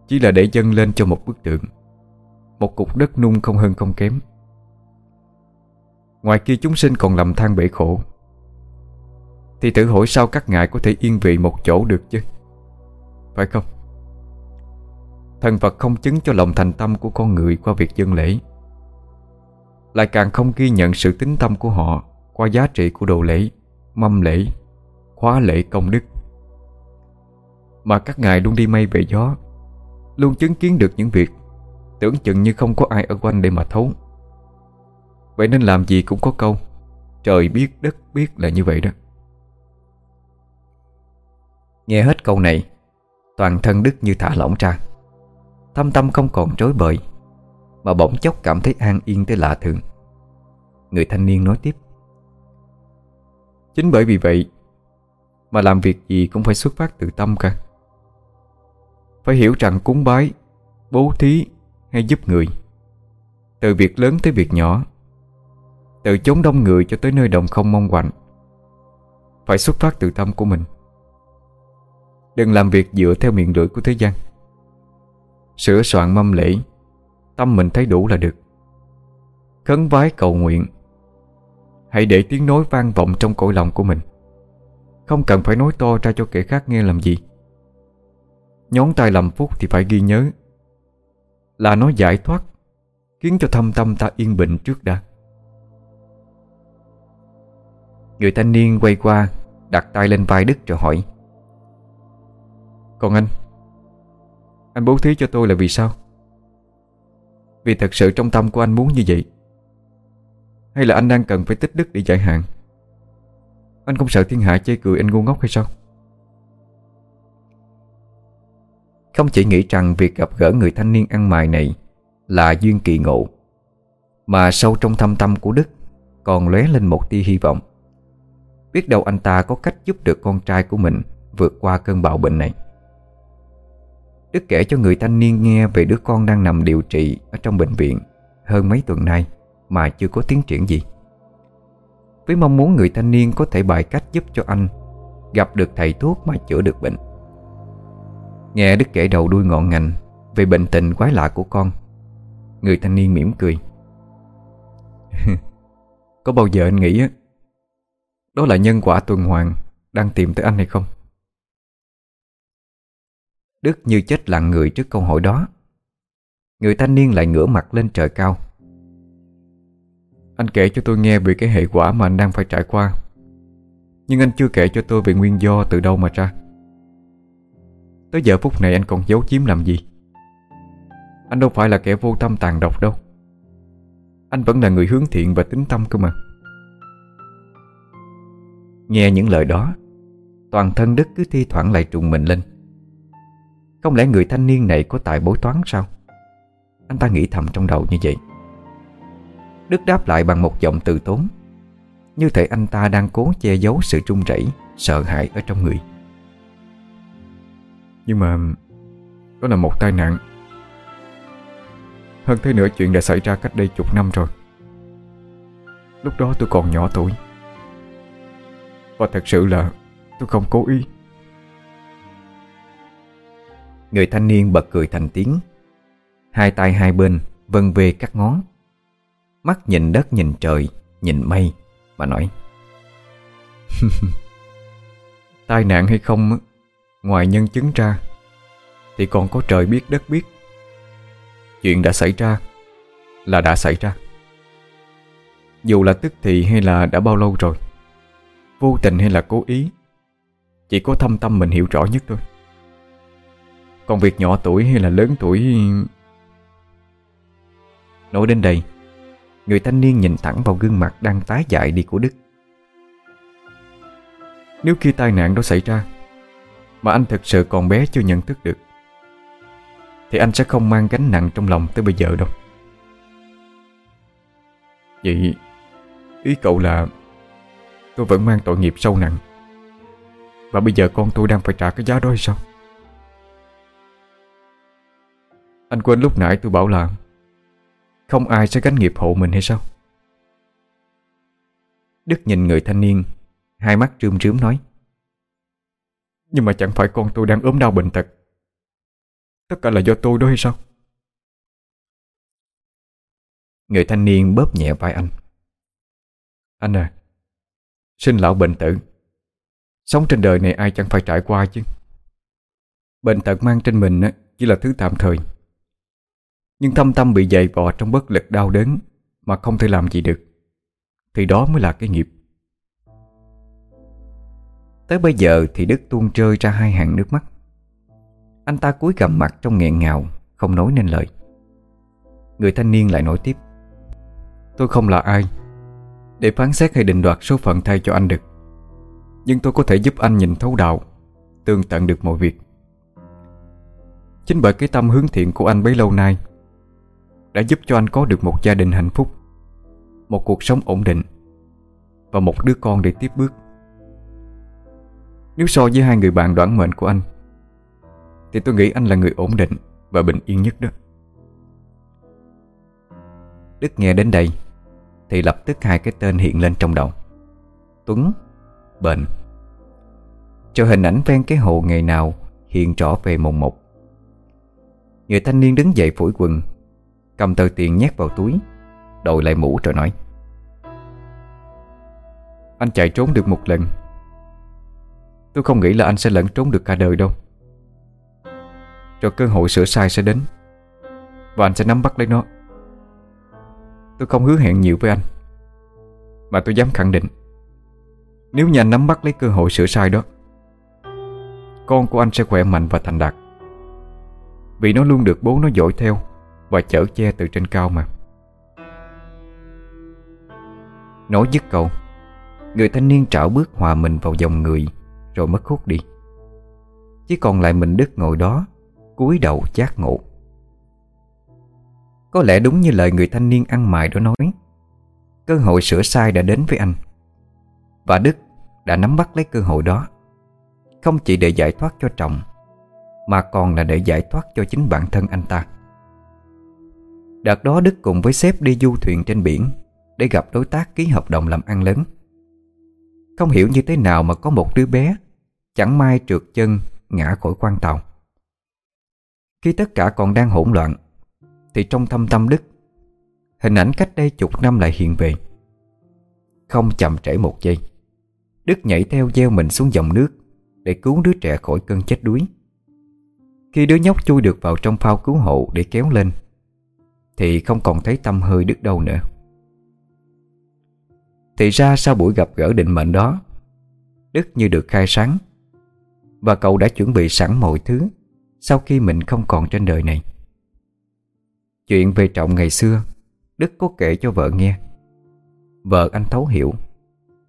B: Chỉ là để dâng lên cho một bức tượng, Một cục đất nung không hơn không kém. Ngoài kia chúng sinh còn lầm than bể khổ. Thì tự hỏi sao các ngài có thể yên vị một chỗ được chứ? Phải không? Thần Phật không chứng cho lòng thành tâm của con người qua việc dân lễ. Lại càng không ghi nhận sự tính tâm của họ Qua giá trị của đồ lễ, mâm lễ, khóa lễ công đức. Mà các ngài luôn đi mây về gió Luôn chứng kiến được những việc Tưởng chừng như không có ai ở quanh để mà thấu. Vậy nên làm gì cũng có câu, Trời biết đất biết là như vậy đó.
A: Nghe hết câu này, Toàn thân Đức như thả lỏng ra. Thâm tâm không còn rối bời, Mà bỗng chốc cảm thấy an yên tới lạ thường. Người thanh niên nói tiếp,
B: Chính bởi vì vậy Mà làm việc gì cũng phải xuất phát từ tâm cả. Phải hiểu rằng cúng bái, Bố thí hay giúp người, Từ việc lớn tới việc nhỏ từ chốn đông người cho tới nơi đồng không mong quạnh. Phải xuất phát từ tâm của mình. Đừng làm việc dựa theo miệng lưỡi của thế gian. Sửa soạn mâm lễ, Tâm mình thấy đủ là được. Khấn vái cầu nguyện. Hãy để tiếng nói vang vọng trong cõi lòng của mình. Không cần phải nói to ra cho kẻ khác nghe làm gì. Nhón tay làm phúc thì phải ghi nhớ. Là nó giải thoát, Khiến cho thâm tâm ta yên bình trước đã.
A: Người thanh niên quay qua, Đặt tay lên vai Đức rồi hỏi.
B: Còn anh? Anh bố thí cho tôi là vì sao? Vì thật sự trong tâm của anh muốn như vậy. Hay là anh đang cần phải tích đức để giải hạn? Anh không sợ thiên hạ chê cười anh ngu ngốc hay sao?
A: Không chỉ nghĩ rằng việc gặp gỡ người thanh niên ăn mày này Là duyên kỳ ngộ, Mà sâu trong thâm tâm của Đức Còn lóe lên một tia hy vọng. Biết đâu anh ta có cách giúp được con trai của mình Vượt qua cơn bạo bệnh này. Đức kể cho người thanh niên nghe Về đứa con đang nằm điều trị Ở trong bệnh viện hơn mấy tuần nay Mà chưa có tiến triển gì. Với mong muốn người thanh niên có thể bài cách giúp cho anh Gặp được thầy thuốc mà chữa được bệnh. Nghe Đức kể đầu đuôi ngọn ngành Về bệnh tình quái lạ của con, Người thanh niên mỉm cười. Có bao giờ anh nghĩ đó là nhân quả tuần hoàn, Đang tìm tới anh hay không? Đức như chết lặng người trước câu hỏi đó. Người thanh niên lại ngửa mặt lên trời cao. Anh kể cho tôi nghe về cái hệ quả mà anh đang phải trải qua. Nhưng anh chưa kể cho tôi về nguyên do từ đâu mà ra. Tới giờ phút này anh còn giấu chiếm làm gì? Anh đâu phải là kẻ vô tâm tàn độc đâu. Anh vẫn là người hướng thiện và tính tâm cơ mà. Nghe những lời đó, Toàn thân Đức cứ thi thoảng lại trùng mình lên. Không lẽ người thanh niên này có tài bối toán sao? Anh ta nghĩ thầm trong đầu như vậy. Đức đáp lại bằng một giọng từ tốn, Như thể anh ta đang cố che giấu sự trung rẩy, Sợ hãi ở trong người.
B: Nhưng mà, Đó là một tai nạn. Hơn thế nữa chuyện đã xảy ra cách đây chục năm rồi. Lúc đó tôi còn nhỏ tuổi. Và thật sự là tôi không cố ý.
A: Người thanh niên bật cười thành tiếng. Hai tay hai bên vân về các ngón. Mắt nhìn đất nhìn trời Nhìn mây Mà nói
B: Tai nạn hay không Ngoài nhân chứng ra Thì còn có trời biết đất biết. Chuyện đã xảy ra Là đã xảy ra. Dù là tức thì hay là đã bao lâu rồi Vô tình hay là cố ý? Chỉ có thâm tâm mình hiểu rõ nhất thôi. Còn việc nhỏ tuổi hay là lớn tuổi,
A: Nói đến đây, Người thanh niên nhìn thẳng vào gương mặt đang tái dại đi của Đức.
B: Nếu khi tai nạn đó xảy ra, Mà anh thực sự còn bé chưa nhận thức được, Thì anh sẽ không mang gánh nặng trong lòng tới bây giờ đâu. Vậy Ý cậu là Tôi vẫn mang tội nghiệp sâu nặng. Và bây giờ con tôi đang phải trả cái giá đó hay sao? Anh quên lúc nãy tôi bảo là Không ai sẽ gánh nghiệp hộ mình hay sao?
A: Đức nhìn người thanh niên, Hai mắt trươm trướm nói,
B: Nhưng mà chẳng phải con tôi đang ốm đau bệnh tật. Tất cả là do tôi đó hay sao?
A: Người thanh niên bóp nhẹ vai anh.
B: Anh à Sinh lão bệnh tử. Sống trên đời này ai chẳng phải trải qua chứ? Bệnh tật mang trên mình Chỉ là thứ tạm thời. Nhưng thâm tâm bị dày vò trong bất lực đau đớn Mà không thể làm gì được, Thì đó mới là cái nghiệp.
A: Tới bây giờ thì Đức tuôn rơi ra hai hàng nước mắt. Anh ta cúi gầm mặt trong nghẹn ngào, Không nói nên lời. Người thanh niên lại nói tiếp,
B: Tôi không là ai để phán xét hay định đoạt số phận thay cho anh được Nhưng tôi có thể giúp anh nhìn thấu đạo, Tương tận được mọi việc. Chính bởi cái tâm hướng thiện của anh bấy lâu nay, Đã giúp cho anh có được một gia đình hạnh phúc, Một cuộc sống ổn định, Và một đứa con để tiếp bước. Nếu so với hai người bạn đoán mệnh của anh, Thì tôi nghĩ anh là người ổn định Và bình yên nhất đó.
A: Đức nghe đến đây. Thì lập tức hai cái tên hiện lên trong đầu. Tuấn Bệnh Cho hình ảnh ven cái hồ ngày nào Hiện rõ về mùng một. Người thanh niên đứng dậy phủi quần, Cầm tờ tiền nhét vào túi, Đội lại mũ rồi nói.
B: Anh chạy trốn được một lần. Tôi không nghĩ là anh sẽ lẫn trốn được cả đời đâu. Rồi cơ hội sửa sai sẽ đến, Và anh sẽ nắm bắt lấy nó. Tôi không hứa hẹn nhiều với anh. Mà tôi dám khẳng định, Nếu như anh nắm bắt lấy cơ hội sửa sai đó, Con của anh sẽ khỏe mạnh và thành đạt. Vì nó luôn được bố nó dõi theo Và chở che từ trên cao mà.
A: Nói dứt câu, Người thanh niên trảo bước hòa mình vào dòng người Rồi mất hút đi. Chỉ còn lại mình Đức ngồi đó, cúi đầu chát ngộ. Có lẽ đúng như lời người thanh niên ăn mài đó nói. Cơ hội sửa sai đã đến với anh. Và Đức đã nắm bắt lấy cơ hội đó. Không chỉ để giải thoát cho Trọng Mà còn là để giải thoát cho chính bản thân anh ta. Đợt đó Đức cùng với sếp đi du thuyền trên biển Để gặp đối tác ký hợp đồng làm ăn lớn. Không hiểu như thế nào mà có một đứa bé Chẳng may trượt chân ngã khỏi quan tàu. Khi tất cả còn đang hỗn loạn thì trong thâm tâm Đức. Hình ảnh cách đây chục năm lại hiện về. Không chậm trễ một giây, Đức nhảy theo gieo mình xuống dòng nước Để cứu đứa trẻ khỏi cơn chết đuối. Khi đứa nhóc chui được vào trong phao cứu hộ để kéo lên, Thì không còn thấy tâm hơi Đức đâu nữa. Thì ra sau buổi gặp gỡ định mệnh đó, Đức như được khai sáng Và cậu đã chuẩn bị sẵn mọi thứ Sau khi mình không còn trên đời này. Chuyện về Trọng ngày xưa, Đức có kể cho vợ nghe. Vợ anh thấu hiểu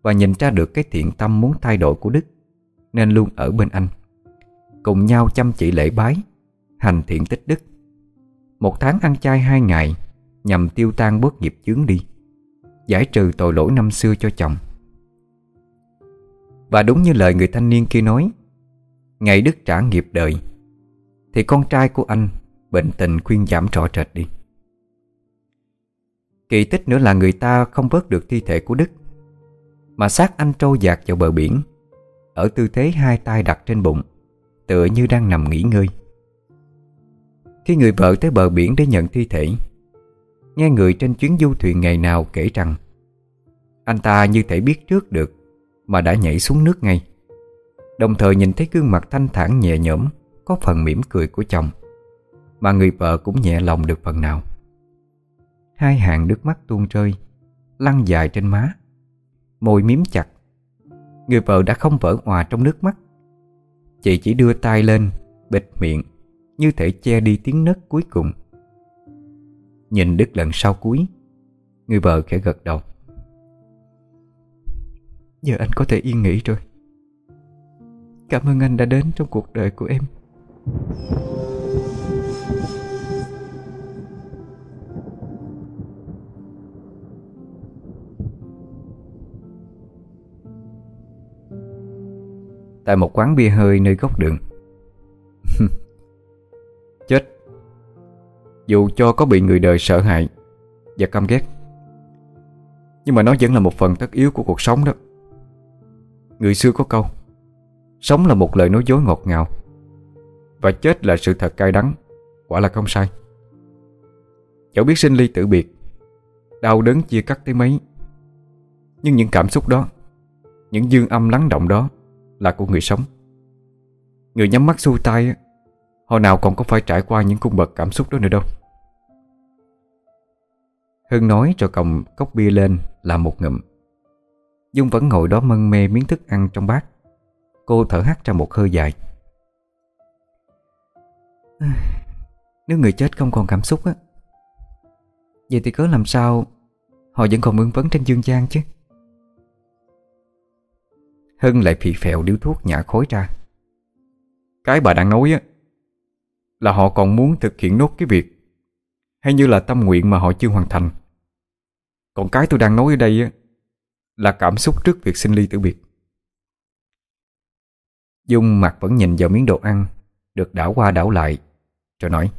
A: Và nhìn ra được cái thiện tâm muốn thay đổi của Đức, Nên luôn ở bên anh. Cùng nhau chăm chỉ lễ bái, Hành thiện tích đức. Một tháng ăn chay hai ngày, Nhằm tiêu tan bớt nghiệp chướng đi, Giải trừ tội lỗi năm xưa cho chồng. Và đúng như lời người thanh niên kia nói, Ngày Đức trả nghiệp đời, Thì con trai của anh Bệnh tình khuyên giảm rõ rệt đi. Kỳ tích nữa là người ta không vớt được thi thể của Đức, Mà xác anh trôi dạt vào bờ biển, Ở tư thế hai tay đặt trên bụng, Tựa như đang nằm nghỉ ngơi. Khi người vợ tới bờ biển để nhận thi thể, Nghe người trên chuyến du thuyền ngày nào kể rằng, Anh ta như thể biết trước được Mà đã nhảy xuống nước ngay. Đồng thời nhìn thấy gương mặt thanh thản nhẹ nhõm, Có phần mỉm cười của chồng. Mà người vợ cũng nhẹ lòng được phần nào. Hai hàng nước mắt tuôn rơi, Lăn dài trên má, Môi miếm chặt. Người vợ đã không vỡ hòa trong nước mắt. Chị chỉ đưa tay lên, Bịt miệng, Như thể che đi tiếng nấc cuối cùng. Nhìn Đức lần sau cuối, Người vợ khẽ gật đầu. Giờ anh có thể yên nghỉ rồi. Cảm ơn anh đã đến trong cuộc đời của em. Tại một quán bia hơi nơi góc đường. Chết. Dù cho có bị người đời sợ hãi Và căm ghét, Nhưng mà nó vẫn là một phần tất yếu của cuộc sống đó. Người xưa có câu, Sống là một lời nói dối ngọt ngào, Và chết là sự thật cay đắng, Quả là không sai. Dẫu biết sinh ly tử biệt, Đau đớn chia cắt tới mấy, Nhưng những cảm xúc đó, Những dương âm lắng động đó là của người sống. Người nhắm mắt xuôi tay Hồi nào còn có phải trải qua những cung bậc cảm xúc đó nữa đâu. Hưng nói cho còng cốc bia lên là một ngụm. Dung vẫn ngồi đó mân mê miếng thức ăn trong bát. Cô thở hắt ra một hơi dài. Nếu người chết không còn cảm xúc á, Vậy thì cớ làm sao Họ vẫn còn ương vấn trên dương gian chứ? Hưng lại phì phèo điếu thuốc nhả khối ra. Cái bà đang nói á, Là họ còn muốn thực hiện nốt cái việc, Hay như là tâm nguyện mà họ chưa hoàn thành. Còn cái tôi đang nói ở đây á, Là cảm xúc trước việc sinh ly tử biệt. Dung mặt vẫn nhìn vào miếng đồ ăn, Được đảo qua đảo lại, Rồi nói,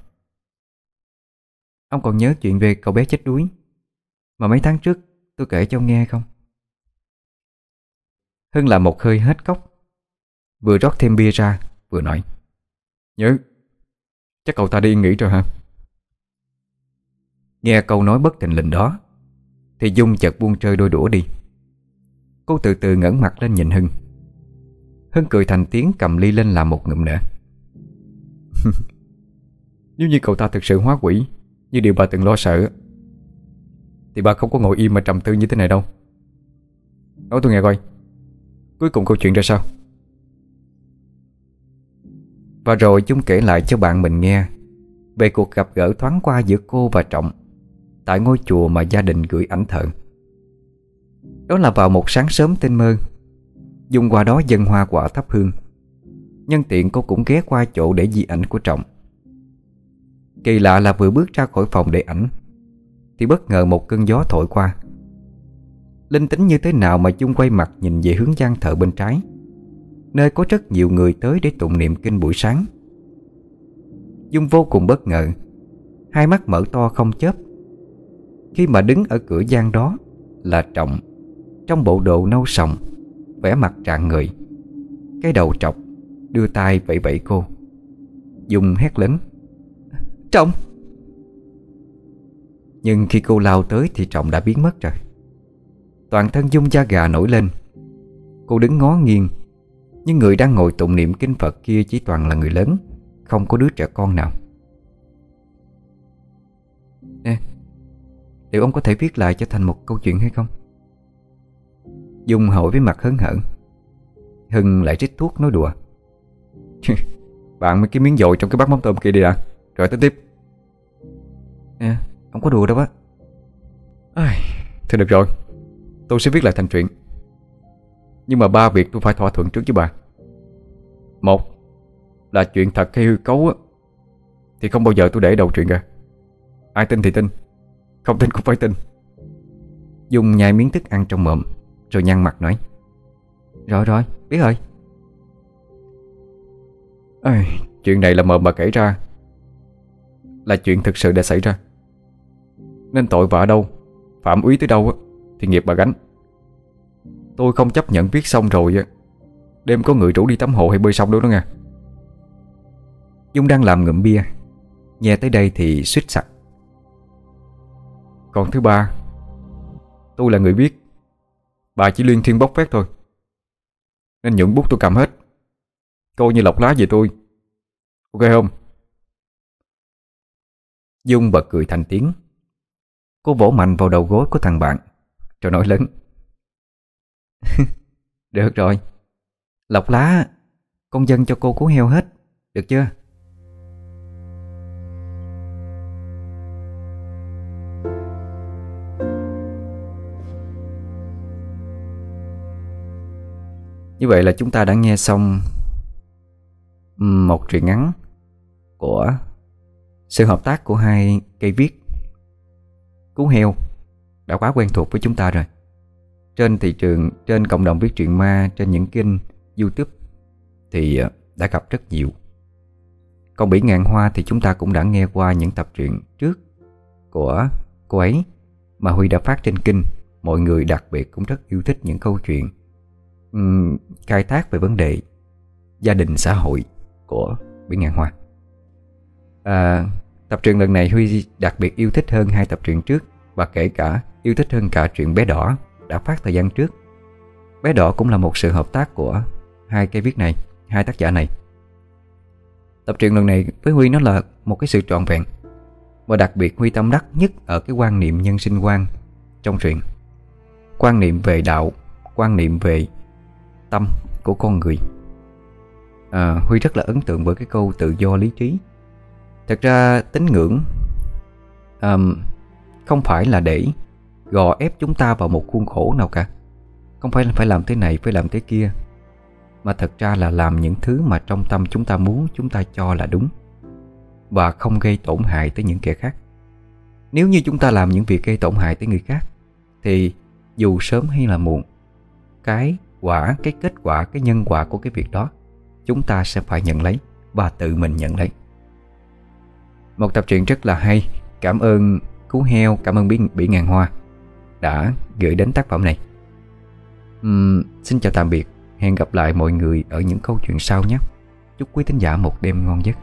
A: Ông còn nhớ chuyện về cậu bé chết đuối Mà mấy tháng trước tôi kể cho ông nghe không? Hưng làm một hơi hết cốc. Vừa rót thêm bia ra, Vừa nói. Nhớ, Chắc cậu ta đi nghỉ rồi hả? Nghe câu nói bất tình lình đó, Thì Dung chợt buông chơi đôi đũa đi. Cô từ từ ngẩng mặt lên nhìn Hưng. Hưng cười thành tiếng cầm ly lên làm một ngụm nữa. Nếu như cậu ta thực sự hóa quỷ, Như điều bà từng lo sợ, Thì bà không có ngồi im mà trầm tư như thế này đâu. Nói tôi nghe coi. Cuối cùng câu chuyện ra sao? Và rồi chúng kể lại cho bạn mình nghe Về cuộc gặp gỡ thoáng qua giữa cô và Trọng Tại ngôi chùa mà gia đình gửi ảnh thợ. Đó là vào một sáng sớm tinh mơ. Dung qua đó dân hoa quả thắp hương. Nhân tiện cô cũng ghé qua chỗ để di ảnh của Trọng. Kỳ lạ là vừa bước ra khỏi phòng để ảnh, Thì bất ngờ một cơn gió thổi qua. Linh tính như thế nào mà chung quay mặt nhìn về hướng gian thờ bên trái? Nơi có rất nhiều người tới để tụng niệm kinh buổi sáng. Dung vô cùng bất ngờ. Hai mắt mở to không chớp. Khi mà đứng ở cửa gian đó Là Trọng, Trong bộ đồ nâu sòng, vẻ mặt trạng người. Cái đầu trọc, Đưa tay vẫy vẫy cô. Dung hét lớn. Trọng! Nhưng khi cô lao tới Thì Trọng đã biến mất rồi. Toàn thân Dung da gà nổi lên. Cô đứng ngó nghiêng Nhưng người đang ngồi tụng niệm kinh Phật kia Chỉ toàn là người lớn Không có đứa trẻ con nào. Nè Liệu ông có thể viết lại cho thành một câu chuyện hay không? Dung hỏi với mặt hớn hở. Hưng lại rít thuốc nói đùa. Bạn mấy cái miếng dội trong cái bát mắm tôm kia đi đã. Rồi tới tiếp. Nè, không có đùa đâu á.
B: Ai, Thôi được rồi. Tôi sẽ viết lại thành chuyện Nhưng mà ba việc tôi phải thỏa thuận trước với bà. Một Là chuyện thật hay hư cấu á Thì không bao giờ tôi để đầu chuyện ra Ai tin thì tin Không tin cũng phải tin.
A: Dung nhai miếng thức ăn trong mồm Rồi nhăn mặt nói. Rồi rồi, biết rồi.
B: Ai, Chuyện này là mờ mà kể ra Là chuyện thực sự đã xảy ra. Nên tội vạ đâu Phạm úy tới đâu thì nghiệp bà gánh. Tôi không chấp nhận viết xong rồi Đêm có người rủ đi tắm hồ hay bơi sông đâu đó nha
A: Dung đang làm ngụm bia. Nghe tới đây thì suýt sặc.
B: Còn thứ ba, Tôi là người biết Bà chỉ liên thiên bốc phét thôi. Nên những bút tôi cầm hết. Coi như lọc lá về tôi. Ok không?
A: Dung bật cười thành tiếng. Cô vỗ mạnh vào đầu gối của thằng bạn. Rồi nói lớn Được rồi. Lọc lá, Con dân cho cô cú heo hết. Được chưa? Như vậy là chúng ta đã nghe xong một truyện ngắn của sự hợp tác của hai cây viết. Cú heo đã quá quen thuộc với chúng ta rồi. Trên thị trường, trên cộng đồng viết truyện ma, trên những kênh youtube thì ờ, đã gặp rất nhiều. Còn Bỉ Ngàn Hoa thì chúng ta cũng đã nghe qua những tập truyện trước của cô ấy mà Huy đã phát trên kênh. Mọi người đặc biệt cũng rất yêu thích những câu chuyện um, khai thác về vấn đề gia đình xã hội của Bỉ Ngàn Hoa. À, Tập truyện lần này Huy đặc biệt yêu thích hơn hai tập truyện trước Và kể cả yêu thích hơn cả chuyện Bé Đỏ đã phát thời gian trước. Bé Đỏ cũng là một sự hợp tác của hai cây viết này, hai tác giả này. Tập truyện lần này với Huy nó là một cái sự trọn vẹn Và đặc biệt Huy tâm đắc nhất ở cái quan niệm nhân sinh quan trong truyện. Quan niệm về đạo, quan niệm về tâm của con người. À, Huy rất là ấn tượng với cái câu tự do lý trí. Thật ra tín ngưỡng um, Không phải là để Gò ép chúng ta vào một khuôn khổ nào cả. Không phải là phải làm thế này Phải làm thế kia Mà thật ra là làm những thứ mà trong tâm chúng ta muốn Chúng ta cho là đúng Và không gây tổn hại tới những kẻ khác. Nếu như chúng ta làm những việc gây tổn hại tới người khác Thì dù sớm hay là muộn Cái quả, cái kết quả, cái nhân quả của cái việc đó chúng ta sẽ phải nhận lấy và tự mình nhận lấy. Một tập truyện rất là hay, cảm ơn Cú Heo, cảm ơn Bỉ Ngàn Hoa đã gửi đến tác phẩm này. Uhm, xin chào tạm biệt, hẹn gặp lại mọi người ở những câu chuyện sau nhé. Chúc quý thính giả một đêm ngon giấc.